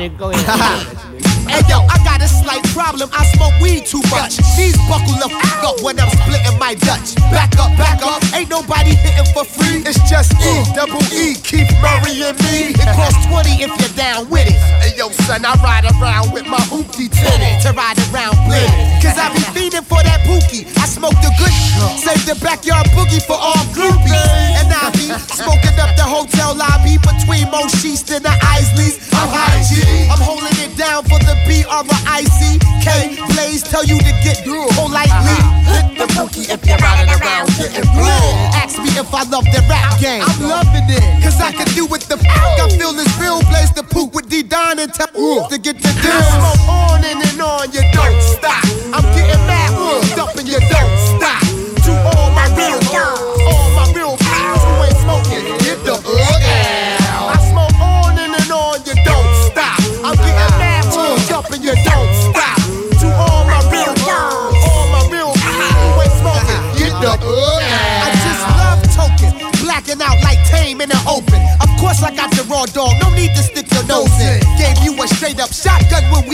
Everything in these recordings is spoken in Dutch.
nigga. Go ahead. Hey yo, I got a slight problem. I smoke weed too much. These buckle the fuck up when I'm splitting my Dutch. Back up, back up. Ain't nobody hitting for free. It's just E, double E, Keith Murray and me. It costs 20 if you're down with it. Hey yo, son, I ride around with my hoopty tinted to ride around blit. Cause I be feeding for that pookie. I smoke the good, save the backyard boogie for all groupies. And I be smoking up the hotel lobby between Mo Sheets and the the B R I C K. Blaze tell you to get through politely. Hit uh-huh. the bookie if you're riding around getting blue. Ask me if I love the rap game. I'm loving it. Cause I can do with the fuck. I feel this real blaze the poop with D Don and tell to get the deal. Smoke on and, and on, you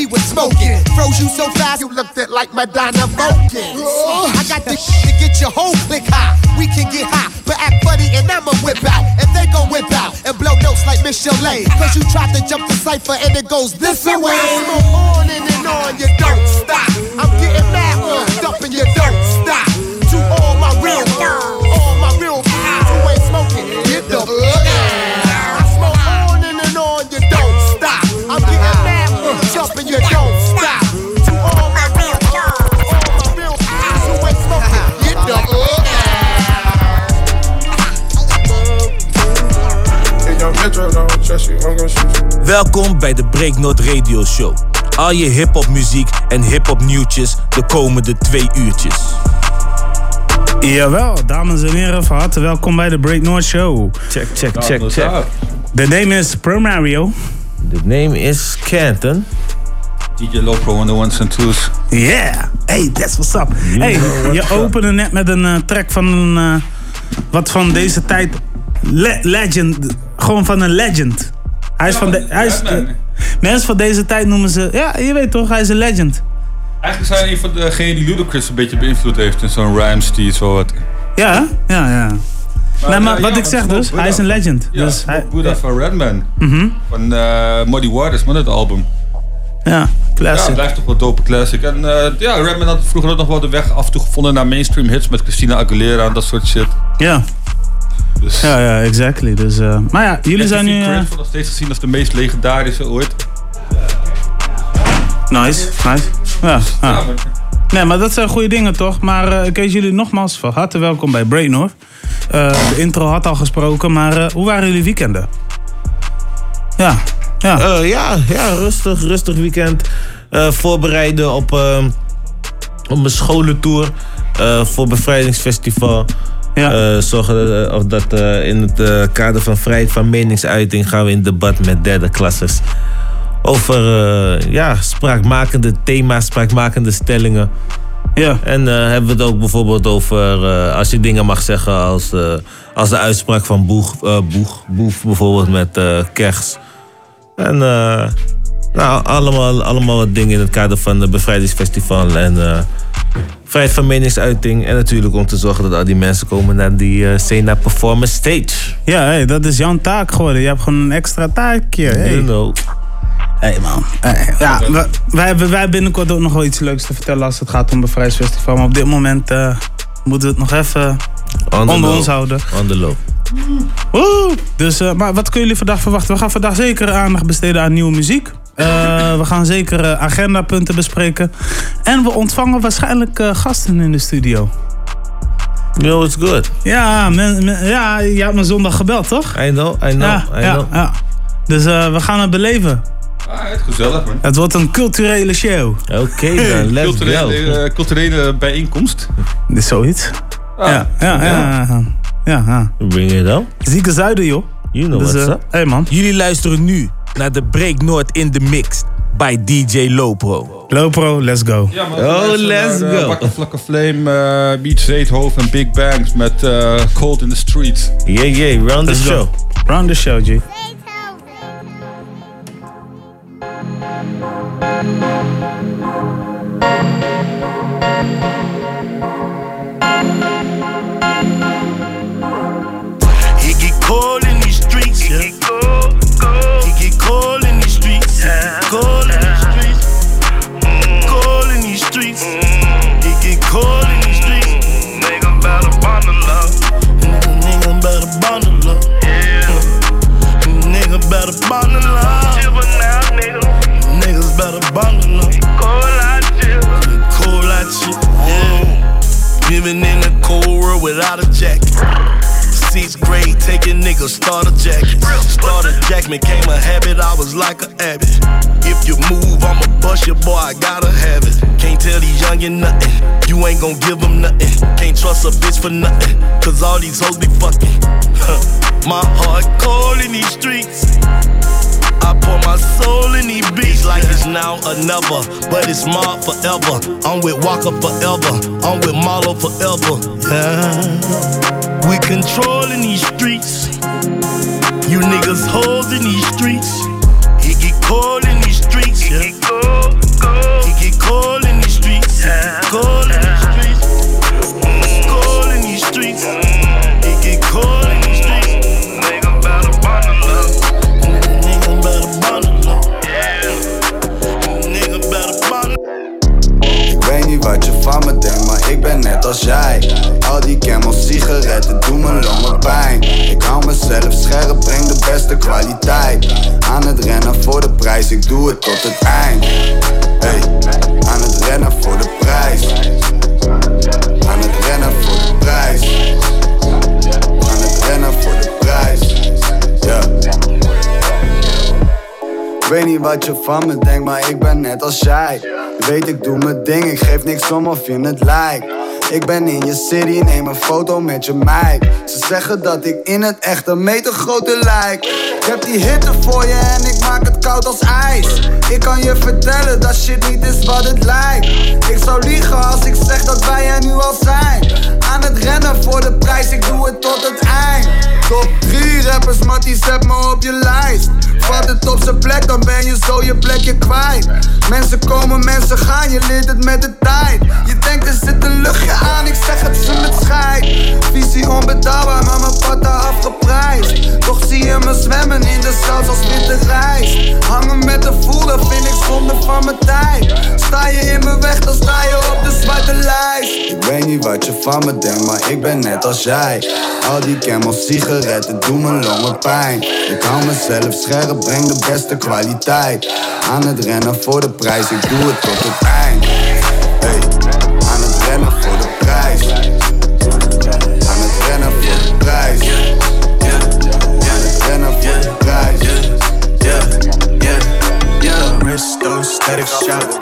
we was smoking. Froze you so fast you looked it like Madonna Vulcan. I got the to get your whole click high. We can get high, but act funny and I'ma whip out. And they gon' whip out and blow notes like Miss Chalet. Cause you tried to jump the cipher and it goes this way. Smoke on and, and on, you don't stop. I'm getting mad, up and you don't stop. To all my real dogs, Welkom bij de Breaknote Radio Show. Al je hip-hop muziek en hip-hop nieuwtjes de komende twee uurtjes. Jawel, dames en heren, van harte welkom bij de Break North Show. Check, check, check, check. The name is Primario. The name is Canton. DJ Lopro on the ones and twos. Yeah, hey, that's what's up. Hey, je opende net met een eh, track van een, eh, wat van deze tijd, le- legend, gewoon van een legend. Hij is van de, hij is, mensen van deze tijd noemen ze, ja, je weet toch, hij is een legend. Eigenlijk zijn een van degenen die Ludacris een beetje beïnvloed heeft in zo'n rhymes die zo wat. Ja, ja, ja. nee, maar eh, wat ja, ik zeg dus, hij is een legend. Ja, dus hij, Buddha van Redman. Mhm. Van eh Muddy Waters, man, het album. ja, Ja, classic. het blijft toch wel dope classic. En eh, ja, Redman had vroeger ook nog wel de weg af en toe gevonden naar mainstream hits met Christina Aguilera en dat soort shit. Ja, Dus ja, ja, exactly. Dus, eh, maar ja, jullie zijn nu... eh, Chris wordt nog steeds gezien als de meest legendarische ooit. nice, nice. Ja, Nee, maar dat zijn goede dingen toch? Maar eh, ik heet jullie nogmaals van harte welkom bij Brainor. Eh de intro had al gesproken, maar eh, hoe waren jullie weekenden? Ja, ja. Eh, ja, ja, rustig, rustig weekend. Eh, voorbereiden op, eh, op mijn scholentour eh, voor Bevrijdingsfestival. Ja. Eh, zorgen eh, of dat eh, in het kader van vrijheid van meningsuiting gaan we in debat met derde klassers. Over ja, spraakmakende thema's, spraakmakende stellingen. ja. En hebben we het ook bijvoorbeeld over, als je dingen mag zeggen als, als de uitspraak van Boeg, Boeg, Boef bijvoorbeeld met Kers. En nou, allemaal, allemaal wat dingen in het kader van het bevrijdingsfestival en eh, vrijheid van meningsuiting. En natuurlijk om te zorgen dat al die mensen komen naar die eh Sena Performance Stage. ja hey, dat is jouw taak geworden. Je hebt gewoon een extra taakje. Hey, You know. hey man. Hey, ja, wij hebben wij binnenkort ook nog wel iets leuks te vertellen als het gaat om Bevrijdingsfestival. Maar op dit moment eh, moeten we het nog even onder low. ons houden. On the low. Woe! Dus, maar wat kunnen jullie vandaag verwachten? We gaan vandaag zeker aandacht besteden aan nieuwe muziek. Eh, we gaan zeker eh, agendapunten bespreken. En we ontvangen waarschijnlijk eh, gasten in de studio. Yo, it's good. Ja, men, men- ja, je had me zondag gebeld, toch? I know, I know, ja, I ja, know. ja. Dus eh, we gaan het beleven. Ah, het gezellig, man. Het wordt een culturele show. Oké dan, let's go. Culturele, eh, culturele bijeenkomst. Dit is zoiets. Ah, ja, ja, ja. ja, ja, ja. Bring it on. Zieke zuiden, joh. You know Dus, what's up. hey man. Jullie luisteren nu naar de Break Noord in de Mix bij DJ Lopro. Lopro, let's go. Oh, let's naar, eh, go. Wakker Vlakke Flame, uh, Beach Zeethoven en Big Bangs met uh, Cold in the Streets. Yeah, yeah, round the show. Round the show, G. Zeethoven. Nigga better bundle up. Niggas better bundle up. Cold out shit. Yeah. Living in a cold world without a jacket. Taking niggas starter jacket. Starter jacket became a habit, I was like a habit. If you move, I'ma bust your boy, I gotta have it. Can't tell these youngin' nothing, you ain't gon' give them nothing. Can't trust a bitch for nothing, cause all these hoes be fucking. my heart cold in these streets. I pour my soul in these beats like it's now or never. But it's Mark forever. I'm with Walker forever. I'm with Marlo forever. Yeah. We controlling these streets. You niggas hoes in these streets. He get cold in net als jij. Al die camels sigaretten doen mijn longen pijn. Ik hou mezelf scherp, breng de beste kwaliteit. Aan het rennen voor de prijs, ik doe het tot het eind. Hey, aan het rennen voor de prijs. Aan het rennen voor de prijs. Aan het rennen voor de prijs. Ja. Ik weet niet wat je van me denkt, maar ik ben net als jij. Weet, ik doe mijn ding, ik geef niks om of je het lijkt. Ik ben in je city, neem een foto met je meid. Ze zeggen dat ik in het echt een meter groter lijk. Ik heb die hitte voor je en ik maak het koud als ijs. Ik kan je vertellen dat shit niet is wat het lijkt. Ik zou liegen als ik zeg dat wij er nu al zijn. Aan het rennen voor de prijs, ik doe het tot het eind. Top 3 rappers, Mattie, zet me op je lijst. Vat het op zijn plek, dan ben je zo je plekje kwijt. Mensen komen, mensen gaan, je leert het met de tijd. Je denkt er zit een luchtje aan, ik zeg het ze met scheid. Visie onbetaalbaar, maar mijn patta afgeprijsd. Toch zie je me zwemmen in de saus als witte rijst. Hangen met de voelen vind ik zonde van mijn tijd. Sta je in mijn weg, dan sta je op de zwarte lijst. Ik weet niet wat je van me maar ik ben net als jij. Al die camels sigaretten doen mijn longen pijn. Ik hou mezelf scherp, breng de beste kwaliteit. Aan het rennen voor de prijs, ik doe het tot het eind. Hey, aan het rennen voor de prijs. Aan het rennen voor de prijs. Aan het rennen voor de prijs. Wrist on static, shot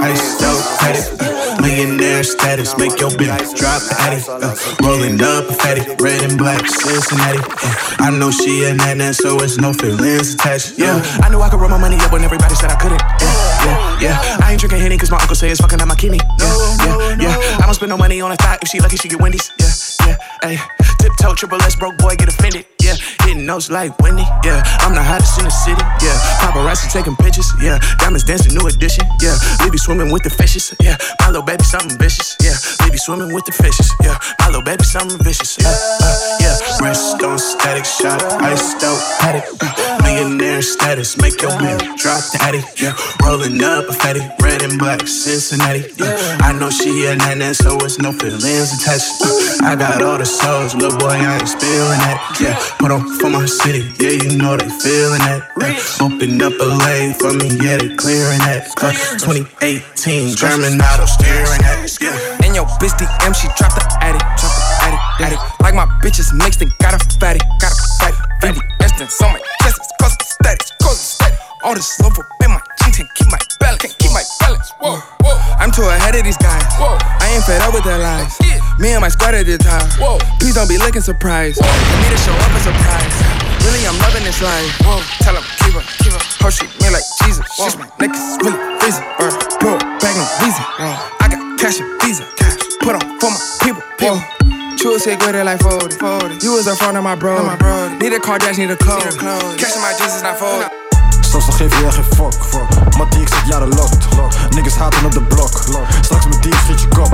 millionaire status, make your bitch drop the attic. Uh, rolling up a fatty, red and black Cincinnati. Uh, I know she a nana, so it's no feelings attached. Yeah, I knew I could roll my money up when everybody said I couldn't. Yeah, yeah, yeah. I ain't drinking Henny cause my uncle say it's fucking up my kidney. Yeah, yeah, yeah. I don't spend no money on a thought. If she lucky, she get Wendy's. Yeah, yeah, ayy. Tiptoe, triple S, broke boy, get offended. Yeah, hitting notes like Wendy. Yeah, I'm the hottest in the city. Yeah, paparazzi taking pictures. Yeah, diamonds dancing, new edition. Yeah, baby swimming with the fishes. Yeah, my little baby something vicious. Yeah, baby swimming with the fishes. Yeah, my little baby something vicious. Uh, uh, yeah, wrist on static, shot iced out paddock. Uh, millionaire status, make your bitch drop the attic. Yeah, rolling up a fatty, red and black Cincinnati. Yeah, I know she a nana, so it's no feelings attached. Uh, I got all the sauce, little boy, I ain't spilling that. Yeah, put on for my city, yeah, you know they feeling that. Yeah, open up a lane for me, yeah, they clearing that. Uh, 2018, German auto steering that. Yeah. And your bitch DM, she dropped the addy, dropped the addy, addy. Like my bitches mixed and got a fatty, got a fatty. Fendi essence on my chest, it's cause it's steady, cause it's. All this love up in my can't keep my balance, my balance. Whoa, whoa. I'm too ahead of these guys. Whoa. I ain't fed up with their lies. Me and my squad at the time. Whoa. Please don't be looking surprised. I need to show up a surprise. Really, I'm loving this life. Whoa. Tell him, keep her, keep her. Her shit me like Jesus. She's my neck is really. Uh, blow it back, no reason. I got cash and visa. Cash. Put on for my people. people. True say good like 40. 40. You was the front of my bro. My bro. Need a car dash, need a clothes. Catching my Jesus, not fold. Zelfs al geef je geen fuck. Mattie, ik zit jaren locked. Niggas haten op de blok. Straks met die schiet je kop.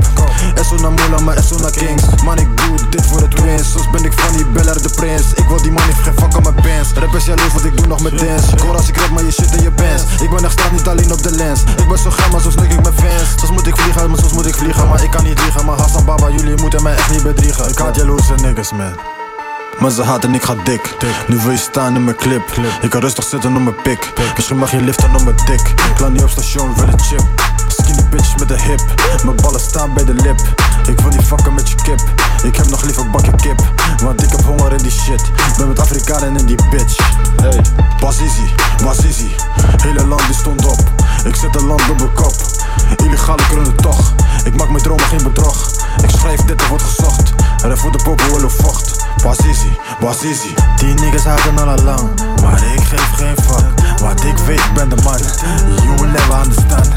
Esso naar Moela, maar Esso naar Kings. Man, ik doe dit voor het wins. Soms ben ik van die beller de prins. Ik wil die man heeft geen fuck aan mijn bands. Rap is jaloers, want ik doe nog met dance. Ik hoor als ik rap, maar je shit in je pants. Ik ben echt staat niet alleen op de lens. Ik ben zo gaaf, maar zo snik ik mijn fans. Soms moet ik vliegen, maar soms moet ik vliegen. Maar ik kan niet liegen. Maar Hassan Baba, jullie moeten mij echt niet bedriegen. Ik haat jaloerse niggas, man. Maar ze haten, ik ga dik. Nu wil je staan in mijn clip. Ik kan rustig zitten op mijn pik. Misschien mag je liften op mijn dik. Ik laat niet op station, wil een chip. Skinny bitch met een hip. Mijn ballen staan bij de lip. Ik wil niet fucken met je kip. Ik heb nog liever bakken kip. Want ik heb honger in die shit. Ben met Afrikanen in die bitch. Hey, Bazizi, Bazizi. Hele land die stond op. Ik zet een land op mijn kop. Illegale kunnen toch. Ik maak mijn dromen geen bedrog. Ik schrijf dit, er wordt gezocht. En voor de poppen willen vocht. Bazizi, Bazizi. Die niggas haten al lang. Maar ik geef geen fuck. Want ik weet, ik ben de man. You will never understand.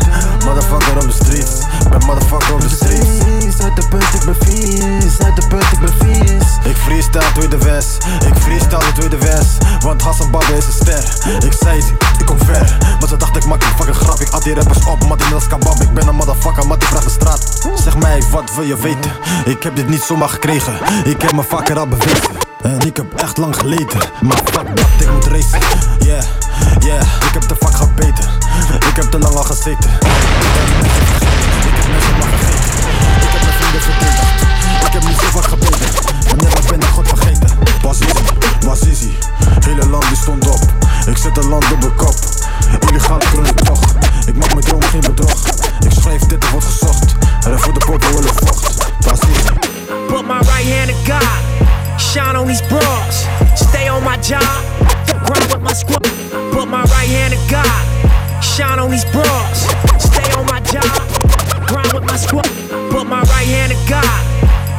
Motherfucker op de streets. Ben motherfucker op de streets. Uit de punt, ik ben vies. Uit de punt, ik ben vies. Ik freestyle tweede vers. Ik freestyle de tweede vers. Want Hassan Babbe is een ster. Ik zei ze, ik kom ver. Maar ze dacht ik maak een fucking grap. Ik at die rappers op, maar die als kabab. Ik ben een motherfucker, maar die vraagt de straat. Zeg mij, wat wil je weten? Ik heb dit niet zomaar gekregen. Ik heb me vaker al bewezen. En ik heb echt lang geleden. Maar fuck dat, ik moet racen. Yeah, yeah, ik heb te vaak gebeten. Ik heb te lang al gezeten. Ik heb mensen vergeten. Ik heb mijn vrienden verdedigd. Ik heb niet zo vaak gebeden. Wanneer ben ik God vergeten? Bazizi, Bazizi. Hele land die stond op. Ik zet een land op mijn kop. Illegaal kunnen toch. Ik maak mijn dromen geen bedrog. Ik schrijf dit, er wordt gezocht. En voor de poppen willen vocht. Bazizi. Put my right hand to God. Shine on these bras. Stay on my job. Grind with my squad. Put my right hand to God. Shine on these bras. Stay on my job. Grind with my squad. Put my right hand to God.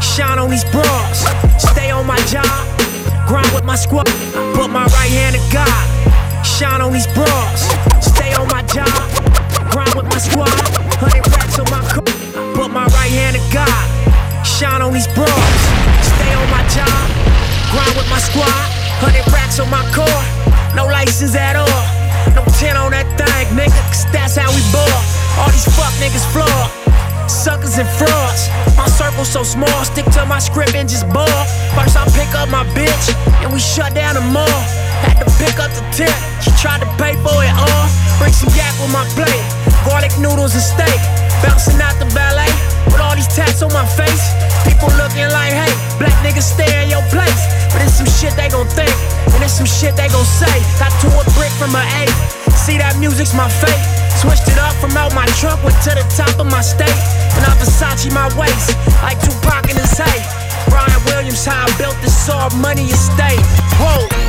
Shine on these bras. Stay on my job. Grind with my squad. Put my right hand to God. Shine on these bras. Stay on my job. Grind with my squad. Hundred racks on my car. Put my right hand to God. Shine on these bras. Stay on my job. Grind with my squad. Hundred racks on my car. No license at all. No 10 on that thing, nigga. Cause that's how we ball. All these fuck niggas flawed. Suckers and frauds. My circle so small, stick to my script and just ball. First I pick up my bitch, and we shut down the mall. Had to pick up the tip, she tried to pay for it all. Bring some yak with my plate, garlic noodles and steak. Bouncing out the ballet, with all these tats on my face. People looking like, hey, black niggas stay in your place. But it's some shit they gon' think, and it's some shit they gon' say. Got to a brick from an A, see that music's my fate. Switched it up from out my trunk, went to the top of my state. And I Versace my waist, like Tupac in his hay. Brian Williams, how I built this all money estate. Whoa.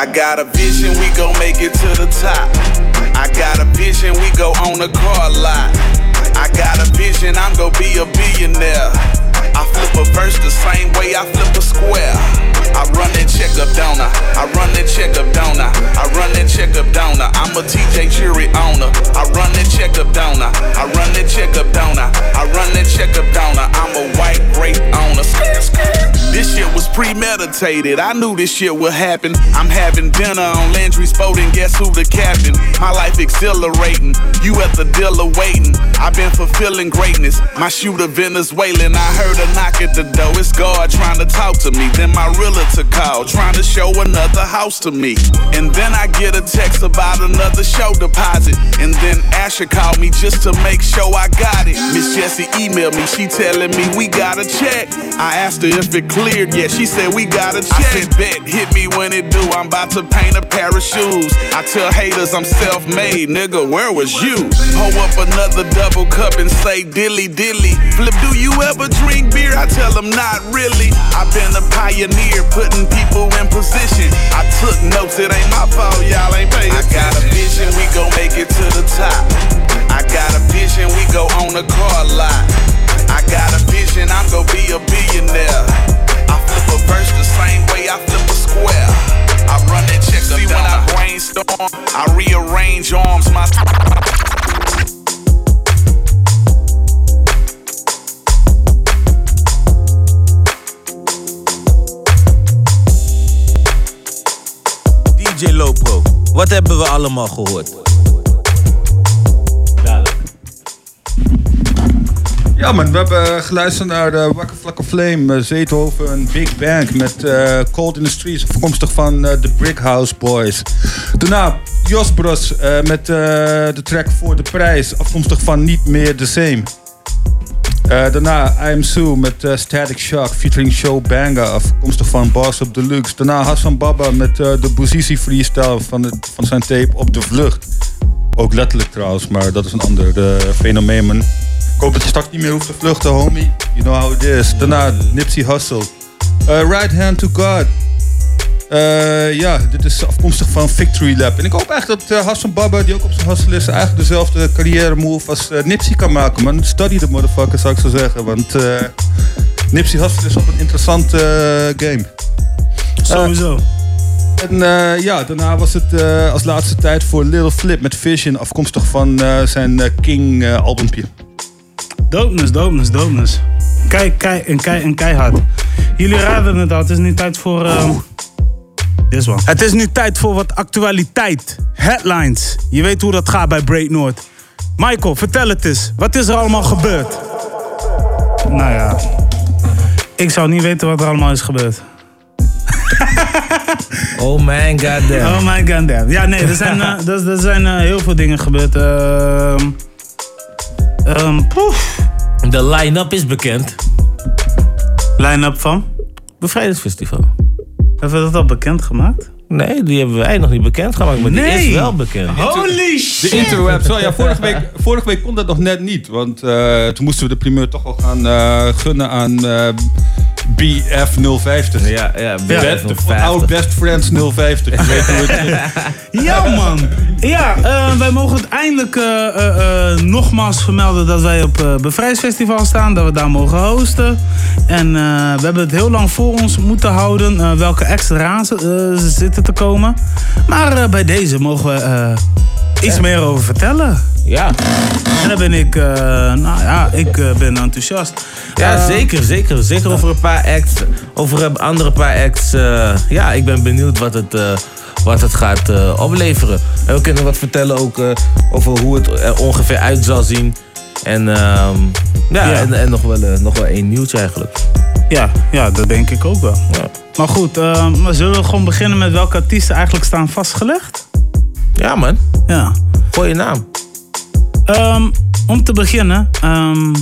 I got a vision, we gon' make it to the top. I got a vision, we go on a car lot. I got a vision, I'm gon' be a billionaire. I flip a verse the same way I flip a square. I run that check up, don't I? Run that check up, don't I? Run that check up, don't I? I'm a TJ jury owner. I run that check up, don't I? Run that check up, don't I? Run that check up, don't I? I'm a white grape owner. This premeditated. I knew this shit would happen. I'm having dinner on Landry's boat, and guess who the captain? My life exhilarating. You at the dealer waiting. I've been fulfilling greatness. My shooter Venezuelan. I heard a knock at the door. It's God trying to talk to me. Then my realtor called, trying to show another house to me. And then I get a text about another show deposit. And then Asher called me just to make sure I got it. Miss Jessie emailed me. She telling me we got a check. I asked her if it cleared. Yeah, she said we got a check. I said bet, hit me when it do. I'm about to paint a pair of shoes. I tell haters I'm self-made, nigga. Where was you? Pull up another double cup and say dilly dilly. Flip, do you ever drink beer? I tell them not really. I've been a pioneer, putting people in position. I took notes, it ain't my fault, y'all ain't paying. I got a vision, we gon' make it to the top. I got a vision, we go on a car lot. I got a vision, I'm gon' be a billionaire a the same way I flip a square. I run that check, see when I brainstorm, I rearrange arms, my. DJ Lopo, wat hebben we allemaal gehoord? Ja man, we hebben geluisterd naar de Wakker Vlakke Flame, uh, Zeethoven, Big Bang met eh, Cold in the Streets, afkomstig van eh, de Brick House Boys. Daarna Jos Bros eh, met eh, de track Voor de Prijs, afkomstig van Niet Meer The Same. Eh, daarna I Am Sue met eh, Static Shock featuring Show Banger, afkomstig van Boss Up Deluxe. Daarna Hassan Baba met eh, de Bouzisi freestyle van, van zijn tape Op de Vlucht. Ook letterlijk trouwens, maar dat is een ander eh, fenomeen. Ik hoop dat je straks niet meer hoeft te vluchten, homie. You know how it is. Daarna Nipsey Hussle. Eh, right Hand to God. Eh, ja, dit is afkomstig van Victory Lab. En ik hoop echt dat eh, Hassan Baba, die ook op zijn hustle is, eigenlijk dezelfde carrière move als Nipsey kan maken. Man, study the motherfucker zou ik zo zeggen. Want Nipsey Hussle is op een interessante game. Sowieso. En ja, daarna was het als laatste tijd voor Little Flip met Vision, afkomstig van zijn eh, King eh, albumpje. Dopeness, dopeness, dopeness. Kei, kei en kei en keihard. Jullie raden het al, het is nu tijd voor... ehm This one. Het is nu tijd voor wat actualiteit. Headlines. Je weet hoe dat gaat bij Break North. Michael, vertel het eens. Wat is er allemaal gebeurd? Nou ja, ik zou niet weten wat er allemaal is gebeurd. Oh man, goddamn. Oh my goddamn. Ja, nee, er zijn, eh, er, er zijn eh, heel veel dingen gebeurd. Ehm poef. De line-up is bekend. Line-up van? Bevrijdingsfestival. Hebben we dat al bekend gemaakt? Nee, die hebben wij nog niet bekend gemaakt, maar die is wel bekend. Holy De shit! interwebs. Oh, ja, vorige, week, vorige week kon dat nog net niet. Want eh, toen moesten we de primeur toch wel gaan eh, gunnen aan eh, BF050. Ja, ja, Best, BF050. Our best friends 050. Je weet hoe het is. Ja, man. Ja, eh, wij mogen het eindelijk eh, eh, nogmaals vermelden dat wij op eh Bevrijdsfestival staan. Dat we daar mogen hosten. En eh, we hebben het heel lang voor ons moeten houden welke extra uh, zitten te komen. Maar eh, bij deze mogen we eh, iets meer over vertellen. Ja. En dan ben ik, eh, nou ja, ik eh, ben enthousiast. Ja, Eh, zeker, zeker. Zeker over een paar acts. Over een andere paar acts. ja, ik ben benieuwd wat het, wat het gaat opleveren. En we kunnen wat vertellen ook over hoe het er ongeveer uit zal zien. En, ehm, ja, Ja. En, en nog, wel, nog wel één nieuwtje eigenlijk. Ja, ja, dat denk ik ook wel. Maar goed, zullen we gewoon beginnen met welke artiesten eigenlijk staan vastgelegd? Ja, man. Ja. Gooi je naam. Ehm, om te beginnen. ehm,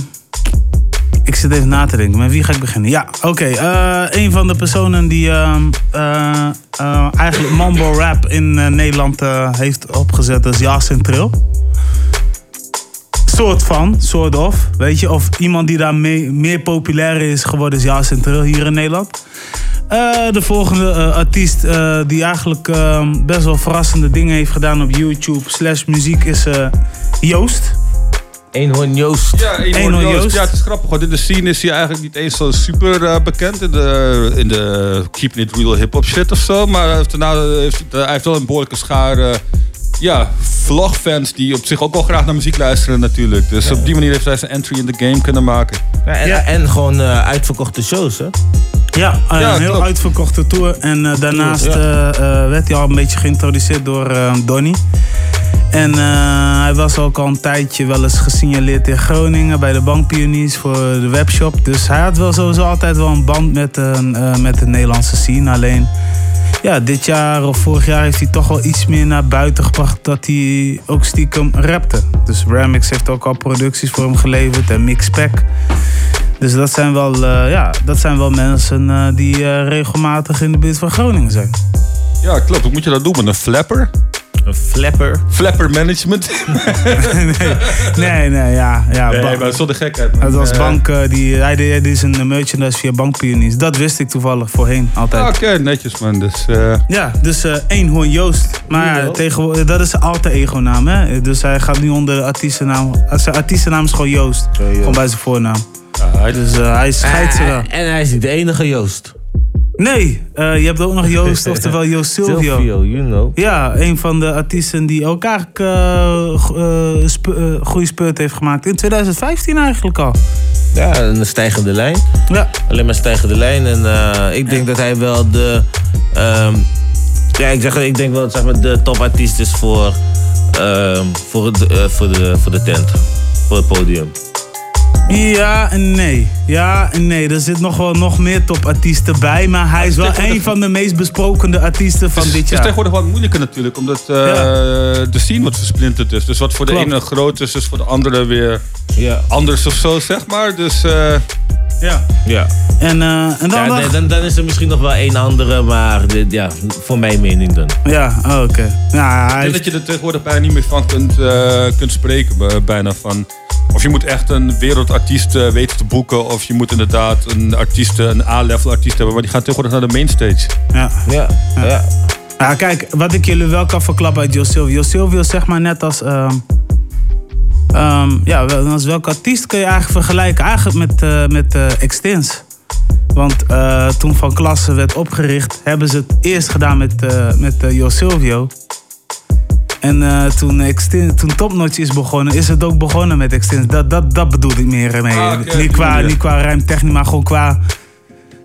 ik zit even na te denken. Met wie ga ik beginnen? Ja, oké. eh, een van de personen die ehm, eh, eh, eigenlijk mambo rap in Nederland heeft opgezet is Yasin Trill. Soort van, soort of. Weet je, of iemand die daar mee- meer populair is geworden is Yasin Trill hier in Nederland. Eh, de volgende eh, artiest eh, die eigenlijk eh, best wel verrassende dingen heeft gedaan op YouTube slash muziek is eh, Joost. Eenhoorn Joost. Ja, Eenhoorn Joost. Joost. Ja, het is grappig. Want in de scene is hij eigenlijk niet eens zo super eh, bekend in de, in de Keeping It Real hip-hop shit of zo. Maar hij heeft, daarna, heeft, hij heeft wel een behoorlijke schaar. eh, ja, vlogfans die op zich ook wel graag naar muziek luisteren natuurlijk. Dus op die manier heeft hij zijn entry in de game kunnen maken. Ja, en, en gewoon eh, uitverkochte shows, hè? Ja, eh, Ja, een heel klopt. uitverkochte tour. En eh, daarnaast werd hij al een beetje geïntroduceerd door eh, Donny. En eh, hij was ook al een tijdje wel eens gesignaleerd in Groningen bij de bankpioniers voor de webshop. Dus hij had wel sowieso altijd wel een band met, met de Nederlandse scene. Alleen ja, dit jaar of vorig jaar heeft hij toch wel iets meer naar buiten gebracht dat hij ook stiekem rapte. Dus Ramix heeft ook al producties voor hem geleverd en Mixpack. Dus dat zijn wel, eh, ja, dat zijn wel mensen eh, die eh, regelmatig in de buurt van Groningen zijn. Ja, klopt. Hoe moet je dat doen? Met een flapper? Een flapper. Flapper management? nee, nee, nee, ja. ja nee, ba- maar dat is wel de gekheid. man. Het was bank, eh, die, hij deed deed zijn merchandise via bankpioniers. Dat wist ik toevallig voorheen altijd. ah, Oké, netjes man. Dus, eh, Ja, dus eh Eenhoorn Joost. Maar ja, tegenwoordig, dat is zijn alter ego naam. Hè? Dus hij gaat nu onder de artiestennaam. Zijn artiestennaam is gewoon Joost. Gewoon bij zijn voornaam. hij- Dus hij scheidt ze wel. en hij is niet de enige Joost. Nee, eh, je hebt ook nog Joost, oftewel Joost Silvio. Silvio, you know. Ja, een van de artiesten die ook eigenlijk eh, go- eh, sp- goede speurt heeft gemaakt. In 2015 eigenlijk al. Ja, een stijgende lijn. Ja. Alleen maar stijgende lijn. En ik denk dat hij wel de. ehm, ja, ik, zeg, ik denk wel zeg maar, de topartiest is voor, ehm, voor, het, voor, de, voor de tent. Voor het podium. Ja en nee. Ja en nee. Er zit nog wel nog meer topartiesten bij. Maar hij is wel een van de meest besprokende artiesten van is, dit het is jaar. tegenwoordig wat moeilijker natuurlijk, omdat eh, de scene wat versplinterd is. Dus wat voor de Klopt. ene groot is, is voor de andere weer Ja. anders of zo, zeg maar. Dus eh, Ja. Ja. En, eh, en dan Ja, nog- nee, dan, dan is er misschien nog wel één andere, maar dit, ja, voor mijn mening dan. Ja, oh, oké. Ja, ik denk dat je er tegenwoordig bijna niet meer van kunt, eh, kunt spreken. b- Bijna van. Of je moet echt een wereldartiest eh, weten te boeken. Of je moet inderdaad een artiest, een A-level artiest hebben. Maar die gaan tegenwoordig naar de mainstage. Ja. Ja, ja. Ja, kijk, wat ik jullie wel kan verklappen uit Jo Silvio. Jo Silvio zeg maar net als... ehm, ja, wel- als welke artiest kun je eigenlijk vergelijken? Eigenlijk met, eh met eh, Extins. Want eh, toen Van Klassen werd opgericht... hebben ze het eerst gedaan met, eh met eh, Jo Silvio. En eh, toen, toen Topnotch is begonnen... is het ook begonnen met Extins. Dat, dat, dat bedoelde ik meer mee. Ah, niet, qua, niet qua rijmtechniek, maar gewoon qua...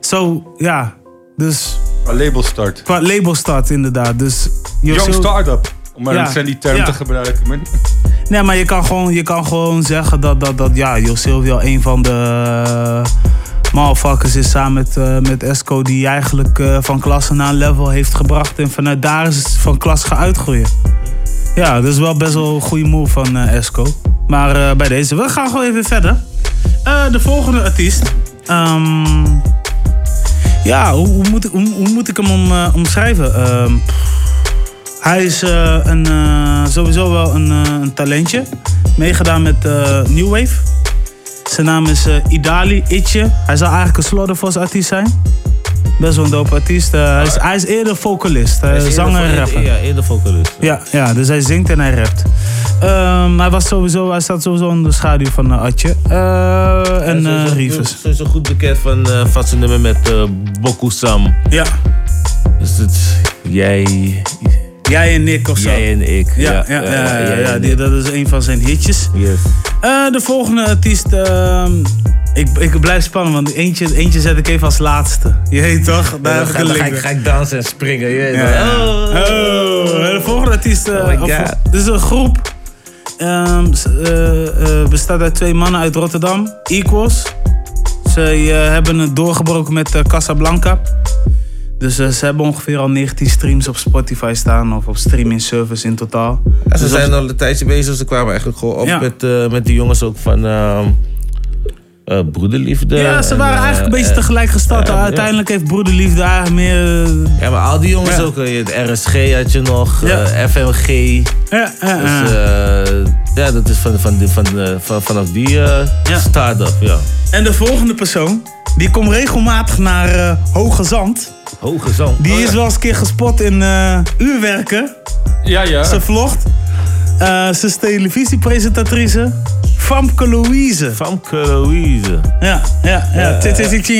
Zo, ja. Dus... Qua label start. Qua label start, inderdaad. Dus Young startup. Om maar een trendy term te gebruiken. Nee, maar je kan gewoon, je kan gewoon zeggen dat, dat, dat ja, Jo Silvio een van de uh, motherfuckers is samen met, eh, met Esco die eigenlijk eh, van klasse naar een level heeft gebracht. En vanuit daar is het van klas gaan uitgroeien. Ja, dat is wel best wel een goede move van eh, Esco. Maar eh, bij deze, we gaan gewoon even verder. Eh, de volgende artiest. Ehm, ja, hoe, hoe, moet ik, hoe, hoe moet ik hem om, eh, omschrijven? Hij is eh, een, eh, sowieso wel een, eh, een talentje. Meegedaan met New Wave. Zijn naam is Idali Itje. Hij zou eigenlijk een Slaughterforce artiest zijn. Best wel een dope artiest. Hij, is, hij is eerder vocalist. Hij is zanger en rapper. Ja, eerder vocalist. Ja, ja, dus hij zingt en hij rapt. Ehm, hij, was sowieso, hij staat sowieso in de schaduw van uh, Atje. En Hij eh is zo- Rivers. Goed bekend van, van zijn nummer met eh Boku Sam. Ja. Dus het, jij, Jij en Nick of zo. jij en ik. Ja, ja, ja, ja, die- ik. dat is een van zijn hitjes. Yes. Eh, de volgende artiest. ehm, ik, ik blijf spannen, want eentje, eentje zet ik even als laatste. Je weet toch? Daar heb dan ik ga, een link ik, ga ik dansen en springen. Je weet Ja. wel. Oh. de volgende artiest. Oh of- God. dit is een groep. ehm, eh, eh, bestaat uit twee mannen uit Rotterdam. Equals. Ze hebben het doorgebroken met Casablanca. Dus eh, ze hebben ongeveer al 19 streams op Spotify staan. Of op streaming service in totaal. Ja, ze Dus zijn al een tijdje bezig. Ze kwamen eigenlijk gewoon op Ja. met, eh, met die jongens ook van eh, Broederliefde. Ja, ze en, waren eigenlijk een beetje tegelijk gestart. Uiteindelijk heeft Broederliefde eigenlijk meer... Ja, maar al die jongens Ja. ook. Het RSG had je nog, Ja. FMG. Ja, ja, Dus ja. ja, dat is van, van, van, van, vanaf die start-up, ja. En de volgende persoon, die komt regelmatig naar eh, Hoge Zand. Hoge Zand. Die Oh, is ja. wel eens een keer gespot in eh, uurwerken. Ja, ja. Ze vlogt. Eh, ze is televisiepresentatrice. Famke Louise. Famke Louise. Ja, ja, ja. Titi-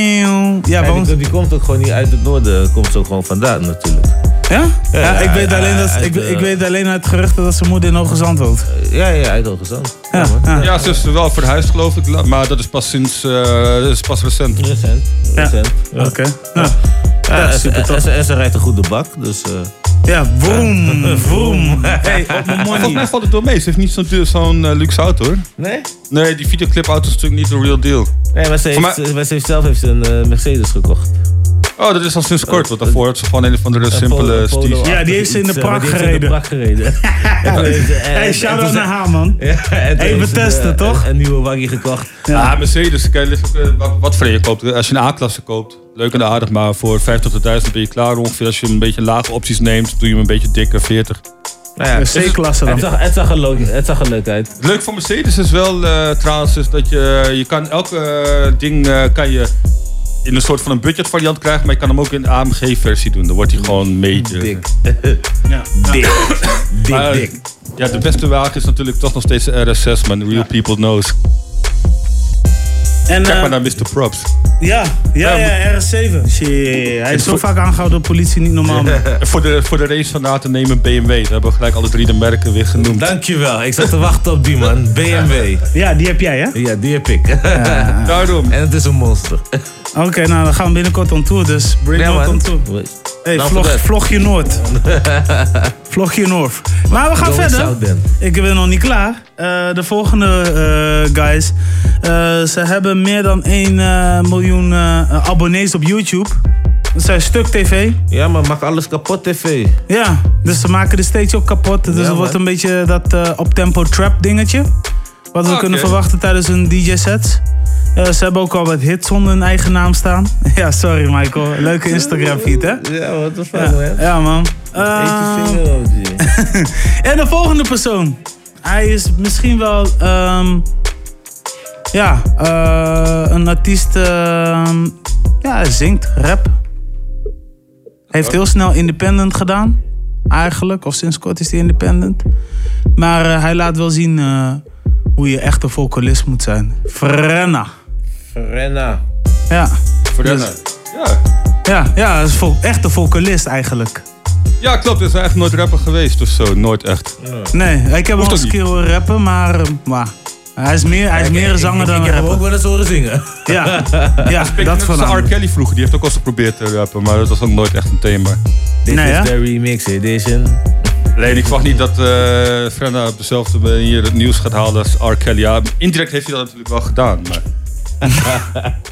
Ja, Ja, die, komt ook gewoon niet uit het noorden. Komt ze ook gewoon vandaan natuurlijk. Ja? Ja, ik, weet ja, alleen dat, ik, eh, ik weet alleen uit geruchten dat zijn moeder in Hoge Zand woont. Ja, ja, uit Hoge Zand. Ja, ja. Ja, ze is wel verhuisd geloof ik. Maar dat is pas sinds... eh, dat is pas recent. Recent. recent. Ja. Oké. Ja, Ja, en, super en, tof. en ze- en ze rijdt een goede bak, dus... eh, Ja, vroom, vroom. Hey, op mijn Volgens mij valt het door mee. Ze heeft niet zo'n duur- zo'n eh, luxe auto hoor. Nee? Nee, die videoclipauto is natuurlijk niet de real deal. Nee, maar ze heeft, Maar- ze heeft zelf heeft ze een eh, Mercedes gekocht. Oh, dat is al sinds kort. Want daarvoor had ze gewoon een van de simpele sties. Ja, die heeft ze in de eh, prak ze in de gereden. prak gereden. Hey, shout-out naar haar, man. Even ze testen, toch? Een, nieuwe waggie gekocht. Ja, Mercedes, kijk, ligt ook, eh, wat, wat voor je koopt. Als je een A-klasse koopt, leuk en aardig, maar voor 50.000 ben je klaar ongeveer. Als je een beetje lage opties neemt, doe je hem een beetje dikker, 40. Nou ja, Een C-klasse dan. het, zag, het, zag er leuk, het zag er leuk uit. Het leuke van Mercedes is wel eh, trouwens is dat je, je kan elke eh, ding eh, kan je in een soort van een budget variant krijgen, maar je kan hem ook in de AMG-versie doen. Dan wordt hij gewoon major. Dik. Ja. Dik. Dik, Maar, dik. Ja, de beste wagen is natuurlijk toch nog steeds de RS6, man. Real people knows. En, Kijk eh, maar naar Mr. Props. Ja, ja, ja, RS7. Shit, hij is zo vaak aangehouden door politie, niet normaal. man. Voor, de, voor de race van na te nemen BMW. Daar hebben we gelijk alle drie de merken weer genoemd. Dankjewel, ik zat te wachten op die man. BMW. Ja, die heb jij, hè? Ja, die heb ik. Daarom. En het is een monster. Oké, nou dan gaan we binnenkort on tour, dus bring Ja, on tour. Hey, Nou, vlog, vlogje Noord. Vlogje Noord. Maar we gaan verder. Ik ben nog niet klaar. Eh, de volgende eh, guys. eh, ze hebben meer dan 1 eh, miljoen abonnees op YouTube. Dat zijn Stuk TV. Ja, maar maak alles kapot tv. Ja, dus ze maken de stage ook kapot. Dus Ja, het wordt een beetje dat eh op-tempo trap dingetje. Wat we kunnen verwachten tijdens hun DJ-sets. Eh, ze hebben ook al wat hits onder hun eigen naam staan. ja, sorry Michael. Leuke Instagram-feed, hè? Ja, wat de fuck, Ja, man. ja man. G. en de volgende persoon. Hij is misschien wel... ehm, ja, eh, een artiest... ehm, ja, hij zingt, rap. Heeft heel snel independent gedaan. Eigenlijk, of sinds kort is hij independent. Maar eh, hij laat wel zien eh, hoe je echt een vocalist moet zijn. Frenna. Frenna. Ja. Frenna. Ja. Ja, ja, hij is vo- echt een vocalist eigenlijk. ja, klopt. Is echt nooit rapper geweest of zo. Nooit echt. Nee, ik heb Hoeft eens een keer horen rappen, maar, eh, maar hij is meer, hij is meer een zanger dan Ik een heb hem ook rapper. wel eens horen zingen. Ja, ja dat als R. Kelly vroeger. Die heeft ook al eens geprobeerd te rappen. Maar dat was ook nooit echt een thema. Dit Nee, is hè? de remix edition. Alleen ik verwacht niet dat eh Frenna op dezelfde manier het nieuws gaat halen als R. Kelly. Ja, indirect heeft hij dat natuurlijk wel gedaan. Maar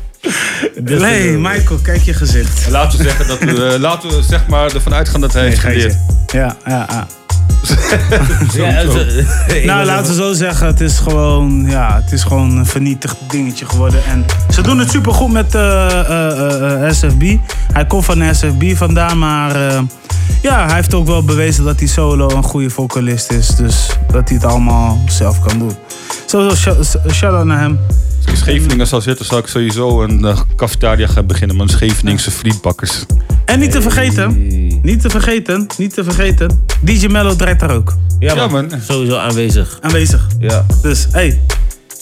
Nee, Michael, kijk je gezicht. laten we zeggen dat we, eh, laten we zeg maar ervan uitgaan dat hij heeft geleerd. Ja, ja, ja. Ja, Zo. zo- ik Nou, laten we zo zeggen, het is gewoon, ja, het is gewoon een vernietigd dingetje geworden. En ze doen het supergoed met eh, eh, eh, eh, SFB. Hij komt van SFB vandaan, maar eh, ja, hij heeft ook wel bewezen dat hij solo een goede vocalist is. Dus dat hij het allemaal zelf kan doen. Sowieso, shout- shout-out naar hem. Als ik in Scheveningen zou zitten, zou ik sowieso een eh, cafetaria gaan beginnen met Scheveningse frietbakkers. En niet te vergeten, niet te vergeten, niet te vergeten, DJ Mello draait daar ook. Ja, Ja, man. man. Sowieso aanwezig. Aanwezig. Ja. Dus, hey,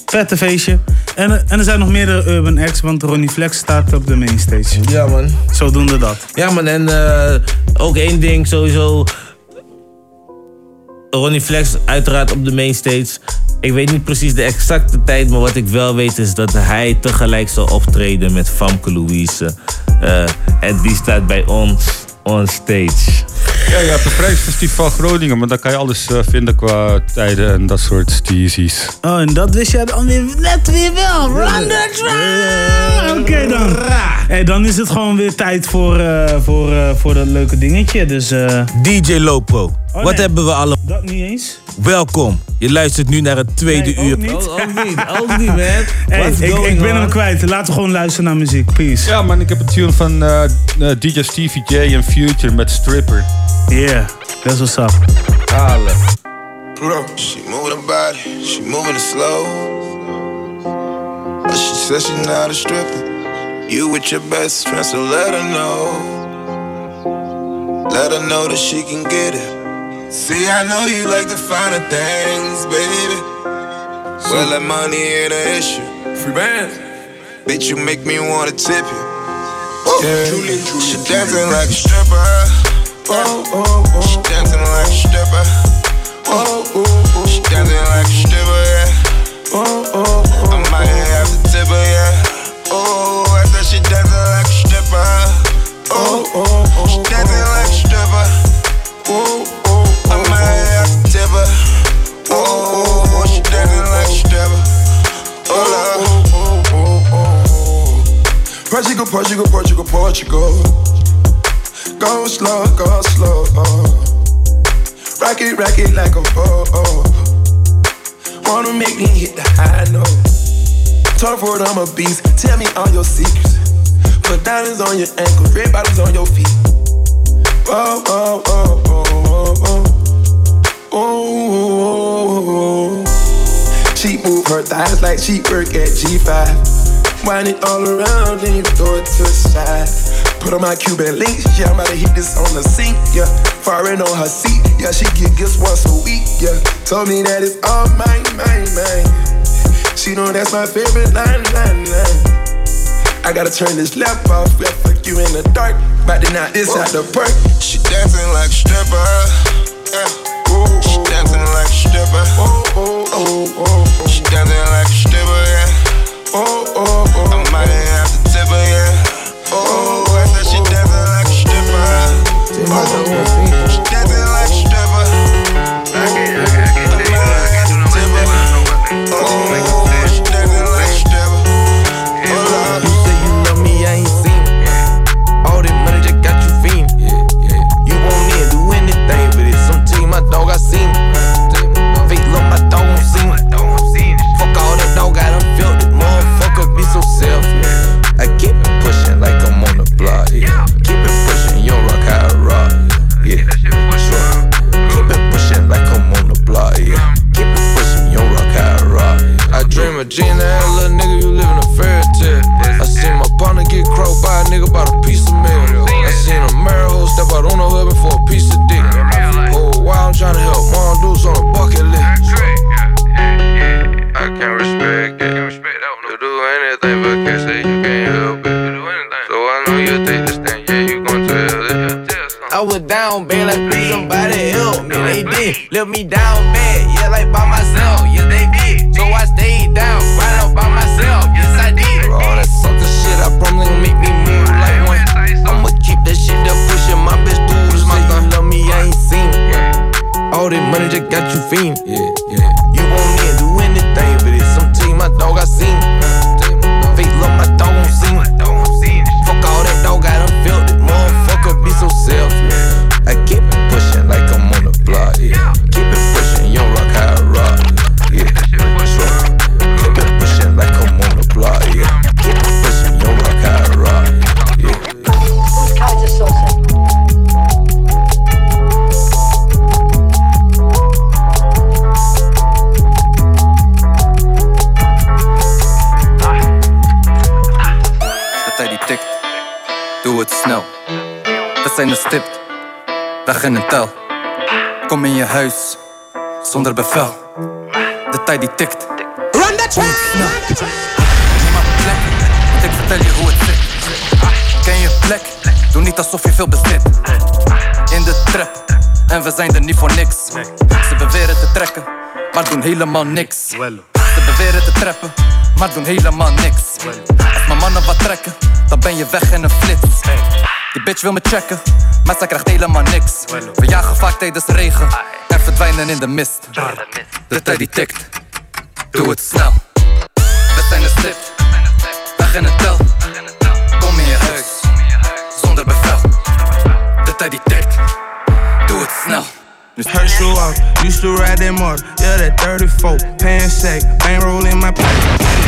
vette feestje. En, en er zijn nog meerdere Urban Acts, want Ronnie Flex staat op de mainstage. Ja, man. Zodoende dat. Ja, man. En eh, ook één ding sowieso. Ronnie Flex uiteraard op de mainstage. Ik weet niet precies de exacte tijd, maar wat ik wel weet is dat hij tegelijk zal optreden met Famke Louise. Eh, en die staat bij ons on stage. Ja, je hebt het prijsfestival Groningen, maar daar kan je alles eh, vinden qua tijden en dat soort steezies. Oh, en dat wist jij dan weer net weer wel. Run the track! Oké dan. Hey, dan is het gewoon weer tijd voor, eh, voor, eh, voor dat leuke dingetje. Dus eh, DJ Lopro. Wat nee. hebben we allemaal? dat niet eens. Welkom. Je luistert nu naar het tweede Nee, ook uur. niet. Ook, ook niet, ook niet, man. Hey, ik, going ik ben on? hem kwijt. Laten we gewoon luisteren naar muziek. Peace. Ja, man, ik heb een tune van eh, eh, DJ Stevie J en Future met Stripper. Yeah, that's what's up. Halen. She moving her body, she moving it slow. But she says she's not a stripper. You with your best friend, so let her know. Let her know that she can get it. See, I know you like the finer things, baby. Well, that money ain't an issue. Free bands. Bitch, you make me wanna tip you. Yeah. She dancing like a stripper. Oh, oh, oh, oh. She dancing like a stripper. Oh, oh, oh. She dancing like a stripper, yeah. Oh, oh, oh, oh. I might have to tip her, yeah. Oh, I said she dancing like a stripper. Oh, oh, oh. She dancing like a stripper. Oh, oh, Oh, oh, oh. Oh, oh, oh, oh, oh. Portugal, Portugal, Portugal. Go slow, go slow. Rock it, rock it like a bow. Wanna make me hit the high note. Talk for it, I'm a beast. Tell me all your secrets. Put diamonds on your ankles, red bottoms on your feet. Oh, oh, oh, oh, oh, oh. oh. Oh. She move her thighs like she work at G5. Wind it all around, then you throw it to the side. Put on my Cuban links, yeah, I'm about to hit this on the sink, yeah. Foreign on her seat, yeah, she get gifts once a week, yeah. Told me that it's all mine, mine, mine. She know that's my favorite line, line, line. I gotta turn this lap off, left fuck you in the dark. About to knock this out the park. She dancing like a stripper. Yeah. She dancing like a stripper. She dancing like a stripper, yeah. Oh oh I might have to tip her, yeah. Oh, I said she dancing like a stripper. She dancing I dream of Gina, little nigga, you live in a fairy tale. I seen my partner get croaked by a nigga about a piece of mail. I seen a marrow step out on the husband for a piece of dick. Oh, while I'm trying to help mom dudes on a bucket list. I can't respect it. You do anything but can't say you can't help it. So I know you take this thing, yeah, you gon' tell it. I was down bad, like please somebody help me. They did, left me down bad, yeah, like by myself, yes they did. So I stayed down, right out by myself, yes I did. All that sucker shit, I promise gon' make me move like one. I'ma keep that shit up, pushing my bitch through. My thought love me, I ain't seen it. All that money just got you fiend. Yeah, yeah. You won't need to do anything for this. Some team, my dog, I seen it. Er stipt, weg in een tel. Kom in je huis, zonder bevel. De tijd die tikt, Run that doe het snel. Neem maar plek, want ik vertel je hoe het zit. Ken je plek, doe niet alsof je veel bezit. In de trap, en we zijn er niet voor niks. Ze beweren te trekken, maar doen helemaal niks. Ze beweren te trappen, maar doen helemaal niks. Als mijn mannen wat trekken, dan ben je weg in een flits. Die bitch wil me checken, maar zij krijgt helemaal niks. We jagen vaak tijdens regen en verdwijnen in de mist. De tijd die tikt, doe het snel. We zijn er stipt, weg in het tel. Kom in je huis, zonder bevel. De tijd die tikt, doe het snel. To ride yeah, that 34. Pan sack, bankroll in my.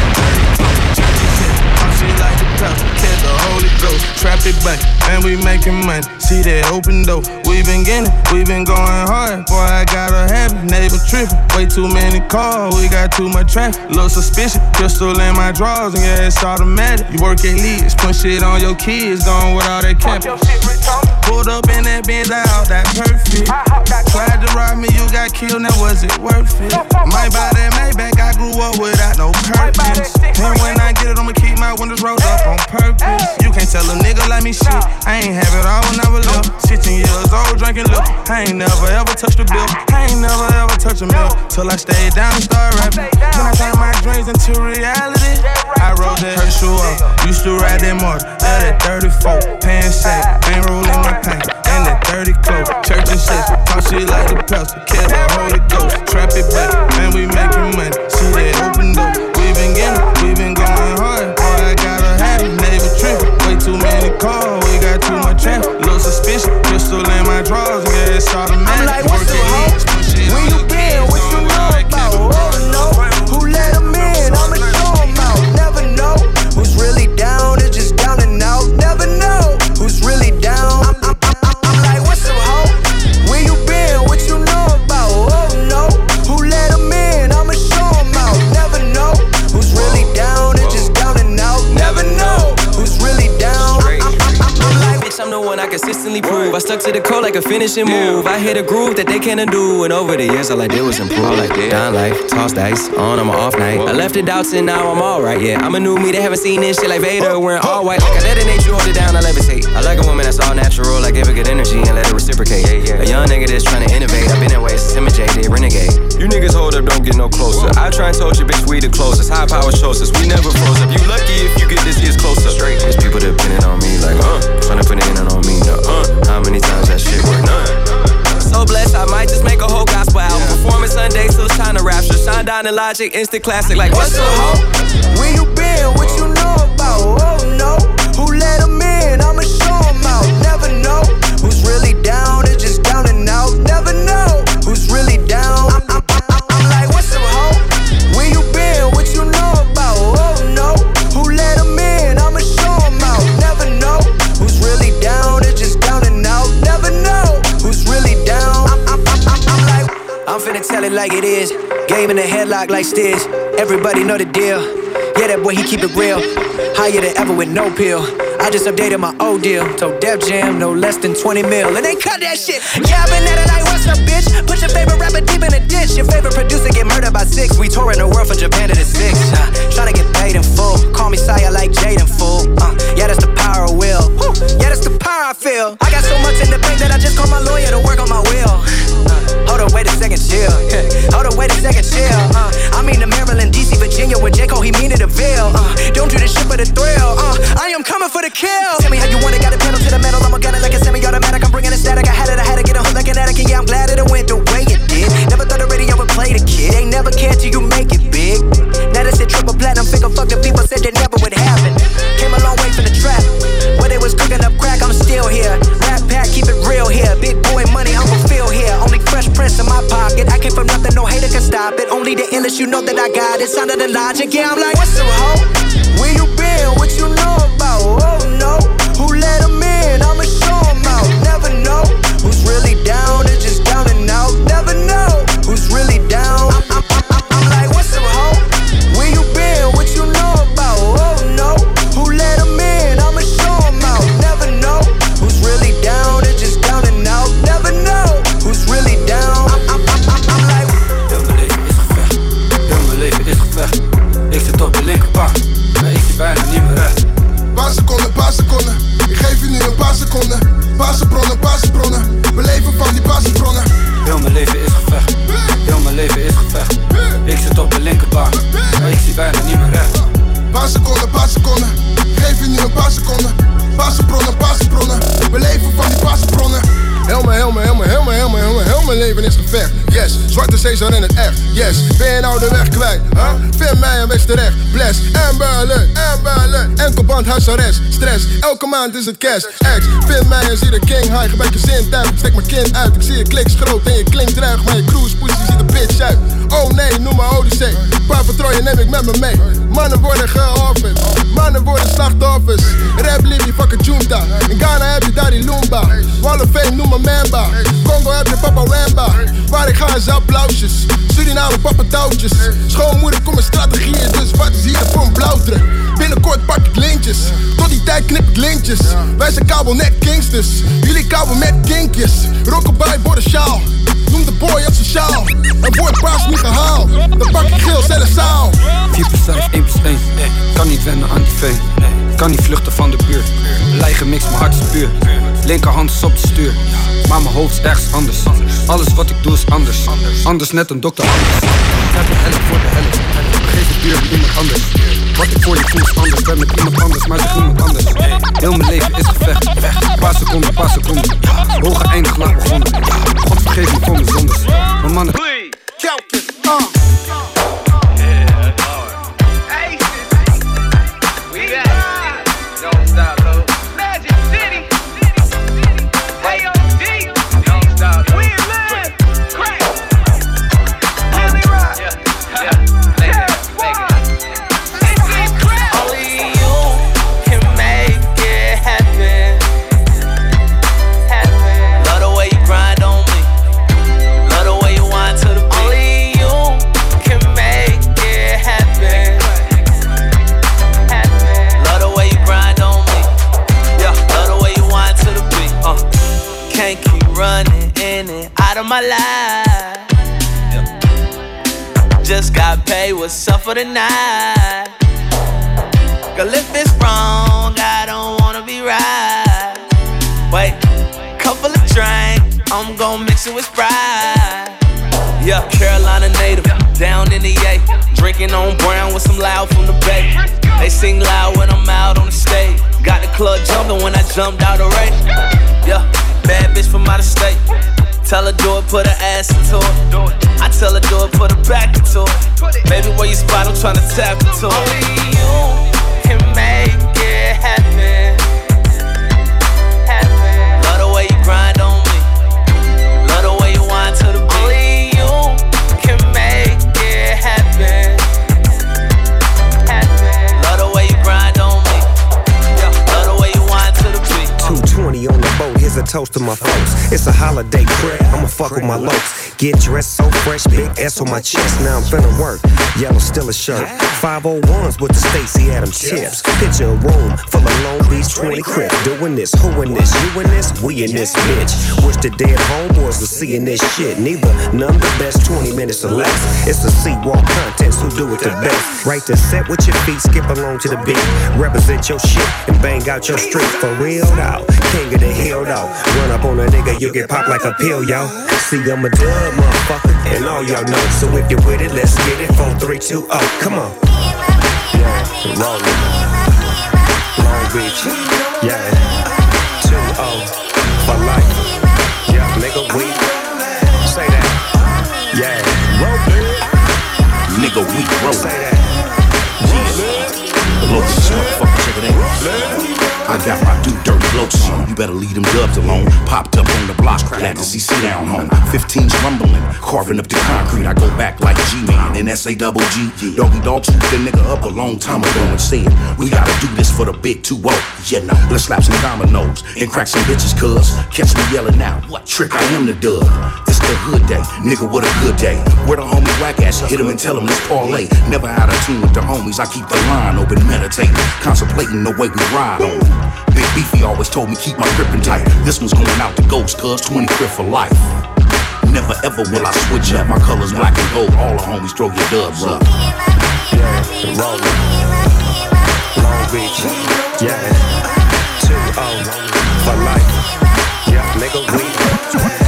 She like the pepper, catch the Holy Ghost, trap it back, and we making money. See that open door, we been getting, we been going hard. Boy, I got a habit, neighbor tripping. Way too many cars, we got too much traffic. Little suspicion, pistol in my drawers, and yeah, it's automatic. You work at least, put shit on your kids, gone with all that cap. Pulled up in that Benz out, that perfect. Tried to rob me, you got killed, now was it worth it? Might buy that Maybach, I grew up without no curtains. And when I get it, I'ma keep my windows rolled up on purpose. You can't tell a nigga like me shit. I ain't have it all when I was little. 16 years old, drinking liquor. I ain't never ever touched a bill. I ain't never ever touched a mill. Till I stayed down and started rapping. Then I turned my dreams into reality. I rode that Herschel up. Used to ride that motor. Yeah, that 34. Pan sack. Bang roll in my paint. And that 30 clothes. Church and shit. Talk shit like the pastor. The Holy Ghost. Trap it back. Man, we making money. See that open door. We been getting, we been going hard. Boy, I got a habit. Neighbor tripping. Way too many cars. We got too much traffic. Little suspicion. Pistol in my drawers. Yeah, it's automatic. I'm like, what's up, consistently prove. I stuck to the code like a finishing move. I hit a groove that they can't undo, and over the years all I did was improve. Down life, toss dice, on I'm off night. I left the doubts and now I'm alright. Yeah, I'm a new me. They haven't seen this shit like Vader wearing all white. Like I detonate you, hold it down, I levitate. I like a woman that's all natural. I give her good energy and let her reciprocate. A young nigga that's trying to innovate. I've been that way since imitated, renegade. You niggas hold up, don't get no closer. I try and told you, bitch, we the closest. High power shows us, we never froze up. You lucky if you get this year's closer. Straight. There's people depending on me, like, uh, trying to put it in on me, no, uh. How many times that shit work? None. So blessed, I might just make a whole gospel album. Performing Sunday till it's time to rapture. Shine down in logic, instant classic, like, what's up, ho? Where you been? What you know about? Oh no. Who let 'em in? I'ma show 'em out. Never know who's really down. It's just down and out. Never know who's really down. I'm, I'm, In the headlock like Stiz. Everybody know the deal. Yeah, that boy, he keep it real. Higher than ever with no pill. I just updated my old deal. Told Def Jam no less than 20 mil. And they cut that shit. Yeah, I been at it like, what's up, bitch? Put your favorite rapper deep in a ditch. Your favorite producer get murdered by six. We touring the world from Japan to the six. Uh, tryna get paid in full. Call me Sire like Jaden fool. Uh, yeah, that's the power of will. Woo. Yeah, that's the power I feel. I got so much in the bank that I just called my lawyer to work on my will. Uh, hold up, wait a second, chill. hold up, wait a second, chill. Uh, I mean the Maryland, DC, Virginia with J. Cole, he mean it a veil. Uh, don't do this shit for the thrill. Uh, I am coming for the kill. Tell me how you want it, got a pedal to the metal. I'm a gunner like a semi-automatic. I'm bringing the static. I had it, I had to get a hook like an addict. And yeah, I'm glad it went the way it did. Never thought the radio would play the kid. Ain't never cared till you make it big. Now that's it, triple platinum. Figure fuck the people said that never would happen. Came a long way from the trap. Where they was cooking up crack, I'm still here. In my pocket. I came from nothing, no hater can stop it. Only the illest, you know that I got it. Sound of the logic, yeah, I'm like, what's up, ho? Where you been? What you know about? Oh no. Who let 'em in? I'ma show 'em out. Never know who's really down. It's just down and out. Never know who's really down. I'm, I'm, I'm, bijna niet meer recht. Paar seconden, paar seconden. Ik geef je nu een paar seconden. Paasbronnen, paasbronnen. We leven van die paasbronnen. Heel mijn leven is gevecht. Heel mijn leven is gevecht. Ik zit op de linkerbank, maar ik zie bijna niet meer recht. Paar seconden, paar seconden. Ik geef je nu een paar seconden. Paasbronnen, paasbronnen. We leven van. Heel mijn, heel mijn, heel mijn, leven is gevecht. Yes, zwarte Caesar in het echt. Yes, ben je nou de weg kwijt? Huh? Vind mij een weg terecht. Bless, Amber Alert, Amber Alert. Enkelband, huisarrest, stress. Elke maand is het cash. Ex, vind mij en zie de king high. Gebruik je zin steek mijn kind uit. Ik zie je kliks groot en je klinkt ruig. Maar je cruise pussy ziet er bitch uit. Oh nee, noem maar Odyssey. Paar patrooien neem ik met me mee. Mannen worden geofferd, mannen worden slachtoffers. Rap Libby, fuck a junta. In Ghana heb je die Lumba. Wall of Fame, noem maar Mamba. Congo heb je Papa Wamba. Waar ik ga is applausjes. Suriname, papa touwtjes. Schoonmoeder, kom mijn strategie is dus wat is hier voor een blauwdruk. Binnenkort pak ik lintjes. Tot die tijd knip ik lintjes. Wij zijn kabel net kingsters. Jullie kabel met kinkjes. Rockabye, borden sjaal. Noem de boy asociaal. En wordt paas niet gehaald. Dan pak ik geel, zelle zaal. 4 plus 5, 1 plus 1. Kan niet wennen aan die veen. Kan niet vluchten van de buurt. Lijgen mix, mijn hart is puur. Linkerhand is op de stuur. Maar mijn hoofd is ergens anders. Alles wat ik doe is anders. Anders net een dokter anders. Heb de helft voor de helft. Geef het duur aan iemand anders. Wat ik voor je voel is anders. Ben met iemand anders, maar zeg niemand anders. Heel mijn leven is gevecht. Paar seconden, paar seconden. Hoge eindig laat begonnen. God vergeef me voor mijn zondes. Maar mannen. Only S on my chest. Now I'm finna work. Yellow still a shirt. 501s with the Stacy Adams chips. Picture a room full of Long Beach 20 crips. Doing this, who in this, you in this, we in this bitch. Wish the dead homeboys was seeing this shit. Neither, none the best 20 minutes or less. It's the C-Walk contest, who do it the best. Right to set with your feet, skip along to the beat. Represent your shit and bang out your street. For real though, king of the hill though. Run up on a nigga, you get popped like a pill, yo. See, I'm a dub, motherfucker, and all y'all know. So if you're with it, let's get it. 4, 3, 2, oh, come on. Yeah. Long Beach, yeah. 2, oh, for life. Yeah, nigga, we say that. Yeah, roll Nigga, we roll. Say that. Yeah. Look, this motherfucker, check it out. I got my do dirty on. You better leave them dubs alone. Popped up on the block, glad to see sit down home. 15's rumbling, carving up the concrete. I go back like G-Man and S A double G. Doggy dog swooped the nigga up a long time ago and said, We gotta do this for the big 2 Yeah, now let's slap some dominoes and crack some bitches, cuz. Catch me yelling out, what trick I am the dub. It's the hood day, nigga, what a good day. Where the homie whack ass, hit him and tell him let's parlay. Never out of tune with the homies, I keep the line open, meditating, contemplating the way we ride on. Big Beefy always told me keep my gripping tight. This one's going out to ghost, cuz 20 grip for life. Never ever will I switch up. My colors black and gold. All the homies throw your dubs up. Yeah, rollin'. Long Beach, yeah. 2, oh, for life. Yeah, nigga, we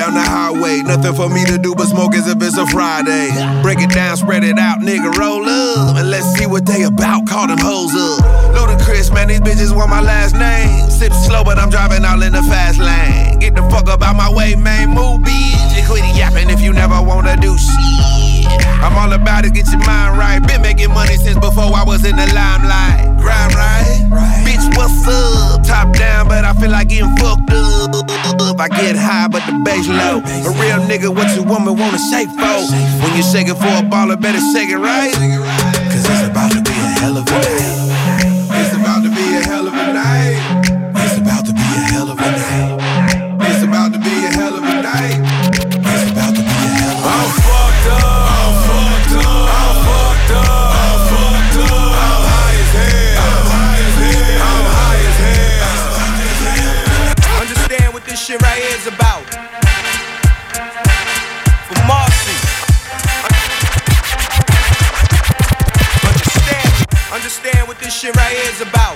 down the highway, nothing for me to do but smoke as if it's a Friday. Break it down, spread it out, nigga, roll up. And let's see what they about, call them hoes up. Ludacris, man, these bitches want my last name. Sip slow, but I'm driving all in the fast lane. Get the fuck up out my way, man, move, bitch. And quit yapping if you never wanna do shit. I'm all about it, get your mind right. Been making money since before I was in the limelight. Grind right, bitch, what's up? Top down, but I feel like getting fucked up. I get high, but the bass low. A real nigga, what your woman wanna shake for? When you shake it for a baller, better shake it right. Cause it's about to be a hell of a night. Is about.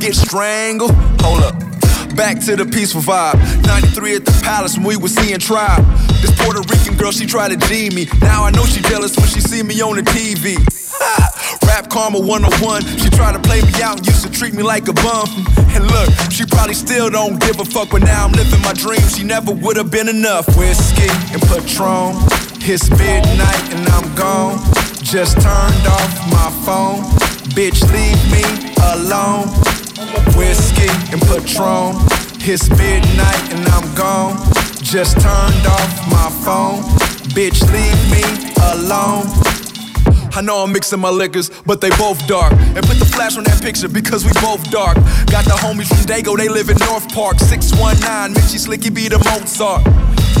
Get strangled. Hold up. Back to the peaceful vibe. 93 at the palace when we was seeing tribe. This Puerto Rican girl, she tried to G me. Now I know she jealous when she see me on the TV. Rap Karma 101. She tried to play me out and used to treat me like a bum. And look, she probably still don't give a fuck, but now I'm living my dream. She never would have been enough. Whiskey and Patron. It's midnight and I'm gone. Just turned off my phone. Bitch, leave me alone. Whiskey and Patron. It's midnight and I'm gone. Just turned off my phone. Bitch, leave me alone. I know I'm mixing my liquors, but they both dark. And put the flash on that picture because we both dark. Got the homies from Dago, they live in North Park. 619, Mitchie Slicky be the Mozart.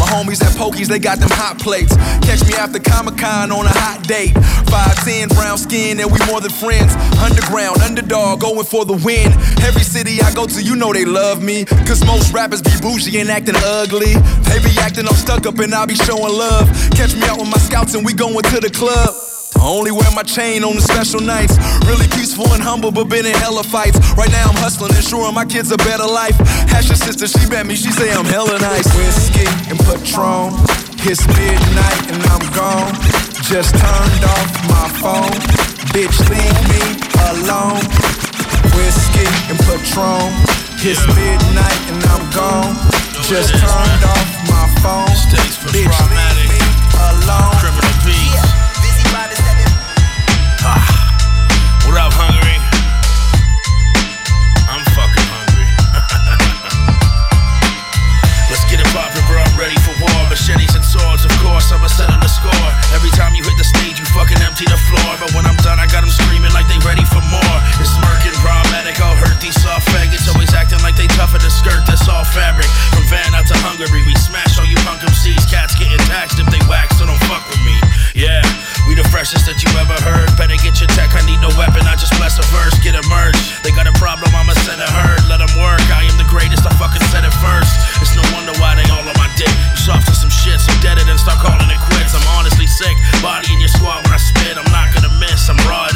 My homies at Pokies, they got them hot plates. Catch me after Comic Con on a hot date. 5'10, brown skin, and we more than friends. Underground, underdog, going for the win. Every city I go to, you know they love me. Cause most rappers be bougie and acting ugly. They be acting I'm stuck up and I be showing love. Catch me out with my scouts and we going to the club. I only wear my chain on the special nights. Really peaceful and humble, but been in hella fights. Right now I'm hustling, ensuring my kids a better life. Ask your sister, she met me, she say I'm hella nice. Whiskey and Patron, it's midnight and I'm gone. Just turned off my phone. Bitch, leave me alone. Whiskey and Patron, it's midnight and I'm gone. Just turned off my phone. Bitch, leave me alone. I'm fucking hungry. Let's get it poppin'. I'm ready for war. Machetes and swords, of course. I'ma set on the score. Every time you hit the stage, you fucking empty the floor. But when I'm done, I got them screaming like they ready for more. It's smirking, problematic. I'll hurt these soft faggots. Always acting like they tougher than skirt that's all fabric. From Van out to Hungary, we smash all you punk MCs. Cats getting taxed if they wax, so don't fuck with me. Freshest that you ever heard. Better get your tech, I need no weapon. I just bless a verse, get it merged. They got a problem, I'ma send it herd. Let them work, I am the greatest, I fucking said it first. It's no wonder why they all on my dick. You soft to some shit, so dead it and start calling it quits. I'm honestly sick. Body in your squad when I spit, I'm not gonna miss. I'm raw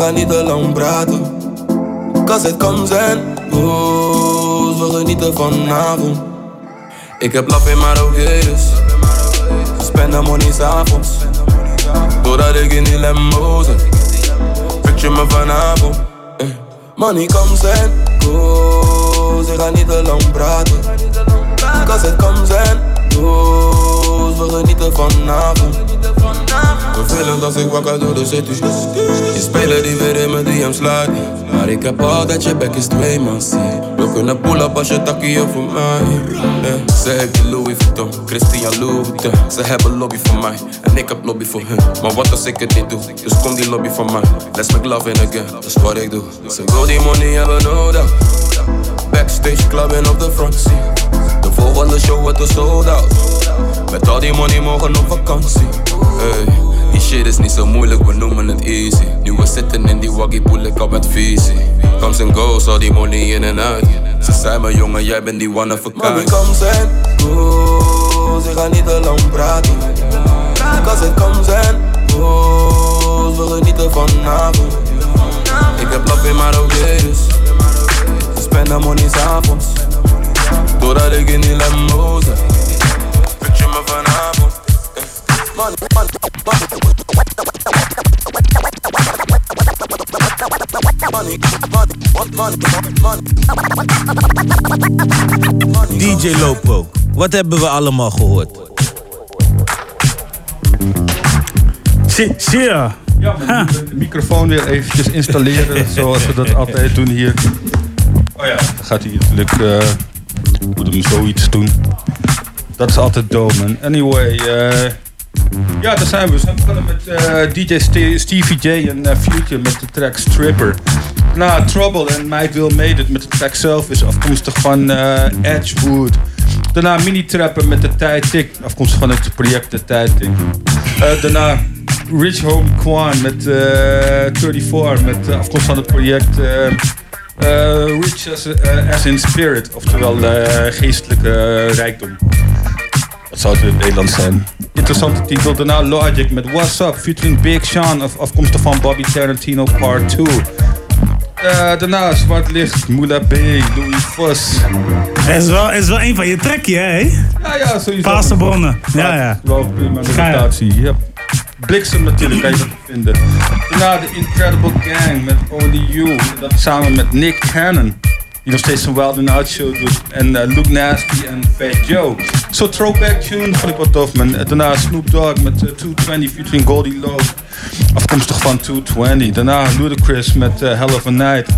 ga niet te lang praten. Cause it comes and goes, we genieten vanavond. Ik heb laf in dus. Spend the money s'avonds. Doordat ik in die lembo zit. Picture me vanavond. eh. Money comes and goes, ik ga niet te lang praten. Cause it comes and goes, we genieten vanavond. Vervelend als ik wakker door de city Die speler die in mijn DM slaat Maar ik heb altijd je bek is twee man We kunnen pull up als je takkie over mij eh, Ze die Louis Vuitton, Christian Louboutin Ze hebben lobby voor mij en ik heb lobby voor hun Maar wat als ik het niet doe, dus kom die lobby van mij Let's make love in again, dat is wat ik doe Ze wil die money hebben nodig Backstage clubbing op de front seat De volgende show wordt er sold out Met al die money mogen op vakantie hey. Die shit is niet zo moeilijk, we noemen het easy. Nu we zitten in die waggie, poel ik op met visie. Comes and goes, al die money in en uit. Ze zei me jongen, jij bent die one of a kind. Money comes and goes, ik ga niet te lang praten. Cause it comes and goes, we genieten vanavond. Ik heb love in maar oké dus. Spend the money s'avonds. Doordat ik in die lembo zit. Picture me vanavond. DJ Lopo, wat hebben we allemaal gehoord? Zie je? Ja, maar de microfoon weer eventjes installeren, zoals we dat altijd doen hier. Oh ja, dan gaat hij natuurlijk, eh moet hem zoiets doen. Dat is altijd dope, man. Anyway, eh ja, daar zijn we. We zijn begonnen met eh, DJ Ste- Stevie J en eh, Future met de track Stripper. Nou, Trouble en Mike Will Made It met de track zelf is afkomstig van Edgewood. Daarna Mini Trapper met de Tijd Tik, afkomstig van het project De Tijd daarna Rich Home Kwan met eh 34, met afkomstig van het project Rich as, eh, as in Spirit, oftewel eh, geestelijke eh, rijkdom. Dat zou het in het Nederlands zijn. Interessante titel. Daarna Logic met What's Up featuring Big Sean, af, afkomstig van Bobby Tarantino Part 2. Eh, daarna Zwart Licht, Moula B, Louis Vos. Het is wel, het is wel een van je trekje, hè? Ja, ja, sowieso. Pasenbronnen. Ja, ja. Wel prima, je. rotatie. Yep. Bliksem natuurlijk, kan je dat vinden. Daarna de Incredible Gang met You. Dat samen met Nick Cannon. Die nog steeds een Wild and Out doet. En eh, Luke Nasty en Fat Joe. Zo throwback tune vond ik wat tof man. En Daarna Snoop Dogg met eh, 220 featuring Goldie Lowe. Afkomstig van 220. Daarna Ludacris met eh, Hell of a Night.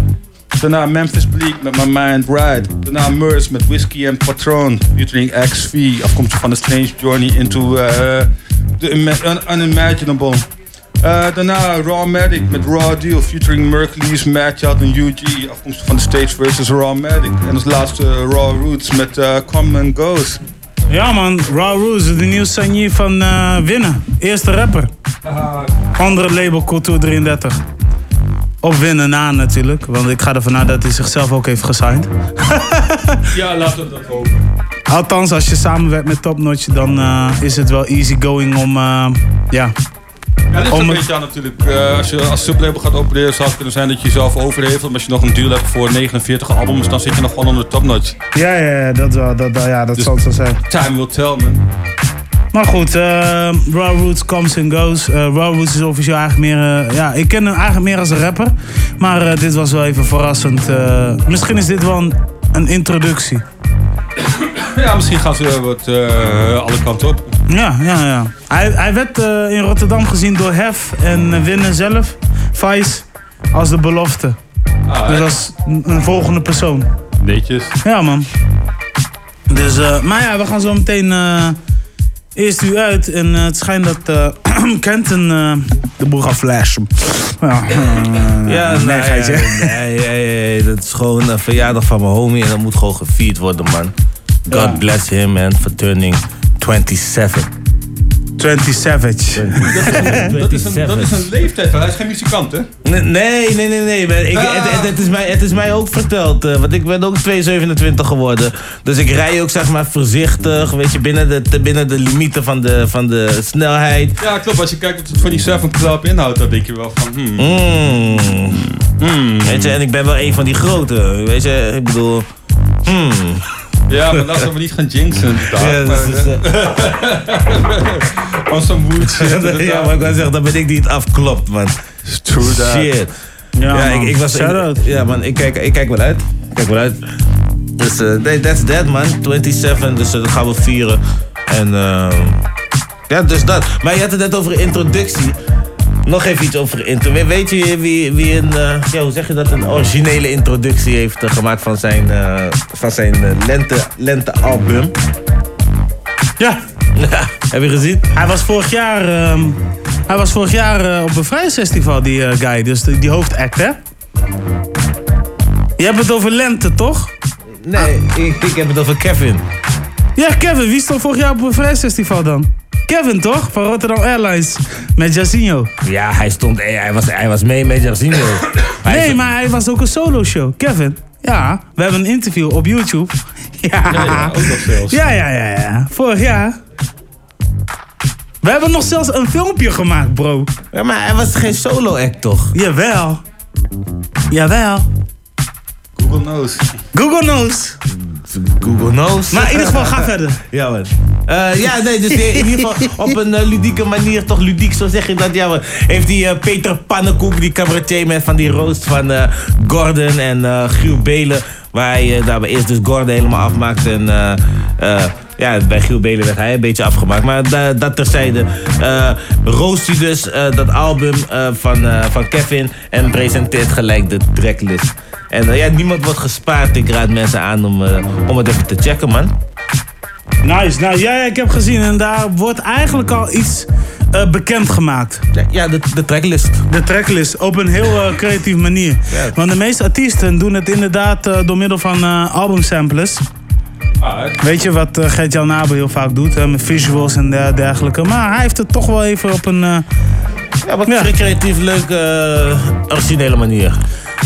Daarna Memphis Bleak met My Mind Right. Daarna Murs met Whiskey and Patron featuring XV. Afkomstig van The Strange Journey into uh, the Ima- Un- Unimaginable. Uh, daarna Raw Medic met Raw Deal featuring Mercury's Matchard en UG. Afkomstig van de Stage versus Raw Medic. En als laatste uh, Raw Roots met uh, Come and Goes. Ja man, Raw Roots, de nieuwe signie van eh, Winnen. Eerste rapper. Andere label, Cultuur 33. Op Winnen na natuurlijk, want ik ga ervan uit dat hij zichzelf ook heeft gesigned. Ja, laten we dat hopen. Althans, als je samenwerkt met Top Notch, dan eh, is het wel easy going om, eh, ja... Ja, dit is een beetje aan natuurlijk. eh, als je als sublabel gaat opereren, zou het kunnen zijn dat je jezelf overhevelt. Maar als je nog een deal hebt voor 49 albums, dan zit je nog gewoon onder de topnotch. Ja, ja, dat, wel, dat, dat- ja, dat zal het zo zijn. Time will tell, man. Maar goed, eh, Raw Roots comes and goes. Raw Roots is officieel eigenlijk meer... ja, ik ken hem eigenlijk meer als een rapper. Maar dit was wel even verrassend. misschien is dit wel een, een introductie. Ja, misschien gaan ze wat eh, alle kanten op. Ja, ja, ja. Hij, hij werd eh, in Rotterdam gezien door Hef en eh, Winnen zelf, Vice, als de belofte. Ah, dus als een, volgende persoon. Netjes. Ja, man. Dus, eh, maar ja, we gaan zo meteen eh, eerst u uit. En het schijnt dat eh Kenton de boel gaat flashen. Ja, Ja, nee, nee, geitje. nee, nee, nee, nee, dat is gewoon een verjaardag van mijn homie en dat moet gewoon gevierd worden, man. God Ja. bless him, man, for turning 27. 20 Savage. Dat is, een, dat is een leeftijd, hij is geen muzikant, hè? Nee, nee, nee, nee. Ik, het, het, het is mij, het is mij ook verteld, eh, want ik ben ook 227 geworden. Dus ik rij ook zeg maar voorzichtig, weet je, binnen de, binnen de limieten van de, van de snelheid. Ja, klopt. Als je kijkt wat het voor die Seven Club inhoudt, dan denk je wel van... Hmm. Mm. Weet je, en ik ben wel een van die grote, weet je, ik bedoel... Hmm. Ja, maar laten we niet gaan jinxen. Ja, Ja, dat is, Als een woed. ja, maar ik wou zeggen, dan ben ik die het afklopt, man. True that. Shit. Ja, Ja, man. ik, ik was... Ja, man, ik kijk, ik kijk wel uit. Ik kijk wel uit. Dus, eh nee, that's that, man. 27, dus eh, dat gaan we vieren. En, eh, ja, dus dat. Maar je had het net over introductie. Nog even iets over intro. We- Weet je wie, wie een, eh, ja, hoe zeg je dat, een originele introductie heeft eh, gemaakt van zijn, eh, van zijn lente, lente-album? Ja. Heb je gezien? Hij was vorig jaar, ehm, hij was vorig jaar op een vrijheidsfestival, die guy. Dus die, die hoofdact, hè? Je hebt het over lente, toch? Nee, ik, ik heb het over Kevin. Ja, Kevin. Wie stond vorig jaar op een vrijheidsfestival dan? Kevin, toch? Van Rotterdam Airlines. Met Jacinho. Ja, hij stond, eh, hij was, hij was mee met Jacinho. Hij Nee, maar hij was ook een solo show. Kevin. Ja, we hebben een interview op YouTube. Ja, Ja, ja, ook nog zelfs. Ja, ja, ja, ja. Vorig jaar. We hebben nog zelfs een filmpje gemaakt, bro. Ja, maar hij was geen solo act, toch? Jawel. Jawel. Google knows. Google knows. Google knows. Maar in ieder geval, ga verder. Ja, man. Eh, ja, nee, dus in ieder geval op een eh, ludieke manier, toch ludiek, zo zeg je dat. Ja, man. Heeft die eh, Peter Pannenkoek, die cabaretier met van die roost van eh, Gordon en eh Giel Belen. Waar hij daarbij eerst dus Gordon helemaal afmaakt. En eh, eh, ja, bij Giel Belen werd hij een beetje afgemaakt. Maar da- dat terzijde. eh roost hij dus eh, dat album eh, van, eh, van Kevin en presenteert gelijk de tracklist. En eh, ja, niemand wordt gespaard. Ik raad mensen aan om, eh, om het even te checken, man. Nice, nou ja, ja, ik heb gezien en daar wordt eigenlijk al iets eh bekendgemaakt. Ja, de, de tracklist. De tracklist, op een heel eh, creatieve manier. Want de meeste artiesten doen het inderdaad eh, door middel van eh albumsamplers. Weet je wat Gert-Jan Nabel heel vaak doet, hè, met visuals en der- dergelijke. Maar hij heeft het toch wel even op een... eh, Ja, wat creatief, leuke, originele manier.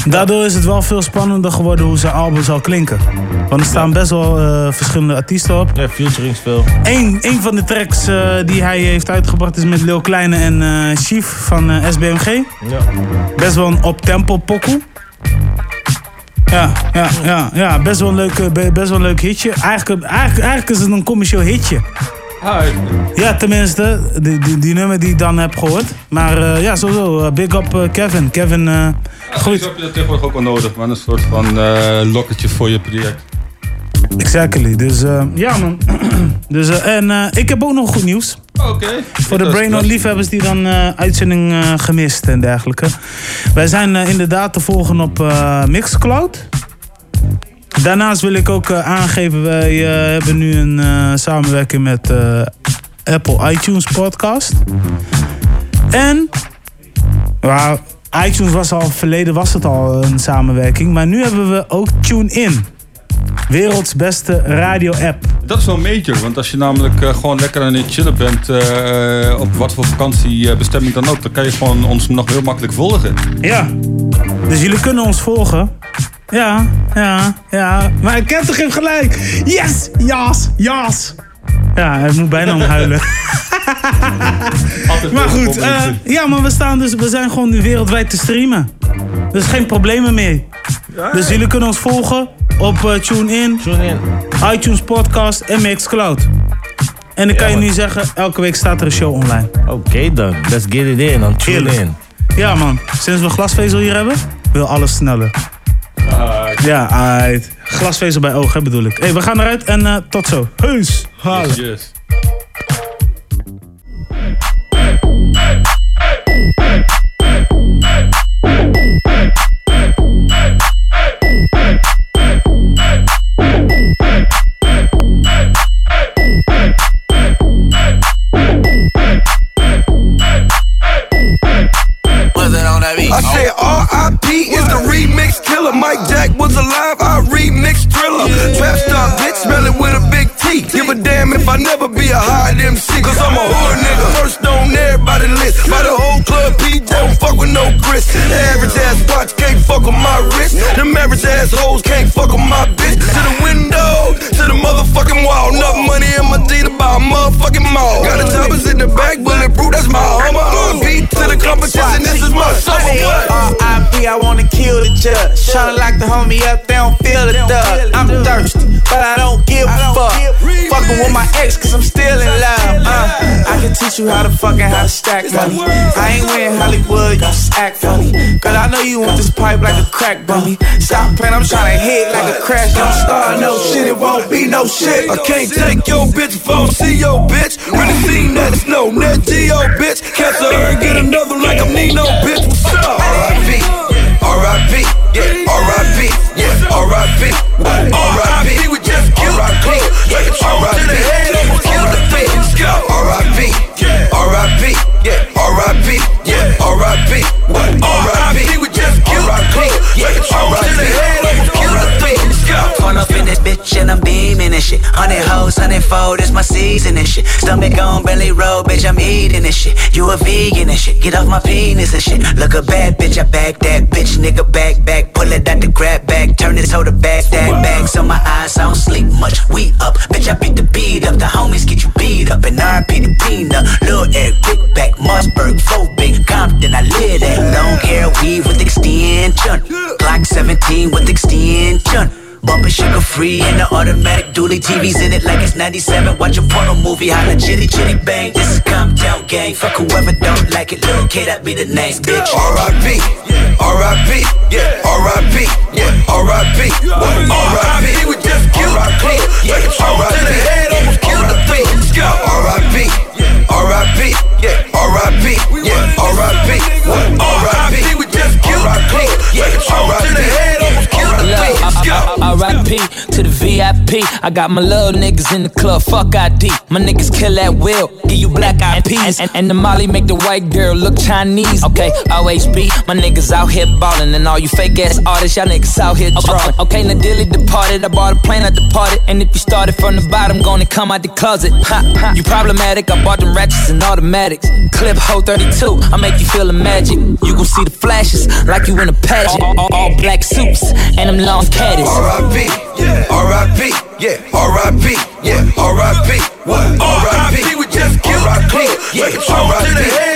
Daardoor is het wel veel spannender geworden hoe zijn album zal klinken. Want er staan best wel eh, verschillende artiesten op. Ja, featurings veel. Eén, één van de tracks eh, die hij heeft uitgebracht is met Lil Kleine en eh Chief van SBMG. Ja. Best wel een op-tempo pokoe. Ja, ja, ja, ja, best wel een leuk, be- best wel een leuk hitje. Eigenlijk, eigenlijk, eigenlijk is het een commercieel hitje. Ja, tenminste, die, die, die nummer die ik dan heb gehoord. Maar eh, ja, sowieso, eh, big up eh, Kevin. Kevin, eh Goed. heb je dat tegenwoordig ook wel nodig, man. Een soort van lokketje voor je project. exactly. Dus ja man. dus, en ik heb ook nog goed nieuws. Oké. Voor de Brain liefhebbers die dan uitzending gemist en dergelijke. Wij zijn inderdaad te volgen op Mixcloud. Daarnaast wil ik ook eh, aangeven, wij eh, hebben nu een eh, samenwerking met Apple iTunes Podcast. En ja, iTunes was al verleden was het al een samenwerking, maar nu hebben we ook TuneIn. Werelds beste radio-app. Dat is wel major, want als je namelijk eh, gewoon lekker aan het chillen bent, eh, op wat voor vakantiebestemming dan ook, dan kan je gewoon ons nog heel makkelijk volgen. Ja. Dus jullie kunnen ons volgen. Ja, ja, ja. Maar ik heb toch geen gelijk. Yes, jas, jas. Ja, hij moet bijna om huilen. maar goed, eh, ja, maar we, staan dus, we zijn gewoon nu wereldwijd te streamen. Dus geen problemen meer. Dus jullie kunnen ons volgen op eh, TuneIn, iTunes Podcast en Mixcloud. En ik kan je nu zeggen, elke week staat er een show online. Oké dan, let's get it in on tune in. Ja man, sinds we glasvezel hier hebben, wil alles sneller. Ja, aight. glasvezel bij oog, hè, bedoel ik. Hey, we gaan eruit en eh, tot zo. Heus. Halen. Yes, yes. Damn if I never be a hard MC. Cause I'm a hood nigga. First on everybody list. By the whole club, PJ don't fuck with no. The average ass watch can't fuck with my wrist. Them average ass hoes can't fuck with my bitch. To the window, to the motherfucking wall. Enough money in my D to buy a motherfucking mall. Got the choppers in the back, bulletproof, that's my armor. RP to the competition, this is my summer. R.I.P. I wanna kill the judge. Tryna lock the homie up, they don't feel the thug. I'm thirsty, but I don't give a fuck. Fucking with my ex, cause I'm still in love. Uh, I can teach you how to fucking how to stack money. I ain't wearing Hollywood, you just act funny. Cause I know you want this pipe like a crack bummy. Stop playing, I'm trying to hit like a crash. Don't start no shit, it won't be no shit. I can't take your bitch if I don't see your bitch. Really seen that it's no net Geo bitch. Catch her and get another like I'm Nino bitch. What's up? R.I.P. R.I.P. Yeah, R.I.P. Yeah, R.I.P. R.I.P. We just killed the club. Take a trunk to the head, this bitch and I'm beaming and shit. Hundred hoes, hundred fold, it's my season and shit. Stomach on belly roll, bitch, I'm eating this shit. You a vegan and shit. Get off my penis and shit. Look a bad bitch, I back that bitch, nigga back back. Pull it out the grab bag, turn it to the back that bag. So my eyes, I don't sleep much. We up, bitch, I beat the beat up. The homies get you beat up and I RP the peanut. Lil Eric, Big Back, Mossberg, Big Compton. I live that long hair weave with extension. Glock 17 with extension. Sugar free in the automatic dually. TV's in it like it's 97. Watch a porno movie, holla chitty chitty bang. This is Comptown gang. Fuck whoever don't like it, little kid, that be the name, bitch. R.I.P. R.I.P. Yeah. R.I.P. Yeah. R.I.P. What? R.I.P. We just killed the clip. Yeah. R.I.P. to the head, almost killed the beat. R.I.P. R.I.P. Yeah. R.I.P. Yeah. R.I.P. What? R.I.P. We just killed the clip. Yeah. R.I.P. to the head, almost killed the. R.I.P. to the VIP. I got my little niggas in the club, fuck ID. My niggas kill at will, give you black eyed peas. And, and the Molly make the white girl look Chinese. Okay, OHB, my niggas out here ballin'. And all you fake ass artists, y'all niggas out here drawing. Okay, now Dilly departed, I bought a plane, I departed. And if you started from the bottom, gonna come out the closet. Ha, ha. You problematic, I bought them ratchets and automatics. Clip hole 32, I make you feel the magic. You gon' see the flashes like you in a pageant. All, all- all black suits and them long caddies. R.I.P. Yeah. R.I.P. Yeah. R.I.P. Yeah. R.I.P. What? R.I.P. We just killed the clip. Yeah. R.I.P.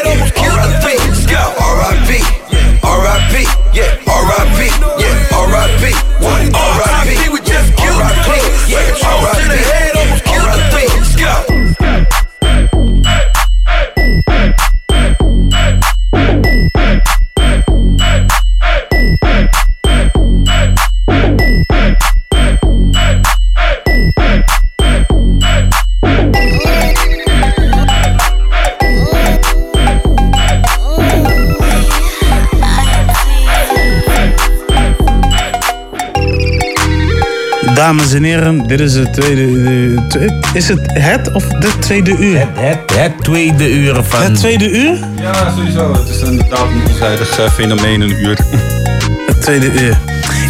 Dames en heren, dit is het tweede. de twe- is het het of de tweede uur? Het, het, het tweede uur van. Het tweede uur? Ja, sowieso. Het is inderdaad een onzijdig eh, fenomeen, een uur. Het tweede uur.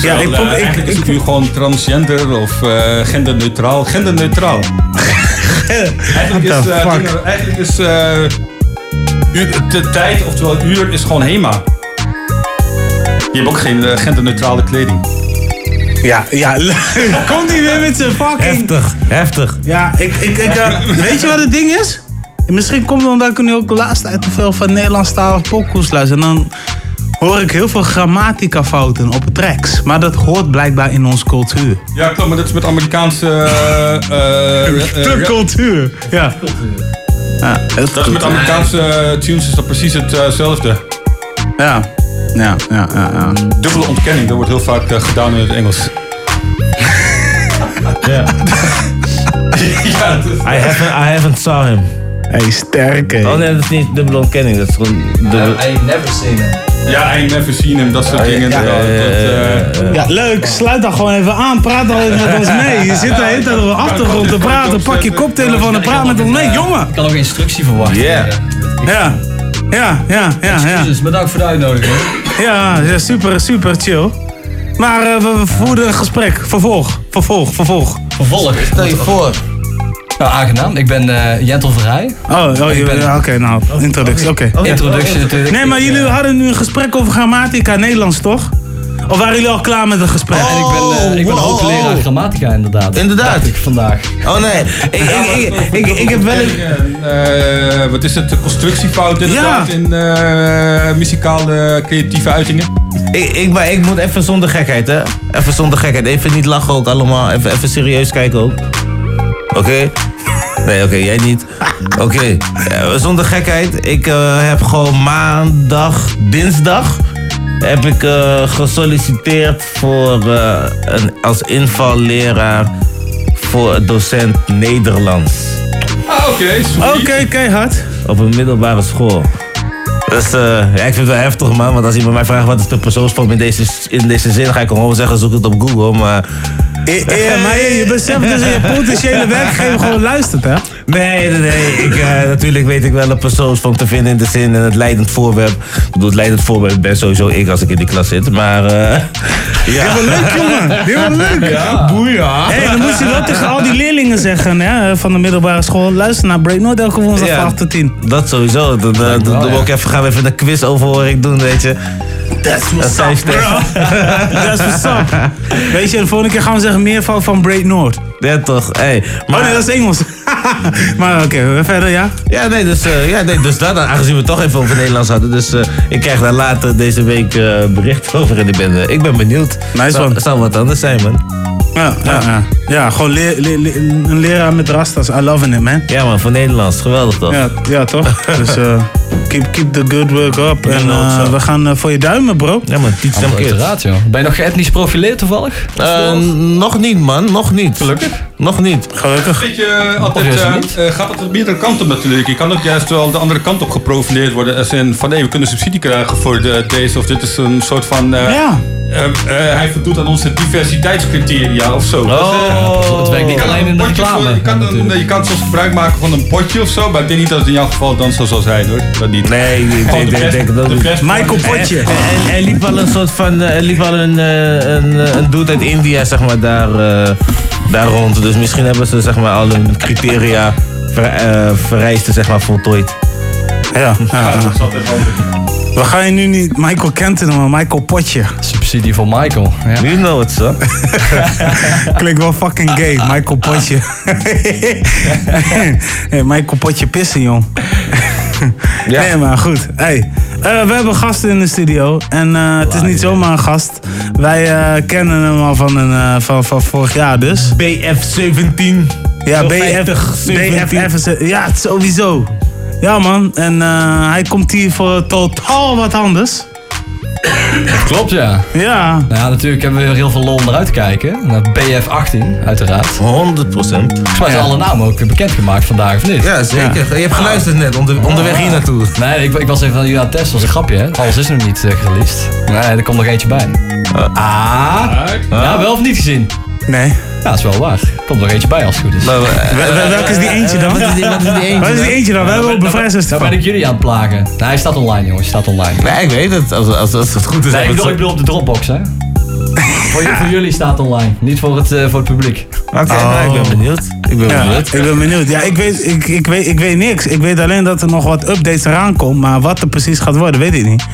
Ja, ik ik, probeer- ik- eigenlijk is het nu gewoon transgender of eh, genderneutraal. Genderneutraal. eigenlijk is, eigenlijk is eh, uur- de tijd, oftewel uur, is gewoon HEMA. Je hebt ook geen genderneutrale kleding. Ja, ja. Komt hij weer met zijn fucking... Heftig, heftig. Ja, ik, ik, ik, eh, weet je wat het ding is? Misschien komt het omdat ik nu ook de laatste tijd te veel van Nederlandstalige pokoes luister. En dan hoor ik heel veel grammatica fouten op tracks. Maar dat hoort blijkbaar in onze cultuur. Ja, klopt, maar dat is met Amerikaanse... eh, eh, eh, De rap- cultuur, ja. ja Dat is met Amerikaanse tunes is dat precies hetzelfde. Ja. Ja, ja, ja, ja. Dubbele ontkenning, dat wordt heel vaak eh, gedaan in het Engels. Ja. ja, dat is... I haven't, I haven't saw him. Hey, sterk hè. Oh nee, dat is niet dubbele ontkenning. Dat is gewoon dubbel... I never seen it. Ja, I never seen him, dat soort dingen. ja. Dat, eh, Ja, leuk. Sluit dan gewoon even aan. Praat al even met ons mee. Je zit de hele tijd op de achtergrond te praten. Pak je koptelefoon en praat met ons mee. Jongen. Ik kan ook instructie verwachten. Yeah. Ja. Ja, ja, ja, ja. Excuses, bedankt voor de uitnodiging. Ja, ja, super, super chill. Maar eh, we, voerden een gesprek. Vervolg, vervolg, vervolg. Vervolg. Stel je voor. Nou, aangenaam. Ik ben eh Jentel Verheij. Oh, oh ben- ja, oké, nou, introductie, oké. Introductie natuurlijk. Nee, maar jullie hadden nu een gesprek over grammatica Nederlands, toch? Of waren jullie al klaar met het gesprek? En ik ben, eh, ik ben wow, hoogleraar oh. grammatica inderdaad. Inderdaad. Dacht ik vandaag. Oh nee, ik, ik, ik, ik, ik heb wel een... eh, wat is het? Constructiefout inderdaad in eh, muzikale creatieve uitingen. Ik, ik, maar ik moet even zonder gekheid, hè? Even zonder gekheid. Even niet lachen ook allemaal. Even, even serieus kijken ook. Oké? Nee, oké, jij niet. Oké, ja, zonder gekheid. Ik heb gewoon maandag, dinsdag... heb ik eh, gesolliciteerd voor, eh, een, als invalleraar voor docent Nederlands. Ah, oké. Oké, keihard. Op een middelbare school. Dus eh, ja, ik vind het wel heftig, man. Want als iemand mij vraagt wat is de persoonsvorm in deze, in deze zin, ga ik gewoon zeggen: zoek het op Google. Maar. Ja, maar je, je beseft dus dat je potentiële werkgever gewoon luistert, hè? Nee, nee, nee. Ik, eh, natuurlijk weet ik wel een persoonsvorm te vinden in de zin en het leidend voorwerp. Ik bedoel, het leidend voorwerp ben sowieso ik als ik in die klas zit. Maar. eh ja. Dit was leuk, jongen. Dit was leuk. Ja, boeia. Hé, dan moest je wel tegen al die leerlingen zeggen hè, van de middelbare school. Luister naar Break Nooit elke woensdag Ja. van 8 tot 10. Dat sowieso. Dan, dan, dan doen we ook even, gaan we even een quiz over hoor ik doen, weet je. That's what's up, bro. That's what's up. Weet je, de volgende keer gaan we zeggen meer van, Break Noord. Ja, toch. Hey, maar... Oh nee, dat is Engels. maar oké, verder ja? Ja, nee, dus, eh, ja, nee, dus dat, aangezien we het toch even over Nederlands hadden. Dus eh, ik krijg daar later deze week eh, bericht over en ik ben, ik ben benieuwd. Nice Zou- one. Zou wat anders zijn, man. Ja, ja, ja. ja gewoon leer, leer- leer- een leraar met rastas. I love it, man. Ja man, voor Nederlands. Geweldig toch? Ja, ja toch? dus eh, keep, keep the good work up. En eh, we gaan voor je duimen, bro. Ja man, teach them kids. Uiteraard, joh. Ben je nog etnisch profileerd toevallig? Eh, nog niet man, nog niet. Gelukkig. Nog niet. Gelukkig. Weet je, altijd, eh, niet? eh, gaat altijd meerdere kanten op natuurlijk. Je kan ook juist wel de andere kant op geprofileerd worden. Als in van nee, we kunnen subsidie krijgen voor de, deze of dit is een soort van. Ja. hij voldoet aan onze diversiteitscriteria of zo. Oh, het werkt niet alleen in de reclame. voor- Je kan, een, je kan soms gebruik maken van een potje of zo, maar ik denk niet dat het in jouw geval dan zo zal zijn hoor. Dat niet. Nee, ik denk, de denk, dat niet. Michael Potje. En, er liep wel een soort van, er liep wel een, een, eh, een dude uit India, zeg maar, daar, daar rond. Dus misschien hebben ze, zeg maar, al hun criteria ver, eh, vereisten, zeg maar, voltooid. Ja. We gaan je nu niet Michael Kenton noemen, Michael Potje. Subsidie voor Michael. Ja. You know it, son. Klinkt wel fucking gay, Michael Potje. hey, Michael Potje pissen, jong. Ja. Nee, maar goed. Hey, eh, we hebben gasten in de studio. En eh, het is niet zomaar een gast. Wij eh, kennen hem al van, een, van, van vorig jaar dus. BF17. Ja, BF, 50, 17. BFF. is- Ja, sowieso. Ja, man. En hij komt hier voor totaal wat anders. Klopt, ja. Ja. Nou ja, natuurlijk hebben we weer heel veel lol om eruit te kijken. Naar BF18, uiteraard. 100 procent. Volgens mij zijn alle namen ook bekendgemaakt vandaag, of niet? Ja, zeker. Je hebt geluisterd net, onder, onderweg hier naartoe. Nee, ik, ik was even aan jullie aan het testen. Dat was een grapje, hè? Alles is nog niet uh, gereleased. Nee, er komt nog eentje bij. Ah. Ja, wel of niet gezien? Nee. Ja, dat is wel waar. Er komt nog eentje bij als het goed is. Maar, eh, Wel- wel- Welke is die eentje dan? Wat is die, wat is die eentje? Wat is die dan? eentje dan? We hebben ook bevrijsters Nou ben ik jullie aan het plagen. Nee, hij staat online, jongens. Hij staat online. Nee, ik weet het. Als, als, als het goed is. Nee, ik bedoel, ik bedoel op de Dropbox, hè? voor, jullie staat online. Niet voor het, eh, voor het publiek. Oké, nou, ik ben benieuwd. Ik ben Ja, benieuwd. ik ben benieuwd. Ja, ik weet, ik, ik, weet, ik weet niks. Ik weet alleen dat er nog wat updates eraan komen. Maar wat er precies gaat worden, weet ik niet.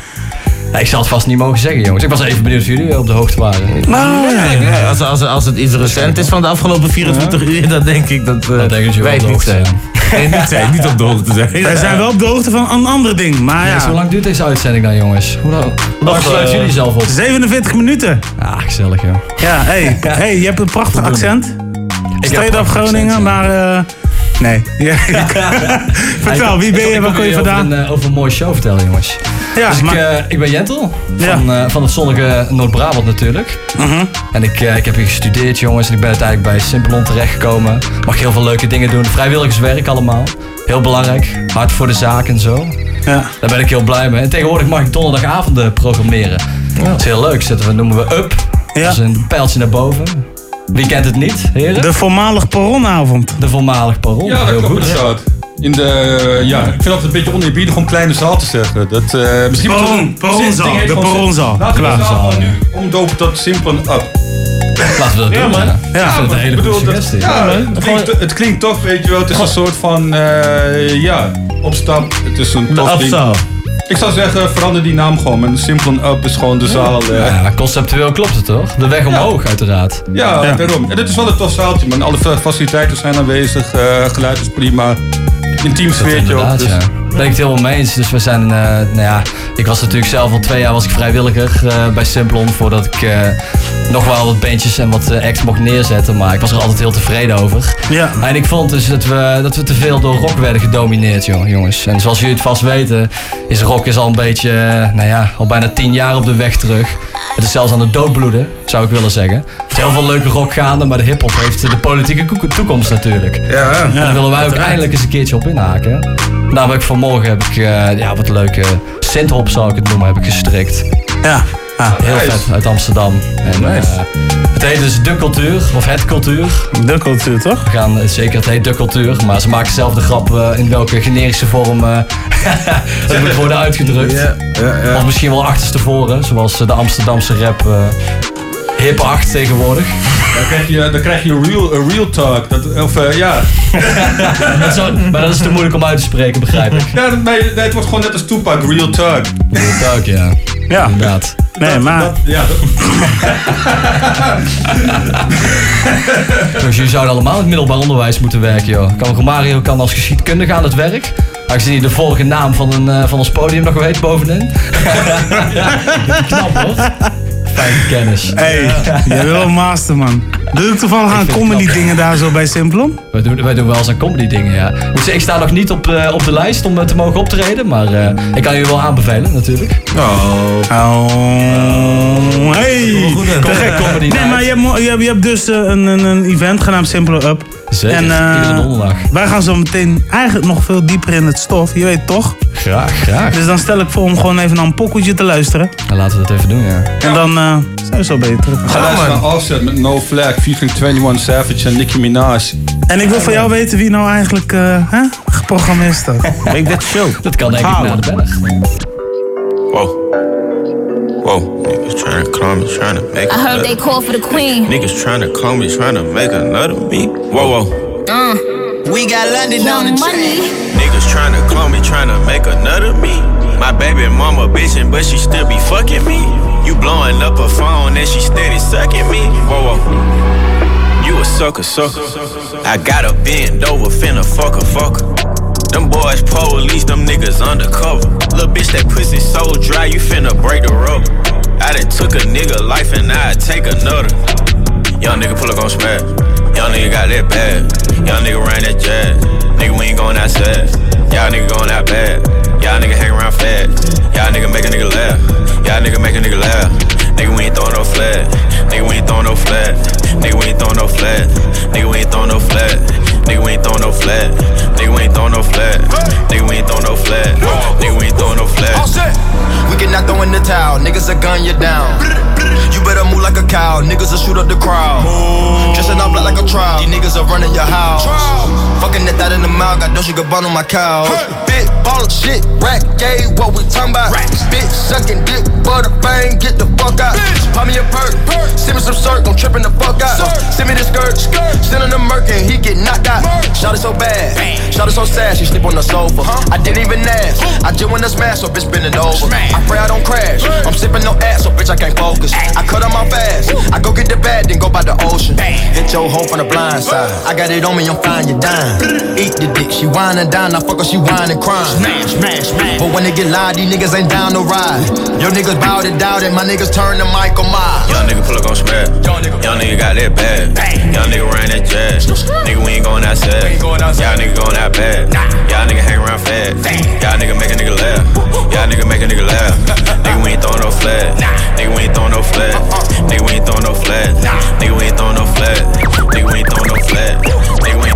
Ik zal het vast niet mogen zeggen, jongens. Ik was even benieuwd of jullie op de hoogte waren. Nou, ja, ja. Ja, als, als, als het iets recent is van de afgelopen 24 uur, dan denk ik dat eh denk ik je wij het op de niet hoogte zijn. Nee, niet zijn, niet op de hoogte zijn. Wij zijn wel op de hoogte van een ander ding. Maar Ja. Hoe ja, lang duurt deze uitzending dan, jongens? Hoe lang, hoe lang sluiten eh, jullie zelf op? 47 minuten. Ah, gezellig, joh. Ja, hey, hey, je hebt een prachtig accent. heb Straight up prachtig Groningen, maar... eh, nee. Ja, Vertel, wie ben je, waar kom je vandaan? Over een, eh, over een mooie show vertellen, jongens. Ja, dus ik, eh, ik ben Jentel, Ja. van, eh, van het zonnige Noord-Brabant natuurlijk. Mhm. En ik, ik heb hier gestudeerd, jongens. En ik ben uiteindelijk bij Simpelon terechtgekomen. Mag heel veel leuke dingen doen. Vrijwilligerswerk allemaal. Heel belangrijk. Hard voor de zaak en zo. Ja. Daar ben ik heel blij mee. En tegenwoordig mag ik donderdagavonden programmeren. Dat is heel leuk. Zetten we, noemen we Up. Ja. Dat is een pijltje naar boven. Wie kent het niet, heren? De voormalig perronavond. De voormalig parool. Ja, dat heel goed. In de, ja, ik vind het een beetje oneerbiedig om kleine zaal te zeggen. Dat, eh misschien Ding heet de perronzaal. Laten we de zaal nu omdopen tot simpel en up. Laten we dat Ja, doen. man. Ja, Ja, een hele goede dat- suggestie. Ja, het klinkt, het klinkt tof, weet je wel. Het is een soort van, eh, ja, opstap. Het is een De tof ding. Ik zou zeggen, verander die naam gewoon. En simpel en up is gewoon de zaal. eh, ja, Ja, conceptueel klopt het toch? De weg omhoog, uiteraard. Ja. daarom. En dit is wel een tof zaaltje, man. Alle fa- faciliteiten zijn aanwezig. eh, geluid is prima. Intiem sfeertje ook. inderdaad, Dus. ja. Ben ik het helemaal mee eens. Dus we zijn, eh, nou ja, ik was natuurlijk zelf al twee jaar was ik vrijwilliger eh, bij Simplon. Voordat ik eh, nog wel wat bandjes en wat eh, acts mocht neerzetten. Maar ik was er altijd heel tevreden over. Ja. En ik vond dus dat we, dat we te veel door rock werden gedomineerd, joh, jongens. En zoals jullie het vast weten, is rock is al een beetje, eh, nou ja, al bijna tien jaar op de weg terug. Het is zelfs aan het doodbloeden, zou ik willen zeggen. Er is heel veel leuke rock gaande, maar de hip-hop heeft de politieke toekomst natuurlijk. Ja, En daar willen wij ook eindelijk eens een keertje op inhaken. Ik vanmorgen heb ik, eh, ja, wat leuke synthhop zou ik het noemen, heb ik gestrikt. Ja. Ah, Heel Nice. vet, uit Amsterdam. En, Nice. eh, het heet dus De Cultuur, of Het Cultuur. de cultuur, toch? We gaan, eh, zeker, het heet De Cultuur, maar ze maken zelf de grap eh, in welke generische vorm dat moet worden uitgedrukt. Of misschien wel achterstevoren, zoals de Amsterdamse rap hip 8 tegenwoordig. Dan krijg je, dan krijg je real, real talk. Dat, of ja. Dat maar dat is te moeilijk om uit te spreken, begrijp ik. ja dat- nee, nee, het wordt gewoon net als Tupac, real talk. Real talk, ja. Ja. Inderdaad. Nee, maar... Dat, ja, dat- Dus jullie zouden allemaal in het middelbaar onderwijs moeten werken, joh. Kan Romario kan als geschiedkundige aan het werk. Aangezien hij de volgende naam van, een, eh, van ons podium nog weet bovenin. Knap hoor. Fijne kennis. Hey, jij wil een master, man. Doe ik toevallig aan comedy dingen daar zo bij Simplon? Wij doen, wij doen wel eens aan comedy dingen, ja. Moet ik sta nog niet op, eh, op de lijst om eh, te mogen optreden, maar eh, ik kan je wel aanbevelen natuurlijk. Oh. Hey. Te gek. Comedy Nee, night. maar je hebt, je hebt, je hebt dus een, een, een event genaamd Simpler Up. Zeker, En, eh, donderdag. Wij gaan zo meteen eigenlijk nog veel dieper in het stof, je weet toch? Graag, graag. Dus dan stel ik voor om gewoon even naar een pokoetje te luisteren. Dan laten we dat even doen, ja. En dan eh, zijn we zo terug. Ga luisteren naar Offset met No Flag, featuring 21 Savage en Nicki Minaj. En ik wil van jou weten wie nou eigenlijk eh hè, geprogrammeerd staat. Make that show. Dat kan denk ik na de Berg. Whoa. Whoa. Niggas trying to clone me, trying to make I heard they call for the queen. Niggas trying to clone me, trying to make another me. Whoa, whoa. Uh, We got London on the money. Niggas trying to clone me, trying to make another me. My baby mama bitchin', but she still be fucking me. You blowing up her phone and she steady sucking me. Whoa, whoa. You a sucker, sucker. I gotta bend over, finna fuck a fucker. Them boys police, them niggas undercover. Little bitch, that pussy so dry, you finna break the rubber. I done took a nigga life and I take another. Young nigga pull up on smash. Young nigga got that bad. Young nigga ran that jazz. Nigga, we ain't going that outside. Y'all nigga going out bad. Y'all nigga hang around fat. Y'all nigga make a nigga laugh. Y'all nigga make a nigga laugh. Nigga, we ain't throwing no flat. Nigga, we ain't throwing no flat. Nigga, we ain't throwing no flag. Nigga, we ain't throwing no flag. Nigga, we ain't throwing no flag. Nigga, we ain't throwing no flag. Nigga, we ain't throwing no flag. Nigga, we ain't throwing no flag. We cannot throw in the towel, niggas will gun you down. You better move like a cow, niggas will shoot up the crowd. Dressing up like a trial, these niggas are running your house. Fucking that that in the mouth, got Dolce Gabbana on my couch. Big ball of shit, rack gay, what we talking about? Bitch sucking dick, butter bang, get the fuck out. Pop me a perk, send me some circ, I'm tripping the fuck out. Send me the skirt, send him the merc and he get knocked out. Shot it so bad, shot it so sad, she sleep on the sofa. I didn't even ask, I just wanna smash, so bitch bending over. I pray I don't crash, I'm sipping no ass, so bitch I can't focus. I cut on my fast, I go get the bag, then go by the ocean. Hit your hoe from the blind side, I got it on me, I'm fine, you dime. Eat the dick, she whine and dine, I fuck her, she whine and crying. Smash, smash, smash. But when they get loud, these niggas ain't down to ride. Your niggas bout it, doubt it, my niggas turn to Michael Myers. Young nigga pull up on smash. Young nigga got that bad. Young nigga ran that jazz. Nigga, we ain't going outside. Y'all nigga going out bad. Y'all nigga hang around fast. Y'all nigga make a nigga laugh. Y'all nigga make a nigga laugh. Nigga, we ain't throwing no flag. Nigga, we ain't throwing no flag. Uh, uh. Nigga, we ain't throwing no flag. Nigga, we ain't throwing no flag. Nigga, we ain't throwing no flag. Nigga, we ain't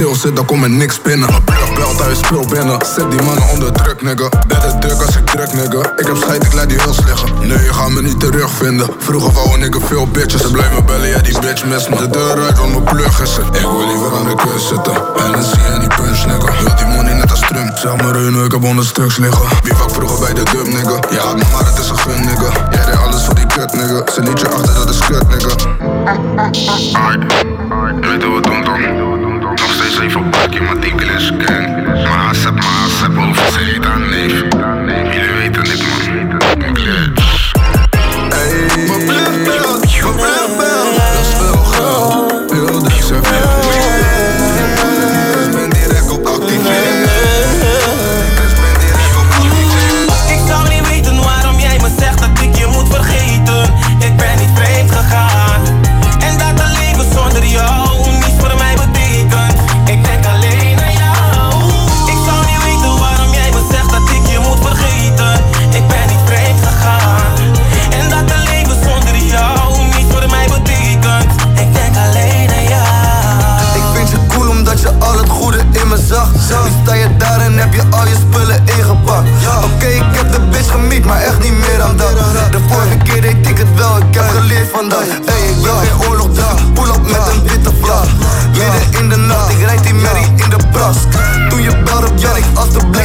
Als ik stil zit, dan komt er niks binnen. Belt, hij speel binnen. Zet die mannen onder druk, nigga. Ben het druk als ik druk, nigga. Ik heb scheid, ik laat die huls liggen. Nee, je gaat me niet terugvinden. Vroeger wou nigga veel bitches. Ze blijven bellen, ja, die bitch mist me. De deur uit, want mijn plug is. Ik wil liever aan de kust zitten. En zie je die punch, nigga. Wil die money net als Trump. Zeg maar reunen, ik heb honderd stuks liggen. Wie vak vroeger bij de dub, nigga. Ja, maar, het is een gun, nigga. Jij deed alles voor die kut, nigga. Ze liet je achter, dat is kut, nigga. Alright, weet hoe we doen geschreven op bakje, maar die wil eens ken. maar haas heb mijn heb over zijn dan neef. Jullie weten,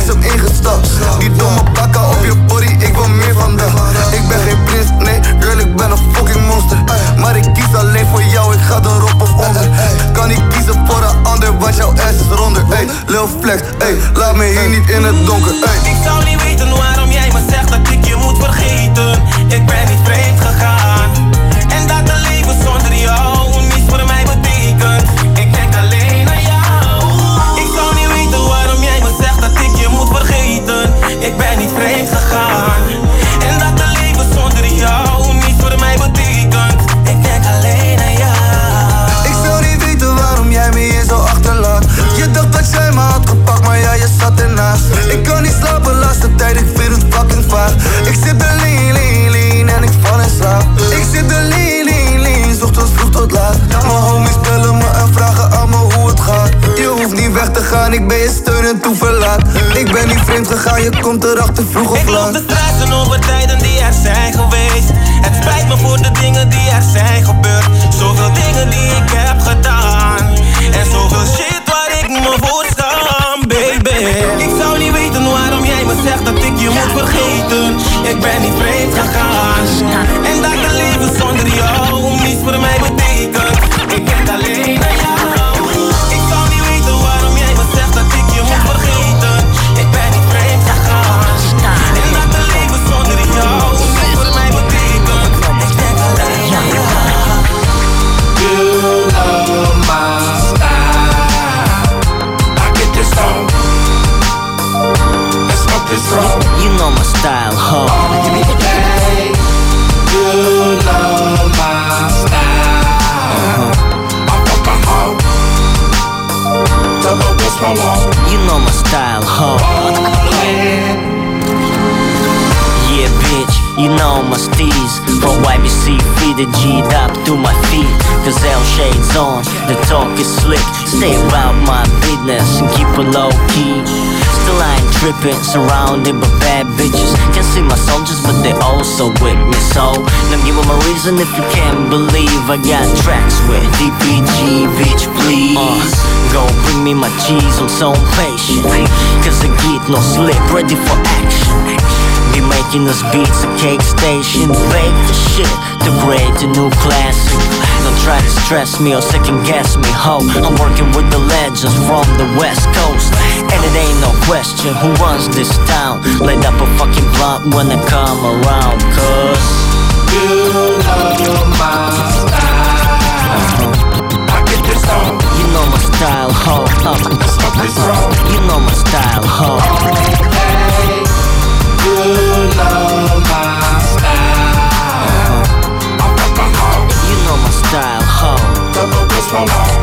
Die domme pakken op je body, ik wil meer van dat. Ik ben geen prins, nee, girl, ik ben een fucking monster. Maar ik kies alleen voor jou, ik ga erop of onder. Kan ik kiezen voor een ander, wat jouw ass is ronder. Ey, Lil Flex, ey, laat me hier niet in het donker. Ey. Ik zou niet weten waarom jij me zegt dat ik je moet vergeten. Ik ben niet vreemd. Ain't surrounded by bad bitches. Can't see my soldiers but they also with me. So, now give them a reason if you can't believe I got tracks with DPG, bitch please. Uh. Go bring me my cheese, I'm so impatient Cause I get no sleep, ready for action be making us beats a cake stations Bake the shit to create a new classic Don't try to stress me or second guess me Ho, I'm working with the legends from the west coast And it ain't no question who runs this town Light up a fucking blunt when I come around Cause You know my style. I get this on. You know my style, ho Let's smoke this wrong. You know my style, ho Okay. You know my style. Double what's my wrong?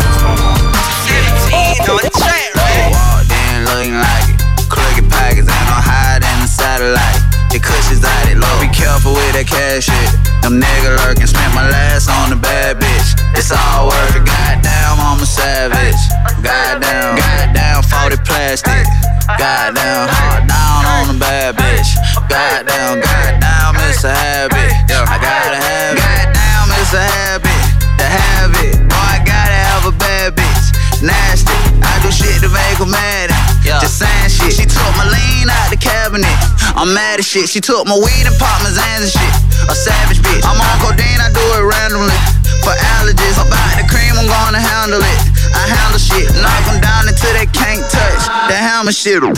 Walked in looking like it. Crooked pockets, the satellite. The cushions it. Be careful with that cash. Them lurking, spent my last on the bad bitch. It's all worth it. Goddamn, I'm a savage. Goddamn, goddamn, 40 plastic. Goddamn, hard down on the bad bitch. Goddamn, goddamn, it's a habit. I gotta have it. Goddamn, it's a habit. To have it. Boy, I gotta have a bad bitch. Nasty. I do shit to make her mad. Just saying shit. She took my lean out the cabinet. I'm mad as shit. She took my weed and pop my Zans and shit. A savage bitch. I'm on codeine, I do it randomly. For allergies, about the cream, I'm gonna handle it. I handle shit, knock them down until they can't. The hammer shit. Blow.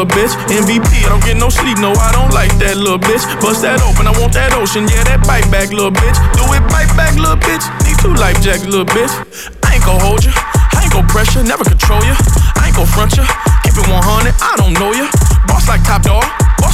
Little bitch. MVP, I don't get no sleep, no, I don't like that little bitch. Bust that open, I want that ocean, yeah, that bite back, little bitch. Do it, bite back, little bitch. Need two life jacks, little bitch. I ain't gon' hold you, I ain't gon' pressure, never control you. I ain't gon' front you, keep it 100, I don't know you. Boss like top dog,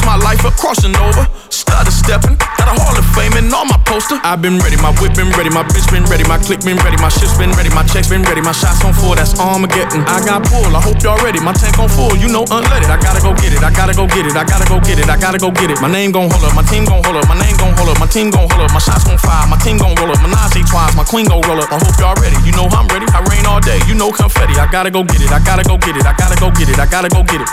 my life up, crossing over. Stutter stepping, got a hall of fame and all my poster. I've been ready, my whip been ready, my bitch been ready, my click been ready, my shit's been ready, my checks been ready, my shots on full, that's Armageddon. I got pull, I hope y'all ready, my tank on full, you know unleaded. I gotta go get it, I gotta go get it, I gotta go get it, I gotta go get it. My name gon' hold up, my team gon' hold up, my name gon' hold up, my team gon' hold up, my shots gon' fire, my team gon' roll up, my Nazi twice, my queen gon' roll up. I hope y'all ready, you know I'm ready, I rain all day, you know confetti. I gotta go get it, I gotta go get it, I gotta go get it, I gotta go get it.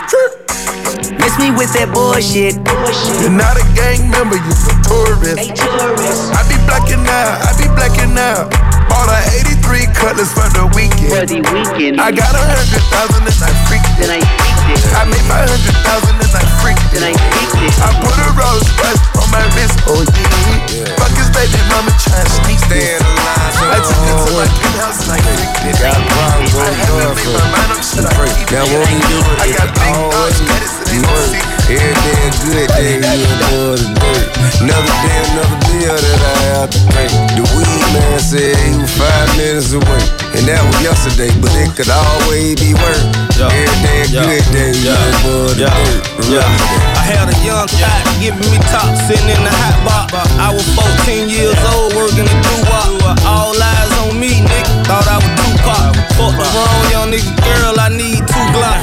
Miss me with that bullshit shit. You're not a gang member, you a tourist. A tourist. I be blacking out, I be blacking out. All the 83 Cutlass for the weekend. For the weekend. I got a hundred thousand and I freaked it. And I freaked it. I made my hundred thousand and I freaked it. And I freaked it. I put a Rolls Royce on my wrist. Oh yeah. yeah. Fuck his baby mama trying to sneak Stay in line. I took it to my penthouse and I freaked it. Got problems I haven't made my mind up. Should I keep it? I got big dogs, medicine, ain't no secret. Every day a good day, even more than dirt. Another day, another deal that I have to pay. The weed man said he was five minutes away. And that was yesterday, but it could always be worse. Yeah. Every day a yeah. good day, yeah. even more than yeah. dirt. Remember yeah. I had a young cop giving me top, sitting in the hot box. I was 14 years old, working the doo-wop. All eyes on me, nigga. Thought I was Tupac. Fuck the wrong young nigga girl, I need two glocks.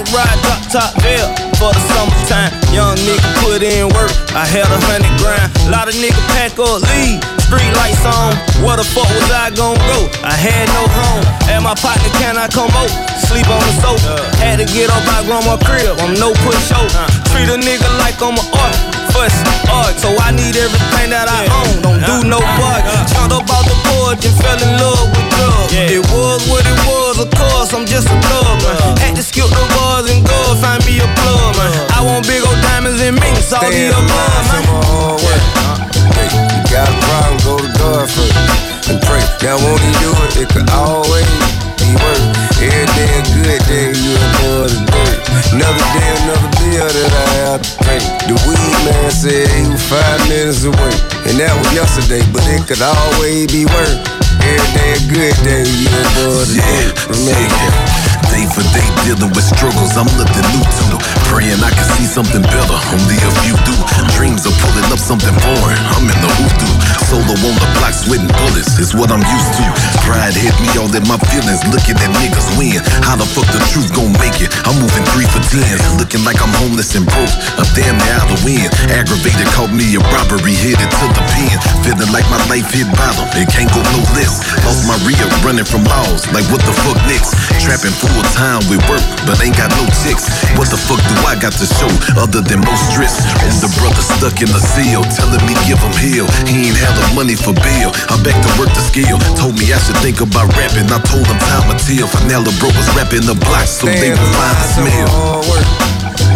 Tryna ride drop top veil for the summertime. Young nigga put in work, I had a hundred grand. Lot of nigga pack up, leave. Street lights on, where the fuck was I gon' go? I had no home. At my partner, can I come over? Sleep on the sofa. Had to get up by grandma crib, I'm no push over. Treat a nigga like I'm a art, fuss, art. So I need everything that I own, don't do no bug. Jumped up out the porch and fell in love with drugs. It was what it was, of course, I'm just a thug, uh-huh. man. Had to skip the bars and go find me a plug, man. Uh-huh. I want big old diamonds and minks, all the above, man. my hard. Uh-huh. Hey, you got a problem, go to God first and pray. Now won't he do it? It could always be worse. Every day a good day, you above the dirt. Another day, another bill that I have to pay. The weed man said he was five minutes away, and that was yesterday, but it could always be worse. Every day a good day, you above the dirt. Remember. Day for day dealing with struggles, I'm looking new to Praying I can see something better, only a few do. Dreams of pulling up something foreign, I'm in the hoodoo. Solo on the block, sweating bullets, is what I'm used to. Pride hit me all in my feelings, looking at niggas win. How the fuck the truth gon' make it? I'm moving three for tens, looking like I'm homeless and broke. I'm damn near out of win. Aggravated, caught me a robbery, hit it to the pen. Feeling like my life hit bottom, it can't go no less. Lost my real, running from laws, like what the fuck next? Trapping full time with work, but ain't got no chicks. What the fuck do I got to show other than most stress? And the brother stuck in the cell, telling me give him hell. He ain't had the money for bail. I'm back to work the scale. Told me I should think about rapping. I told him time will tell. Finella bro was rapping the block, so they would find the smell. work.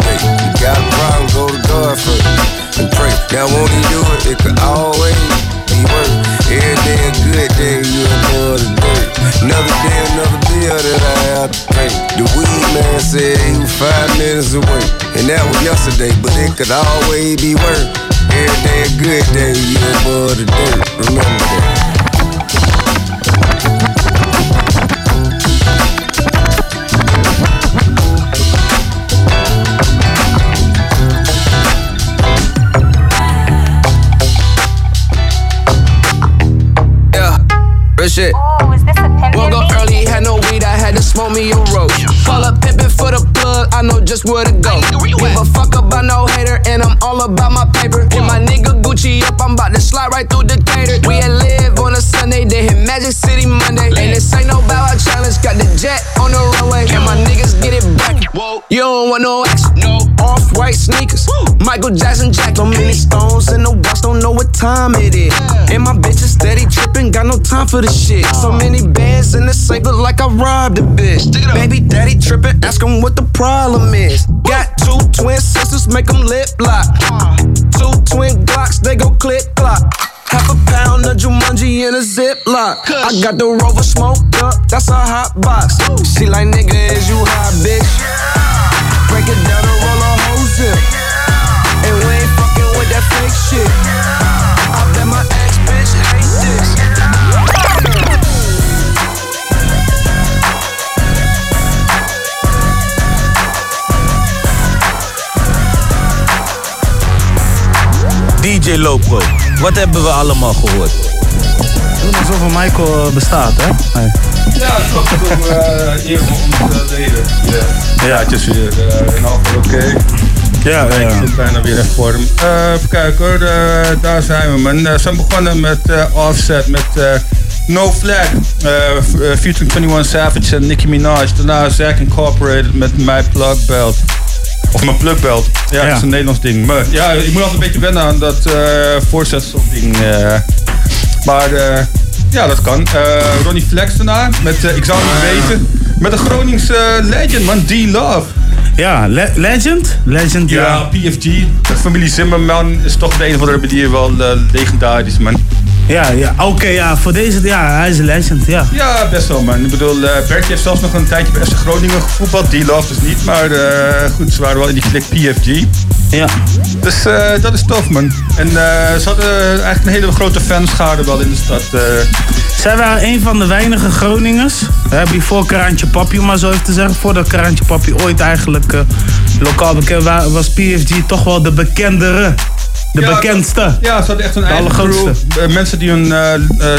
Hey, you got a problem, go to God first and pray. Now won't he do it? It could always be worse. Every day a good day, you above the dirt. Another day, another bill that I have to pay. The weed man said he was five minutes away, and that was yesterday, but it could always be worse. Every day a good day, you above the dirt. Remember that. Yeah, shit. Me a roach. Pull up pimpin' for the plug, I know just where to go. Give a fuck about no hater, and I'm all about my paper. Hit my nigga Gucci up, I'm about to slide right through Decatur. We had live on a Sunday, then hit Magic City Monday. And this ain't no bow out challenge, got the jet on the runway. And my niggas get it back. You don't want no action, no. Off white sneakers, Michael Jackson jacket. So many stones and the watch, don't know what time it is. And my bitch is steady tripping, got no time for the shit. So many bands in the safe, look like I robbed a bitch. Baby daddy tripping, ask him what the problem is. Got two twin sisters, make them lip lock. Two twin Glocks, they go click clock. Half a pound of Jumanji in a Ziploc. I got the Rover smoked up, that's a hot box. She like, nigga, is you hot, bitch? Break it down and roll a whole zip. Shit. I bet my ex bitch hate this. DJ Loco, wat hebben we allemaal gehoord? Doe alsof Michael eh, bestaat, hè? Nee. Ja, toch voor uh, hier om te leden. Ja, ja het is weer uh, in afval oké. Ja, Ik zit bijna weer in vorm. Eh, even kijken hoor, eh, daar zijn we man. Ze zijn begonnen met Offset, met No Flag, f- featuring 21 Savage en Nicki Minaj. Daarna Zack Incorporated met My Plug Belt. Of mijn plugbelt. Ja, dat is een Nederlands ding. Maar ja, ik moet altijd een beetje wennen aan dat uh, voorzetsel-ding. eh. maar eh, ja, dat kan. Ronnie Flex daarna met Ik zou het niet weten. Met een Groningse legend, man. D-Love. Ja, le- legend? Legend, ja. Ja, PFG. De familie Zimmerman is toch de een of andere manier wel eh, legendarisch, man. Ja, ja. oké, ja, voor deze, ja, hij is een legend, ja. Ja, best wel, man. Ik bedoel, eh Bertje heeft zelfs nog een tijdje bij FC Groningen gevoetbald. Die love dus niet, maar eh, goed, ze waren wel in die klik PFG. Ja. Dus dat is tof, man. En ze hadden eigenlijk een hele grote fanschade wel in de stad. Zij waren een van de weinige Groningers. Hè, before Kraantje Papi, om maar zo even te zeggen. Voordat Kraantje Papi ooit eigenlijk eh, lokaal bekend wa- was, PFG toch wel de bekendere. De Ja, bekendste. Ja, ze hadden echt een De eigen allergrootste. Eh, Mensen die hun eh,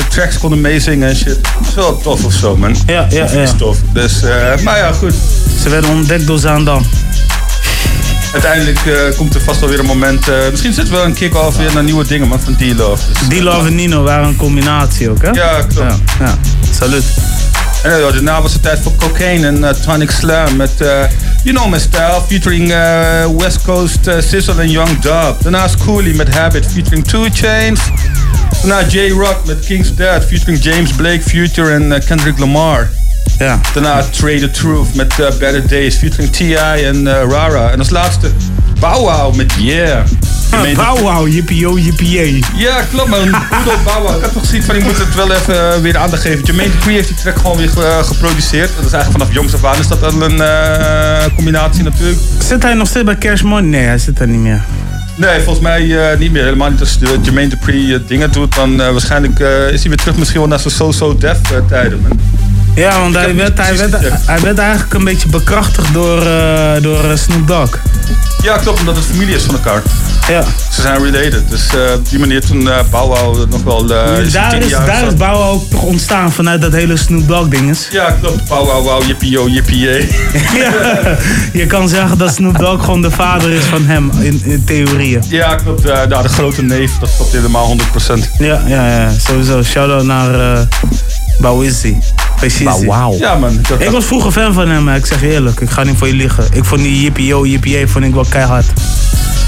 tracks konden meezingen en shit. Dat is wel tof of zo, man. Ja, ja, ja. is tof. Dus, maar ja, goed. Ze werden ontdekt door Zaandam. Uiteindelijk eh, komt er vast wel weer een moment. eh, misschien zit wel een kick-off weer naar nieuwe dingen, man, van D-Love. Dus, D-Love en Nino waren een combinatie ook, hè? Ja, klopt. Ja, ja. Salut. En eh, daarna was het tijd voor Cocaine en Tonic Slam met You Know My Style featuring West Coast Sizzle en Young Dub. Daarna Schoolie met Habit featuring Two Chains. Daarna J-Rock met King's Dead featuring James Blake, Future en Kendrick Lamar. Ja. Daarna Trade the Truth met eh, Better Days featuring T.I. en eh, Rara. En als laatste Bow Wow met Yeah. Je meent- Bow wow, ja, klopt man. Goed op Bow Wow. Ik had toch gezien van ik moet het wel even eh, weer aandacht geven. Jermaine Dupri heeft die track gewoon weer geproduceerd. Dat is eigenlijk vanaf jongs af aan is dat al een combinatie natuurlijk. Zit hij nog steeds bij Cash Money? Nee, hij zit daar niet meer. Nee, volgens mij niet meer. Helemaal niet als de Jermaine Dupri eh, dingen doet. Dan waarschijnlijk is hij weer terug misschien wel naar zijn so-so def tijden. Man. Ja, want hij werd, hij, werd, hij werd eigenlijk een beetje bekrachtigd door, eh, door eh, Snoop Dogg. Ja, klopt. Omdat het familie is van elkaar. Ja. Ze zijn related. Dus eh, op die manier toen uh, Wow nog wel... eh, is daar is, daar zat. is Wow ook toch ontstaan vanuit dat hele Snoop Dogg ding is. Ja, klopt. Bow Wow yippie yo, yippie yay. Ja, je kan zeggen dat Snoop Dogg gewoon de vader is van hem, in, in theorieën. Ja, klopt. eh nou, de grote neef, dat klopt helemaal 100%. Ja, ja, ja, sowieso. Shout-out naar uh, Bawizzy. Precies. Ja, man. Dat- Ik was vroeger fan van hem, ik zeg je eerlijk. Ik ga niet voor je liegen. Ik vond die yippie yo, yippie vond ik wel keihard.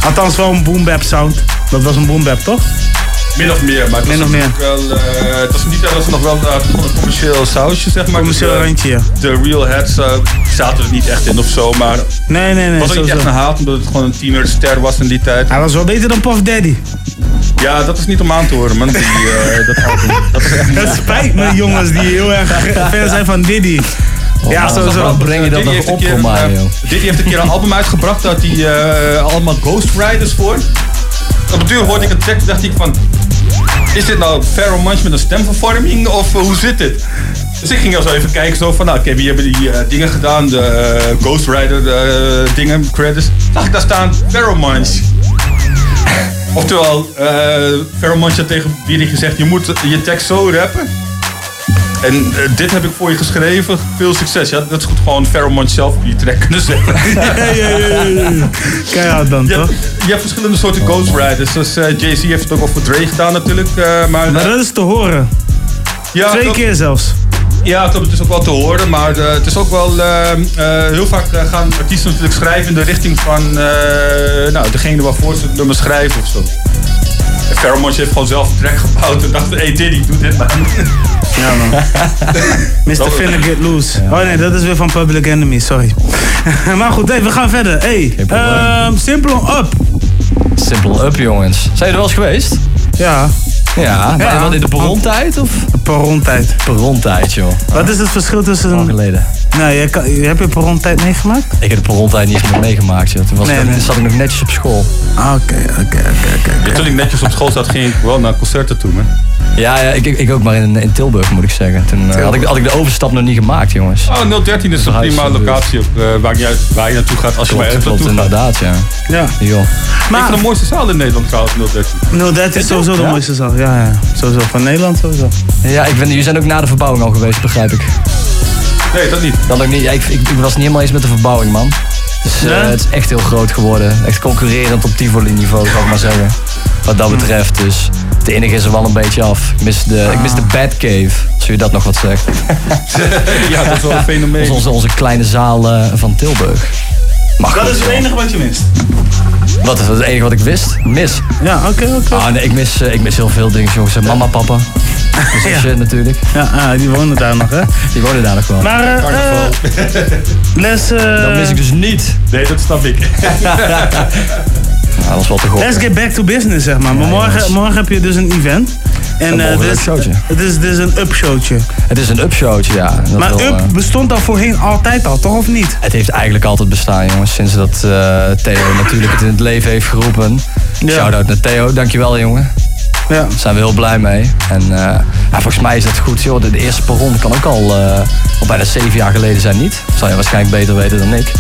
Althans wel een boom bap sound. Dat was een boom bap, toch? Min of meer, maar het Min was of meer. wel, eh, het was niet dat ze nog wel uh, gewoon een commercieel sausje, zeg maar. Commercieel Dus, eh, randje, ja. De real heads eh, zaten er niet echt in of zo, maar Nee, nee, nee. het was ook niet echt een haat, omdat het gewoon een tienerster was in die tijd. Hij was wel beter dan Puff Daddy. Ja, dat is niet om aan te horen, man. Die, eh, dat, houdt niet. dat is echt Het spijt me, jongens, die heel erg fan zijn van Diddy. ja, man, sowieso. dat is breng je dat Diddy nog op voor Mario? eh, Diddy heeft een keer een album uitgebracht, had hij eh, allemaal Ghost Riders voor. Op het duur hoorde ik een track, dacht ik van... Is dit nou Pharaoh Munch met een stemvervorming of eh, hoe zit dit? Dus ik ging al zo even kijken, zo van, nou, oké, wie hebben die eh, dingen gedaan, de eh, Ghost Rider dingen, credits. Zag ik daar staan, Pharaoh Munch. Oftewel, Pharaoh Munch had tegen Diddy gezegd, je moet je tekst zo rappen. En eh, dit heb ik voor je geschreven. Veel succes. Ja, dat is goed gewoon Pharaoh Munch zelf op die track kunnen zetten. ja, ja, ja, ja. Keihard dan, Je toch? hebt, je hebt verschillende soorten Ghost Riders. Dus eh, Jay-Z heeft het ook al voor Dre gedaan natuurlijk. eh, maar Maar dat is te horen. Ja, Twee keer zelfs. Ja, het is ook wel te horen. Maar het is ook wel... eh, eh, heel vaak gaan artiesten natuurlijk schrijven in de richting van... eh, nou, degene waarvoor ze het nummer schrijven of zo. En Pharaoh Munch heeft gewoon zelf een track gebouwd en dacht... Hey Diddy, doe dit maar. Ja, man. Mr. Finna Get Loose. Oh nee, dat is weer van Public Enemy, sorry. maar goed, hey, we gaan verder. Hey, ehm Simple on Up. Simple Up, jongens. Zijn jullie er wel eens geweest? Ja. Ja, maar wat in de perrontijd of? Perrontijd. Perrontijd, joh. Wat is het verschil tussen... Lang geleden. Nee, je kan, heb je perrontijd meegemaakt? Ik heb de perrontijd niet eens meer meegemaakt, joh. Toen was Nee, ik, nee. zat ik nog netjes op school. Oké, oké, oké, oké. Toen ik netjes op school zat, ging ik wel naar concerten toe, man. Ja, ja ik, ik, ik ook maar in, in Tilburg, moet ik zeggen. Toen eh, had, ik, had ik de overstap nog niet gemaakt, jongens. Oh, 013 is een prima locatie. Op, eh, waar, uit, waar je naartoe gaat als je Klopt, klopt naartoe gaat. inderdaad, ja. Ja. Joh. Maar, een van de mooiste zalen in Nederland trouwens, 013. No, dat is sowieso de mooiste zaal. Ja, ja. Sowieso. Van Nederland sowieso. Ja, ik ben, jullie zijn ook na de verbouwing al geweest, begrijp ik. Nee, dat niet. Dan ook niet. Ja, ik, ik, ik was niet helemaal eens met de verbouwing, man. Dus eh, het is echt heel groot geworden. Echt concurrerend op Tivoli niveau, zou ik maar zeggen. Wat dat betreft. Dus het enige is er wel een beetje af. Ik mis de, ik mis de Batcave, als u dat nog wat zegt. ja, dat is wel een Dat fenomeen. is onze, onze kleine zaal eh, van Tilburg. Maar Dat is het enige wat je mist. Wat is het enige wat ik wist? Mis. Ja, oké, oké. Ah, nee, ik mis, eh, ik mis heel veel dingen, jongens. Mama, papa. Dus Ja. shit natuurlijk. Ja, ah, die wonen daar nog, hè? Die wonen daar nog wel. Maar, eh, Carnaval. Les, eh, dat mis ik dus niet. Nee, dat snap ik. Nou, dat is wel te goed. Let's get back to business, zeg maar. maar morgen, jongens. morgen heb je dus een event. En morgen eh, is-. Het is, dit is een upshowtje. Het is een upshowtje, ja. Dat Maar wel, up eh, bestond al voorheen altijd al, toch of niet? Het heeft eigenlijk altijd bestaan, jongens. Sinds dat eh, Theo natuurlijk het in het leven heeft geroepen. Ja. Shout-out naar Theo, dankjewel, jongen. Ja. Daar zijn we heel blij mee. En ja, volgens mij is dat goed. Joh. De, de eerste perron kan ook al, al bijna zeven jaar geleden zijn niet. Zal je waarschijnlijk beter weten dan ik.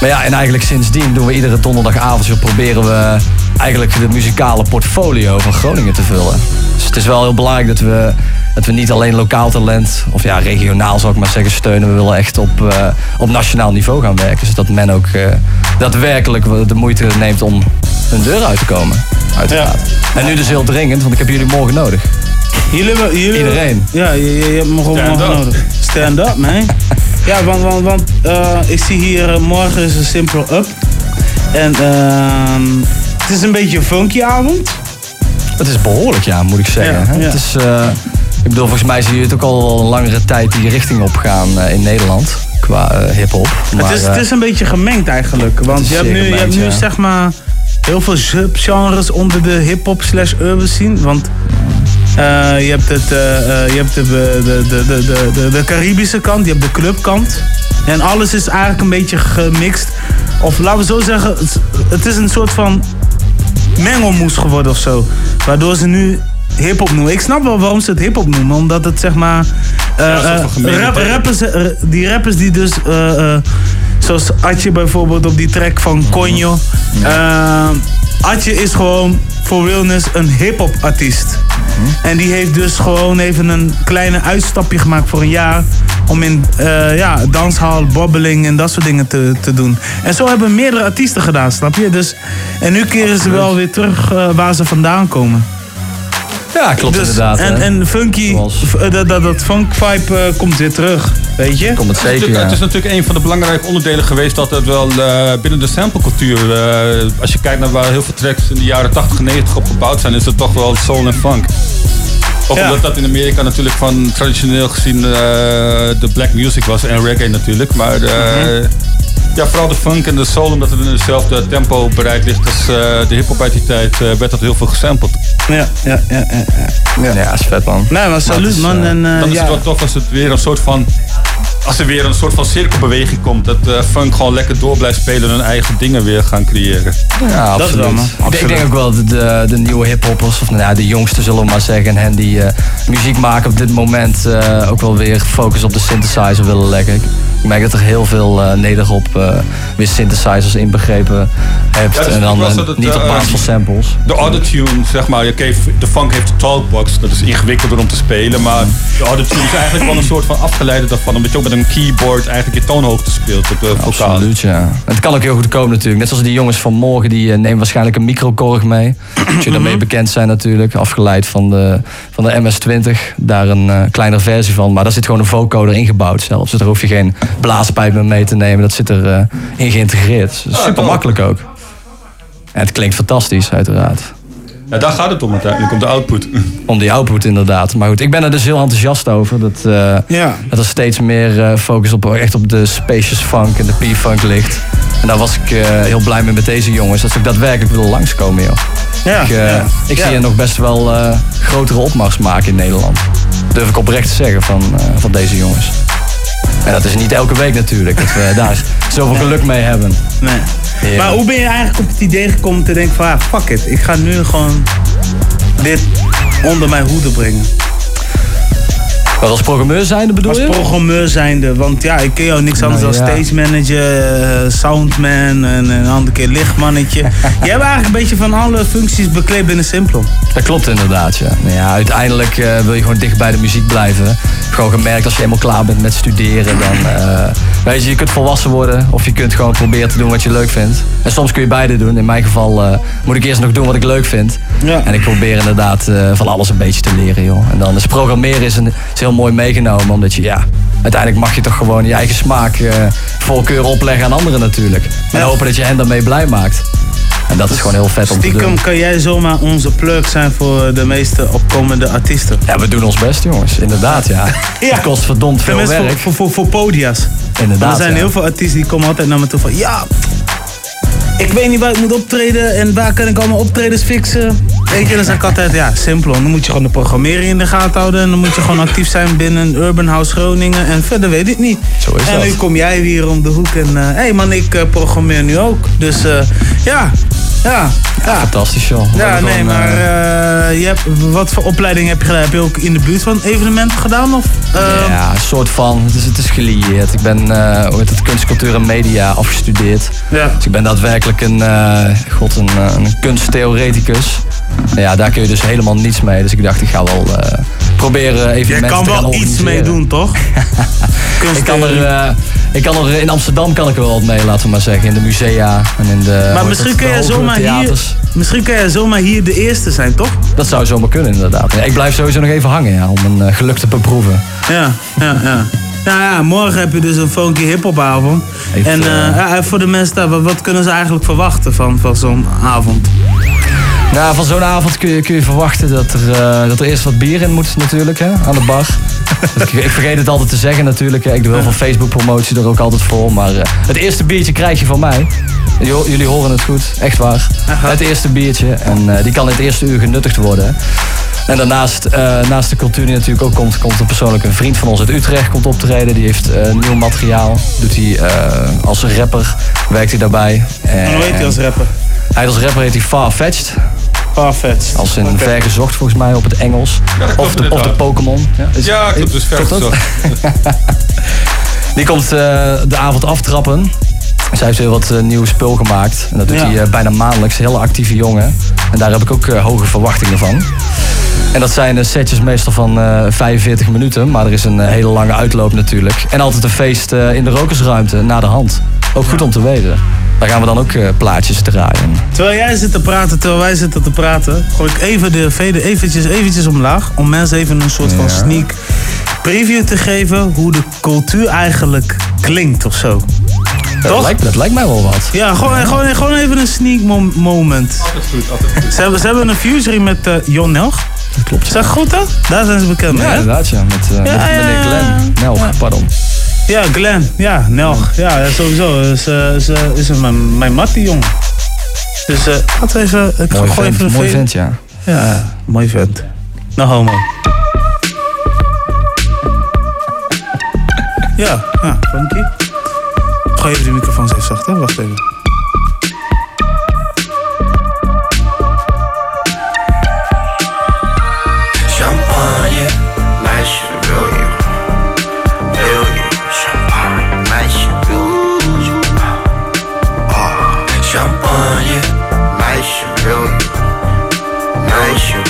Maar ja, en eigenlijk sindsdien doen we iedere donderdagavond... proberen we eigenlijk de muzikale portfolio van Groningen te vullen. Dus het is wel heel belangrijk dat we, dat we niet alleen lokaal talent... of ja, regionaal zou ik maar zeggen, steunen. We willen echt op, eh, op nationaal niveau gaan werken. Zodat men ook eh, daadwerkelijk de moeite neemt om hun deur uit te komen. Uiteraard. En nu dus heel dringend, want ik heb jullie morgen nodig. Jullie hebben, jullie Iedereen. Ja, je, je, je hebt me gewoon morgen up. nodig. Stand up, man. Ja, want, want, want eh, ik zie hier, morgen is een Simple Up. En ehm, het is een beetje een funky avond. Het is behoorlijk, ja, moet ik zeggen. Ja, hè. ja. Het is, eh, ik bedoel, volgens mij zie je het ook al een langere tijd die richting op gaan eh, in Nederland. Qua eh, hip-hop. Het is, het is een beetje gemengd eigenlijk. Want je hebt nu, je hebt nu ja. zeg maar heel veel subgenres onder de hip-hop slash urban scene. Want je hebt, het, je hebt de, de, de, de, de, de, Caribische kant, je hebt de clubkant. En alles is eigenlijk een beetje gemixt. Of laten we zo zeggen, het is een soort van mengelmoes geworden of zo. Waardoor ze nu hip-hop noemen. Ik snap wel waarom ze het hip-hop noemen. Omdat het zeg maar. Ja, rap- deel. rappers, eh, die rappers die dus. zoals Atje bijvoorbeeld op die track van Conjo. Eh, Atje is gewoon voor realness een hip-hop artiest. En die heeft dus gewoon even een kleine uitstapje gemaakt voor een jaar. Om in eh ja, danshal, bobbeling en dat soort dingen te, te doen. En zo hebben meerdere artiesten gedaan, snap je? Dus, en nu keren ze wel weer terug eh, waar ze vandaan komen. Ja, klopt Dus- inderdaad. En, hè. en funky, eh, dat, dat, dat funk vibe eh, komt weer terug, weet je? Komt het Het is, natuurlijk, het is natuurlijk een van de belangrijke onderdelen geweest dat het wel eh, binnen de samplecultuur, eh, als je kijkt naar waar heel veel tracks in de jaren 80 en 90 op gebouwd zijn, is het toch wel soul en funk. Ook Ja. omdat dat in Amerika natuurlijk van traditioneel gezien eh, de black music was en reggae natuurlijk. Maar eh, Mhm. Ja, vooral de funk en de soul, omdat het in hetzelfde tempo bereid ligt als eh, de hip-hop uit die tijd, eh, werd dat heel veel gesampled. Ja, ja, ja, ja. Ja, ja is vet man. Nee, maar is, man. eh, En, eh, dan is ja. het wel tof als het weer een soort van. Als er weer een soort van cirkelbeweging komt. Dat eh, funk gewoon lekker door blijft spelen en hun eigen dingen weer gaan creëren. Ja, absoluut. Ik, denk- ik denk ook wel dat de, de nieuwe hiphoppers, of nou ja, de jongsten zullen we maar zeggen, en hen die eh, muziek maken op dit moment eh, ook wel weer focus op de synthesizer willen leggen. Ik, merk dat er heel veel eh nederop eh, weer synthesizers inbegrepen hebt. Ja, dus en dan eh, het, niet op eh, basis van samples. De autotune, zeg maar. De funk heeft de talkbox. Dat is ingewikkelder om te spelen. Maar de autotune is eigenlijk wel een soort van afgeleide daarvan. Omdat je ook met een keyboard eigenlijk je toonhoogte speelt op de vocaal. Absoluut, ja. Het kan ook heel goed komen natuurlijk. Net zoals die jongens van morgen, die eh, nemen waarschijnlijk een microkorg mee. Dat jullie daarmee bekend zijn natuurlijk. Afgeleid van de, van de MS-20. Daar een eh kleinere versie van. Maar daar zit gewoon een vocoder ingebouwd zelfs. Dus daar hoef je geen blaaspijp meer mee te nemen. Dat zit er eh, in geïntegreerd. Super makkelijk ook. En het klinkt fantastisch, uiteraard. Ja, daar gaat het om uiteindelijk, om de output. Om die output inderdaad. Maar goed, ik ben er dus heel enthousiast over. Dat, eh, Ja. dat er steeds meer eh, focus op, echt op de spacious funk en de P-funk ligt. En daar was ik eh, heel blij mee met deze jongens. Dat ze ook daadwerkelijk willen langskomen, joh. Ja, ik eh, ja. ik Ja. zie hier nog best wel eh, grotere opmars maken in Nederland. Durf ik oprecht te zeggen van, eh, van deze jongens. En dat is niet elke week natuurlijk. Dat we daar zoveel geluk mee hebben. Nee. Maar hoe ben je eigenlijk op het idee gekomen te denken van, ah, fuck it, ik ga nu gewoon dit onder mijn hoede brengen? Als programmeur zijnde bedoel Als je? programmeur zijnde, want ja, ik ken jou niks anders Nou, dan ja. stage manager, eh, soundman en een andere keer lichtmannetje. je hebt eigenlijk een beetje van alle functies bekleed binnen Simplon. Dat klopt inderdaad, ja. Nou ja uiteindelijk eh, wil je gewoon dicht bij de muziek blijven. Gewoon gemerkt als je eenmaal klaar bent met studeren, dan eh, weet je, je kunt volwassen worden of je kunt gewoon proberen te doen wat je leuk vindt. En soms kun je beide doen. In mijn geval moet ik eerst nog doen wat ik leuk vind. Ja. En ik probeer inderdaad van alles een beetje te leren, joh. En dan is programmeren is, een, is heel mooi meegenomen, omdat je, ja, uiteindelijk mag je toch gewoon je eigen smaak, eh, voorkeur opleggen aan anderen natuurlijk. En hopen dat je hen daarmee blij maakt. En dat is gewoon heel vet om te doen. Stiekem kan jij zomaar onze plug zijn voor de meeste opkomende artiesten. Ja, we doen ons best, jongens. Inderdaad, ja. Het kost verdomd veel werk. Voor, voor, voor, voor podia's. Inderdaad, er zijn ja. heel veel artiesten die komen altijd naar me toe van... Ja, ik weet niet waar ik moet optreden en waar kan ik allemaal optredens fixen. Weet je, dan zeg ik altijd, ja, simpel. Dan moet je gewoon de programmering in de gaten houden. En dan moet je gewoon actief zijn binnen Urban House Groningen. En verder weet ik niet. Zo is en dat. nu kom jij hier om de hoek en... Hé hey man, ik eh, programmeer nu ook. Dus eh, ja, Ja, ja. Fantastisch joh. Ja, nee, gewoon, maar eh, eh, je hebt, wat voor opleiding heb je gedaan? Heb je ook in de buurt van evenementen gedaan? Of, eh, Ja, een soort van. Het is, het is gelieerd. Ik ben eh, hoe heet het, kunst, cultuur en media afgestudeerd. Ja. Dus ik ben daadwerkelijk een, god, een, een kunsttheoreticus. Nou Ja, daar kun je dus helemaal niets mee. Dus ik dacht, ik ga wel eh, proberen Jij evenementen kan te gaan wel iets mee doen, toch? Ik kan, er, eh, ik kan er in Amsterdam kan ik er wel wat mee, laten we maar zeggen. In de musea en in de. maar misschien kun, jij hogere zomaar hier, theaters. misschien kun jij zomaar hier de eerste zijn, toch? Dat zou zomaar kunnen, inderdaad. Ja, ik blijf sowieso nog even hangen, ja, om een eh, geluk te beproeven. Ja, ja, ja. Nou ja, morgen heb je dus een funky hiphopavond. Even, En eh, eh, ja, voor de mensen daar, wat, wat kunnen ze eigenlijk verwachten van, van zo'n avond? Nou, van zo'n avond kun je, kun je verwachten dat er, eh, dat er eerst wat bier in moet natuurlijk, hè, aan de bar. ik, ik vergeet het altijd te zeggen natuurlijk. hè. Ik doe heel veel Facebook-promotie er ook altijd voor. Maar eh, het eerste biertje krijg je van mij. Jullie, jullie horen het goed, echt waar. Het eerste biertje. En eh, die kan in het eerste uur genuttigd worden. En daarnaast, naast de cultuur die natuurlijk ook komt, komt er persoonlijk een vriend van ons uit Utrecht komt optreden. Die heeft nieuw materiaal. Doet hij als rapper, werkt hij daarbij. En hoe heet hij als rapper? Hij als rapper heet hij Farfetched. Farfetched. Als in Oké. vergezocht volgens mij op het Engels. Ja, of, de, of de. Pokémon. Ja, is- Ja, klopt, dus vergezocht. Die komt eh, de avond aftrappen. Zij heeft heel wat eh, nieuw spul gemaakt. En dat doet Ja. hij eh, bijna maandelijks. Een hele actieve jongen. En daar heb ik ook hoge verwachtingen van. En dat zijn setjes meestal van eh 45 minuten. Maar er is een hele lange uitloop natuurlijk. En altijd een feest eh, in de rokersruimte na de hand. Ook goed om te weten. Daar gaan we dan ook eh, plaatjes draaien. Terwijl jij zit te praten, terwijl wij zitten te praten, gooi ik even de veden eventjes, eventjes omlaag. Om mensen even een soort van Ja. sneak preview te geven hoe de cultuur eigenlijk klinkt of zo. Dat Toch? lijkt, dat lijkt mij wel wat. Ja, gewoon, gewoon, gewoon even een sneak mo- moment. Altijd goed, altijd goed. Ze hebben, ze hebben een fuserie met eh Jon Nelg. Dat klopt. Zeg goed hè? Daar zijn ze bekend mee, Ja, hè? inderdaad ja. Met, eh, Ja, met ja, meneer ja. Glenn. Nelg, pardon. Ja, Glenn. Ja, Nelg. Ja, sowieso. Is, eh, is, eh, is een- mijn, mijn mattie, jongen. Dus eh laten we even... Ik Mooi gooi vent, even een mooi vent, ja. Ja, mooi vent. No homo. Ja, ja, funky. Gooi even de microfoon even zacht, hè? Wacht even.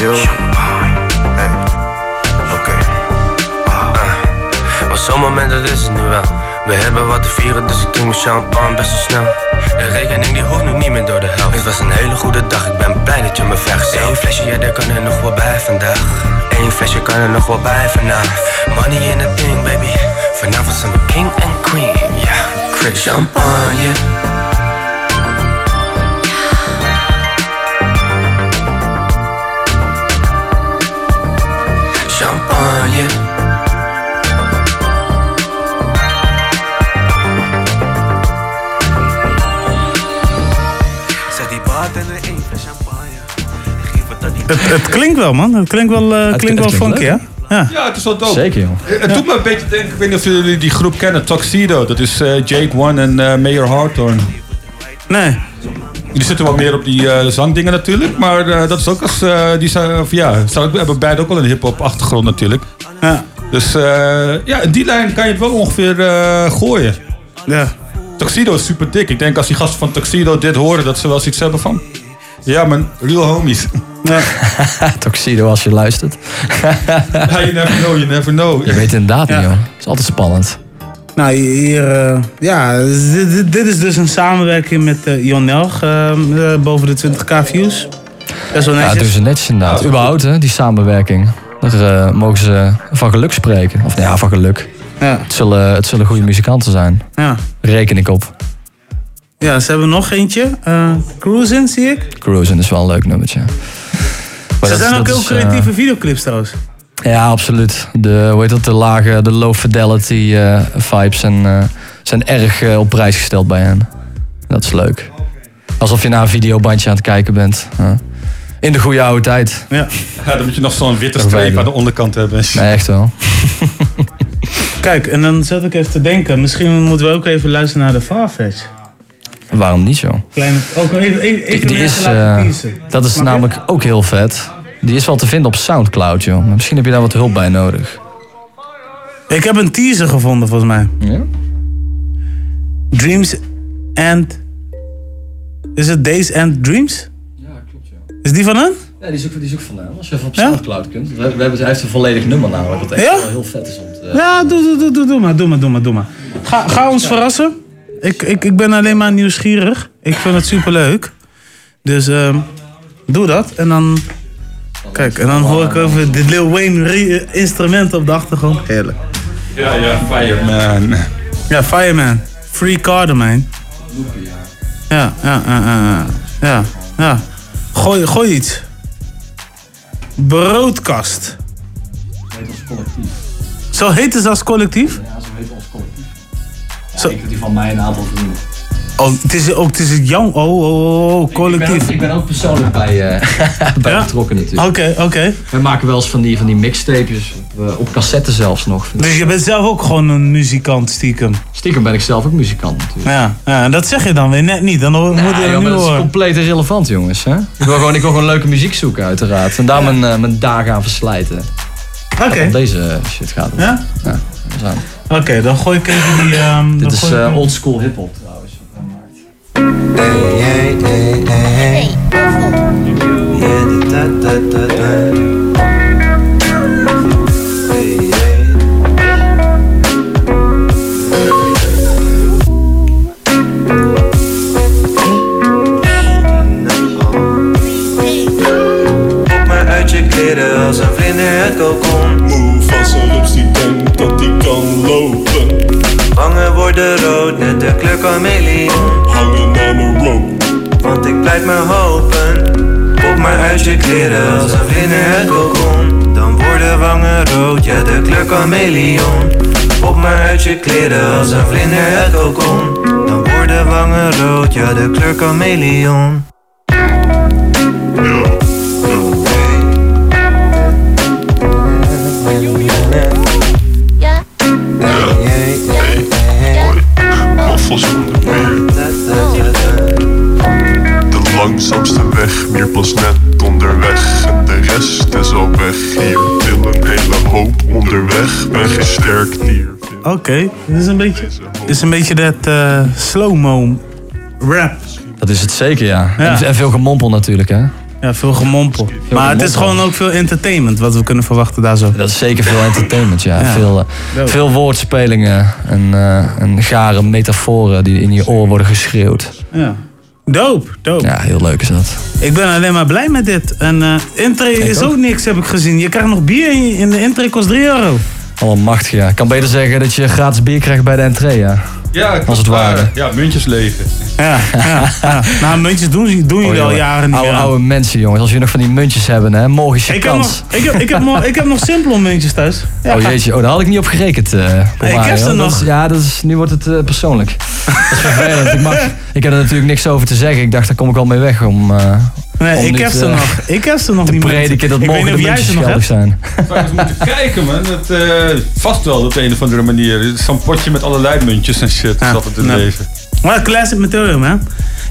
Champagne. Hey. Oké. Ah, ah. Maar zo'n moment dat is het nu wel. We hebben wat te vieren, dus ik drink mijn champagne best wel snel. De rekening die hoeft nu niet meer door de helft. Het was een hele goede dag, ik ben blij dat je me vergezeld. Eén flesje, ja, daar kan er nog wel bij vandaag. Eén flesje kan er nog wel bij vanavond. Money in the thing, baby. Vanavond zijn we king en queen, ja. Chris champagne. Zet die fles champagne. Het klinkt wel, man. Het klinkt wel, eh, Het- klinkt het wel klinkt funky, hè? Ja. Ja, het is wel dope. Zeker, joh. Eh, Het doet me een beetje denken, ik weet niet of jullie die groep kennen, Tuxedo. Dat is eh, Jake One en eh Mayor Hawthorne. Nee. Die zitten wat meer op die eh, zangdingen natuurlijk, maar eh, dat is ook als, eh, die zijn, of ja, ze hebben beide ook wel een hip-hop achtergrond natuurlijk. Ja. Dus eh, ja, in die lijn kan je het wel ongeveer eh, gooien. Ja. Tuxedo is super dik. Ik denk als die gasten van Tuxedo dit horen, dat ze wel zoiets hebben van. Ja, man, real homies. Tuxedo als je luistert. Ja, you never know, you never know. Je weet inderdaad niet, joh. Het is altijd spannend. Nou, hier, eh, ja, dit, is dus een samenwerking met eh Jon Nelg, eh, eh, boven de 20k views. Best wel Ja, netjes. dat doen ze netjes inderdaad. Überhaupt, hè, die samenwerking. Daar eh, mogen ze van geluk spreken. Of nou ja, van geluk. Ja. Het, zullen, het zullen goede muzikanten zijn. Ja. Reken ik op. Ja, ze hebben nog eentje. eh Cruising, zie ik. Cruising is wel een leuk nummertje. Maar Ze dat- zijn ook heel eh, creatieve videoclips trouwens. Ja, absoluut. De, hoe heet dat, de lage, de low fidelity eh, vibes zijn, eh, zijn erg eh, op prijs gesteld bij hen. Dat is leuk. Alsof je naar een videobandje aan het kijken bent. In de goede oude tijd. Ja. Ja, dan moet je nog zo'n witte streep aan de onderkant hebben. Nee, echt wel. Kijk, en dan zat ik even te denken. Misschien moeten we ook even luisteren naar de Farfetch. Waarom niet, joh? Kleine, ook even, even, Die is, dat is namelijk ook heel vet. Die is wel te vinden op Soundcloud, joh. Maar misschien heb je daar wat hulp bij nodig. Ik heb een teaser gevonden, volgens mij. Ja? Dreams and... Is het Days and Dreams? Ja, klopt, ja. Is die van hem? Ja, die is ook, die is ook van hem. Als je even op? Soundcloud kunt. We, we hebben, hij heeft een volledig nummer namelijk. Wat echt Ja? wel heel vet is om te... Ja, doe, doe, doe, doe, doe maar, doe maar, doe maar, doe maar. Ga, ga ons verrassen. Ik, ik, ik ben alleen maar nieuwsgierig. Ik vind het superleuk. Dus ehm, doe dat. En dan... Kijk, en dan hoor ik over de Lil Wayne instrumenten op de achtergrond. Heerlijk. Ja, ja, Fireman. Ja, Fireman. Free man. Ja, ja, ja, ja, ja. ja, ja. Gooi, gooi iets. Broodkast. heet ons collectief. Zo heet het als collectief? Ja, zo heet ons collectief. Zo. Ik die van mij een aantal vrienden. Oh, het is ook het is het jouw oh, oh, oh, oh, collectief. Ik ben, ook, ik ben ook persoonlijk bij, eh, bij betrokken natuurlijk. Oké, oké. We maken wel eens van die, van die mixtapejes op, eh, op cassette zelfs nog. Dus je bent zelf ook gewoon een muzikant, stiekem. Stiekem ben ik zelf ook muzikant natuurlijk. Ja, ja en dat zeg je dan weer net niet. Dan moet je Ja, joh, nu dat is compleet irrelevant, jongens. Hè? Ik, wil gewoon, ik wil gewoon leuke muziek zoeken, uiteraard. En daar mijn, eh, mijn dagen aan verslijten. Oké. Om deze shit gaat het. Ja? Ja. Oké, dan gooi ik even die... dan Dit is hem- old school hip-hop trouwens. Als een vlinder het kokon. Moe van zijn lips dat. Wangen worden rood, net de kleur chameleon. Hangen aan een. Want ik blijf maar hopen. Pop maar uit je kleren als een vlinder het kokon. Dan worden wangen rood, ja de kleur chameleon. Pop maar uit je kleren als een vlinder het kokon. Dan worden wangen rood, ja de kleur chameleon. Pas net onderweg. En de rest is al weg. Hier til een hele hoop onderweg. Ben geen sterk dier. Oké, dit is een beetje, dit is een beetje dat eh, slow-mo rap. Dat is het zeker, ja. Ja. En, veel gemompel natuurlijk, hè. Ja, veel gemompel. maar het is gewoon ook veel entertainment wat we kunnen verwachten daar zo. Dat is zeker veel entertainment, ja. Ja. Veel, eh, veel woordspelingen en, eh, en gare metaforen die in je oor worden geschreeuwd. Ja. Dope, dope. Ja, heel leuk is dat. Ik ben alleen maar blij met dit. En eh intree is ook. niks, heb ik gezien. Je krijgt nog bier in de intree kost 3 euro. Allemaal machtig, ja. Ik kan beter zeggen dat je gratis bier krijgt bij de entree, ja. Ja, Als het ware. Ja, muntjes leven. Ja, ja, ja. Nou, muntjes doen, doen jullie Oh, al jaren niet oude, oude mensen, jongens. Als jullie nog van die muntjes hebben, hè. Morgen is je Ik heb, kans. nog, ik, heb, ik, heb, nog- ik heb nog Simplon muntjes thuis. Ja. Oh jeetje, oh, daar had ik niet op gerekend. eh Nee, ik heb ze nog. ja, dat is, nu wordt het eh, persoonlijk. dat is vervelend. Ik, mag, ik heb er natuurlijk niks over te zeggen. Ik dacht, daar kom ik al mee weg om. eh, Nee, ik niet, heb ze eh, nog. Ik heb ze nog te niet prediken dat Ik weet niet de of jij ze nog zijn. Zou eens moeten kijken, man. Dat, eh, vast wel op een of andere manier. Zo'n potje met allerlei muntjes en shit. Ja, dat het in leven. Maar classic material, man.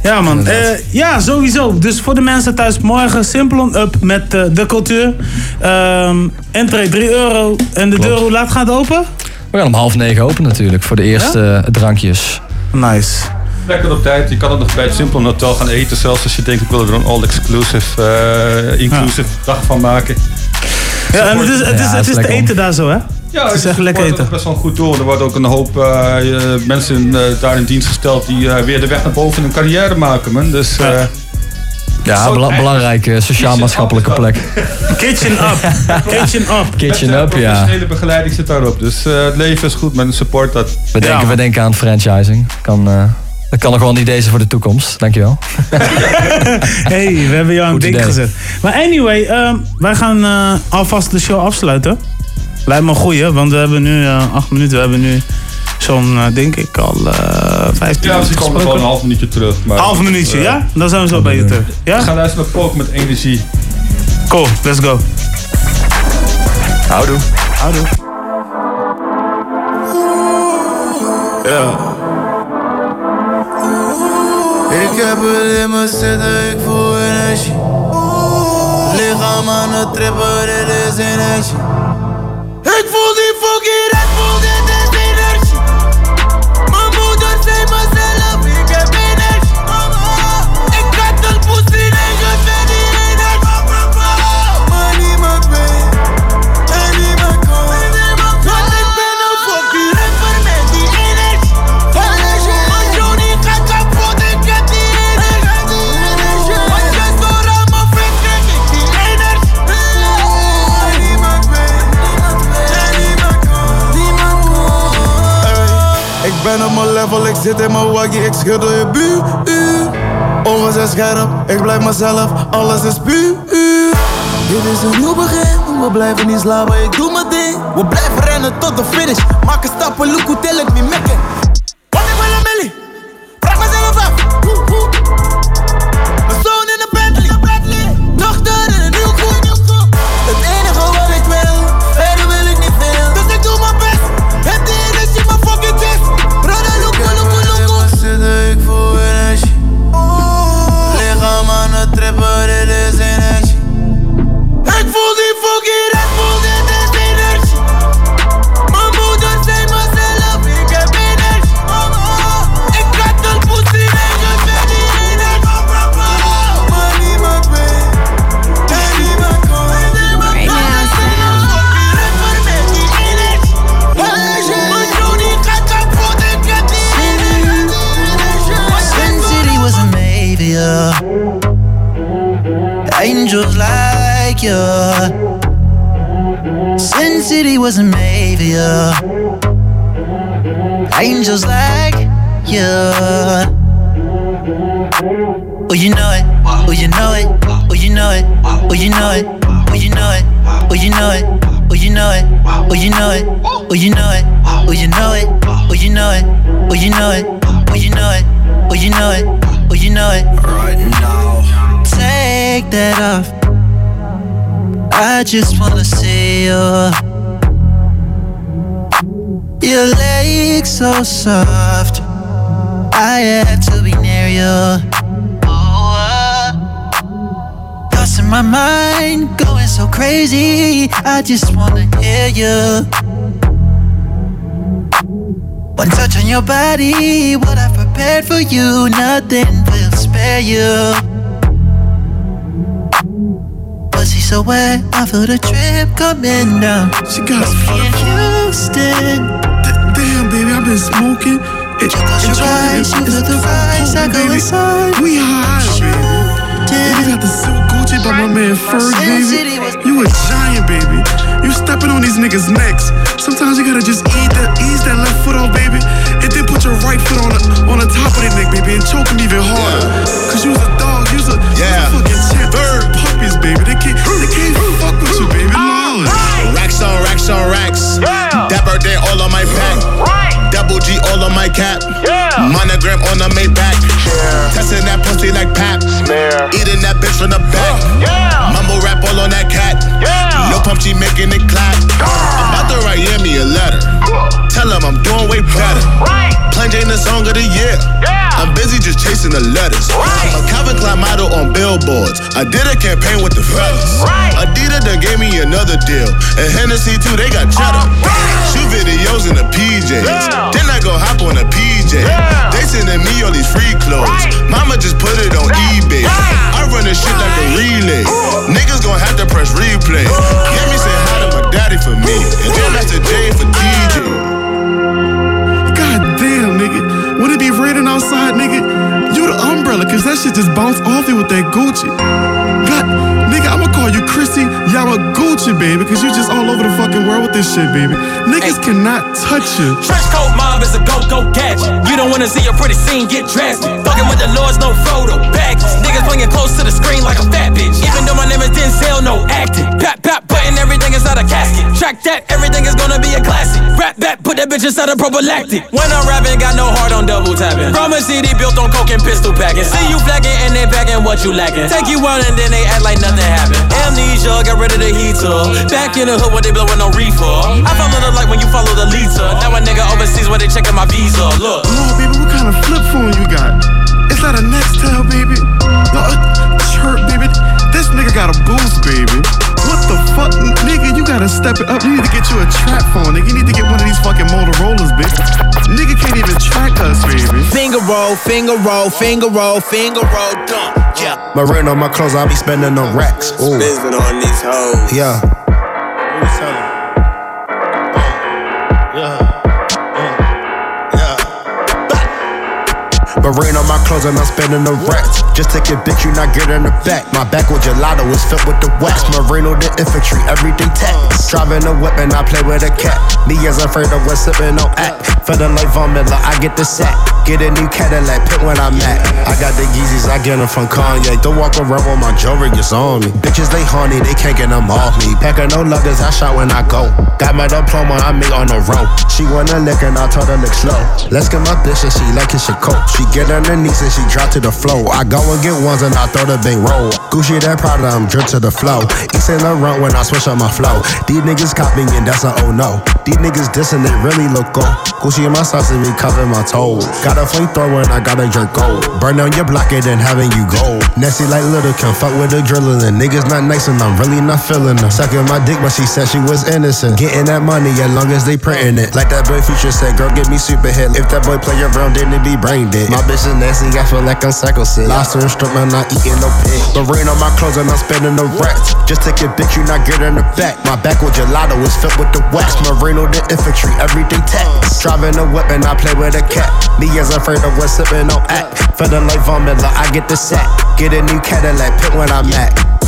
Ja, man. Eh, ja, sowieso. Dus voor de mensen thuis, morgen Simplon Up met de cultuur. Ehm entree 3 euro. En de deur, hoe laat gaat het open? We gaan om half negen open natuurlijk voor de eerste drankjes. Nice. Lekker op tijd. Je kan het nog bij het Simpel Hotel gaan eten. Zelfs als je denkt, ik wil er een all-exclusive, eh, inclusive dag van maken. Ja, en het is, het is, Ja, het is te eten daar zo, hè? Ja, het is echt lekker wordt eten. best wel goed door. Er worden ook een hoop eh, eh, mensen eh, daar in dienst gesteld die eh, weer de weg naar boven in hun carrière maken, man. Dus eh, Ja, bela- belangrijke sociaal-maatschappelijke plek. Kitchen Up. Kitchen Up. Kitchen met, Up, ja. Professionele begeleiding zit daarop. Dus eh, het leven is goed, men support dat. We denken, we denken aan franchising. Kan, eh, dat kan nog wel een idee zijn voor de toekomst. Dankjewel. hey, we hebben jou een ding idee. gezet. Maar anyway, ehm, wij gaan eh, alvast de show afsluiten. Lijkt me een goeie, want we hebben nu eh, acht minuten. We hebben nu zo'n, eh, denk ik, al eh 15 Ja, minuten ze komen gewoon een half minuutje terug. Maar, Half minuutje, ja? Dan zijn we zo bij je terug. Ja? We gaan luisteren naar Poke met energie. Cool, let's go. Houdoe. Houdoe. Ja. quer perder, mas cedo é que vou energia. Les mano, notre trépare, les énergies. Ik vou die fucking ben op mijn level, ik zit in mijn waggie, ik schud door je buurt. Ogen zijn scherp, ik blijf mezelf, alles is puur. Dit is een nieuw begin, we blijven niet slapen, ik doe mijn ding. We blijven rennen tot de finish, maken stappen, look hoe tel ik me mekken. Angels like you. Oh, you know it. Oh, you know it. Oh, you know it. Oh, you know it. Oh, you know it. Oh, you know it. Oh, you know it. Oh, you know it. Oh, you know it. Oh, you know it. Oh, you know it. Oh, you know it. Oh, you know it. Oh, you know it. Oh, you know it. Right now. Take that off. I just wanna see you. Your legs so soft. I had to be near you. Oh, uh. Thoughts in my mind going so crazy. I just wanna hear you. One touch on your body, what I prepared for you, nothing will spare you. Pussy so wet, I feel the drip coming down. She got us in Houston. Damn, baby, I've been smoking. It, your eyes, you feel the rise, I go inside. We high, baby. We got the silk Gucci by my man Ferg, baby. You a giant, baby. You stepping on these niggas' necks. Sometimes you gotta just ease that, ease that left foot off, baby, and then put your right foot on the, on the top of their neck, baby, and choke them even harder. Cause you was a dog, you was a, yeah. you was a fucking champ. Bird puppies, baby. They can't, they can't fuck with you, baby. Lord. Racks on racks on racks. Dapper day all on my back. Double G all on my cap. Yeah. Monogram on the Maybach. Testing that pussy like pap. Eating that bitch from the back. Yeah. Mumble rap all on that cat. Yeah. No pump, she making it clap. I'm about to write Yemi a letter. Tell him I'm doing way better. Right. Jane the song of the year. I'm busy just chasing the letters. A Calvin Klein model on billboards. I did a campaign with the fellas. Adidas done gave me another deal. And Hennessy too, they got cheddar. Shoot videos in the PJs. Then I go hop on a PJ. They sending me all these free clothes. Mama just put it on eBay. I run this shit like a relay. Niggas gon' have to press replay. Let me say hi to my daddy for me. And then that's the J for DJ. Raining outside, nigga, you the umbrella, cause that shit just bounced off you with that Gucci. God, nigga, I'ma call you Chrissy Yamaguchi, baby, cause you just all over the fucking world with this shit, baby. Niggas cannot touch you. Trench coat mob is a go-go gadget. You don't wanna see a pretty scene get drastic. Fucking with the lords, no photo baggage. Niggas playing close to the screen like a fat bitch. Even though my name is Denzel, no acting. Pap, pap, everything inside a casket. Track that, everything is gonna be a classic. Rap that, put that bitch inside a prophylactic. When I'm rapping, got no heart on double tapping. From a city built on coke and pistol packing. See you flagging and they packing what you lacking. Take you out and then they act like nothing happened. Amnesia, got rid of the heater. Back in the hood when they blowing no reefer. I follow the light when you follow the leader. Now a nigga overseas where they checking my visa. Look. Lord, baby, what kind of flip phone you got? It's Is that a Nextel, baby? No, a chirp, baby. This nigga got a boost, baby. What the fuck, nigga? You gotta step it up. You need to get you a trap phone, nigga. You need to get one of these fucking Motorola's, bitch. Nigga can't even track us, baby. Finger roll, finger roll, finger roll, finger roll, dump. Yeah. Marin on my clothes, I be spending on racks. Ooh. Spending on these hoes. Yeah. Marin on my clothes and I'm spending the racks. Just take a bitch, you not getting the back. My back with gelato is filled with the wax. Marino the infantry, everything tax. Driving a whip and I play with a cat. Me as afraid of what's sipping on act. Feeling like Miller, I get the sack. Get a new Cadillac, pit when I'm at. I got the Yeezys, I get them from Kanye. Don't walk around with my jewelry, it's on me. Bitches, they horny, they can't get them off me. Packing no luggers, I shot when I go. Got my diploma, I make on the road. She wanna lick and I told her lick slow. Let's get my bitch and she like it, she coat. She get on her knees and she drop to the floor. I go and get ones and I throw the big roll. Gucci that Prada, I'm drip to the flow. East and run when I switch up my flow. These niggas copying, that's a oh no. These niggas dissing, they really look gold. Gucci in my socks and me covering my toes. Got a flamethrower and I got a jerk gold. Burn down your block and having you go. Nessie like little can fuck with the drilling. Niggas not nice and I'm really not feeling them. Sucking my dick, but she said she was innocent. Getting that money as long as they printing it. Like that boy future said, girl, get me super hit. If that boy play around, then it be brain dead. My bitch is nasty, I feel like I'm circumcised. Lobster and strip, man, not eating no pig. The rain on my clothes and I'm spending the racks. Just take a bitch, you not getting the back. My back with gelato is filled with the wax. Marino the infantry, everything tax. Driving a whip and I play with a cat. Me as afraid of what's sipping on act. Feeling like Miller, I get the sack. Get a new Cadillac, pit when I'm at.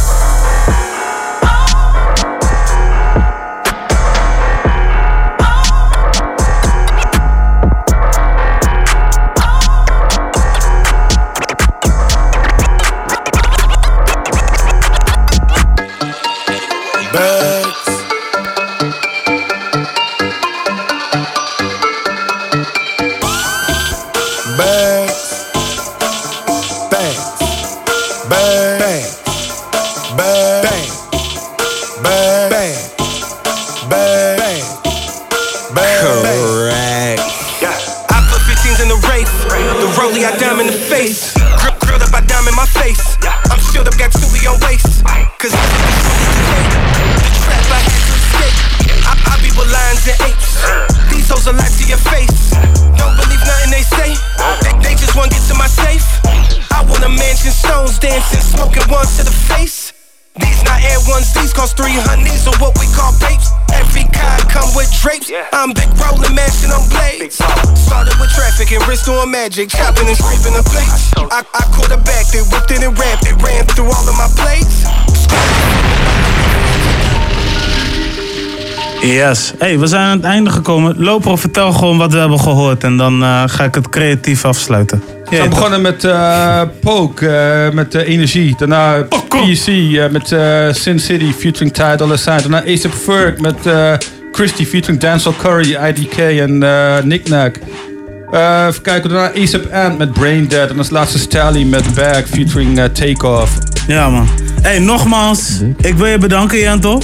Magic, chopping and scraping the plates. I, I quarterbacked it, whipped it and ramped it, ran through all of my plates. Yes. Hey, we zijn aan het einde gekomen. Loper, vertel gewoon wat we hebben gehoord. En dan eh, ga ik het creatief afsluiten. We zijn begonnen met uh, Poke, eh, met eh, Energie. Daarna PEC eh, met eh, Sin City featuring Ty Dolla Sign. Daarna A$AP Ferg met eh, Christy featuring Dancehall Curry, IDK en eh Nick Nack. Eh, even kijken, daarna A$AP Ant met Brain Dead. En als laatste Stally met Bag featuring eh, Takeoff. Ja, man. Hey, nogmaals, ik wil je bedanken, Janto.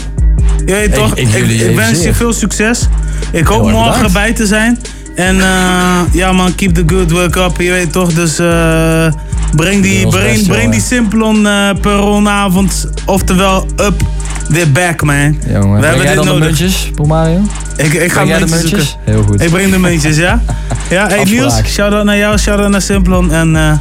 Je weet toch, ik ik, jullie ik wens je veel succes. Ik hoop morgen bedankt. erbij te zijn. En eh, ja man, keep the good work up, je weet toch. Dus eh, breng, die, breng, best, breng die Simplon eh perronavond, oftewel up, weer back man. Jongen, We hebben jij dit dan de nodig. muntjes, Paul Mario? Ik, ik ga jij de muntjes muntjes? zoeken. Heel goed. Ik breng de muntjes, ja? Ja, hey Afspraak. Niels, shout-out naar jou, shout-out naar Simplon. En eh,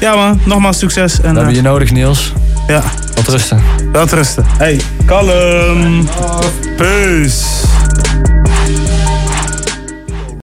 ja man, nogmaals succes. En, We hebben eh, je nodig, Niels. Ja. Wat rusten. Wat rusten. Hey, kalm. Peace.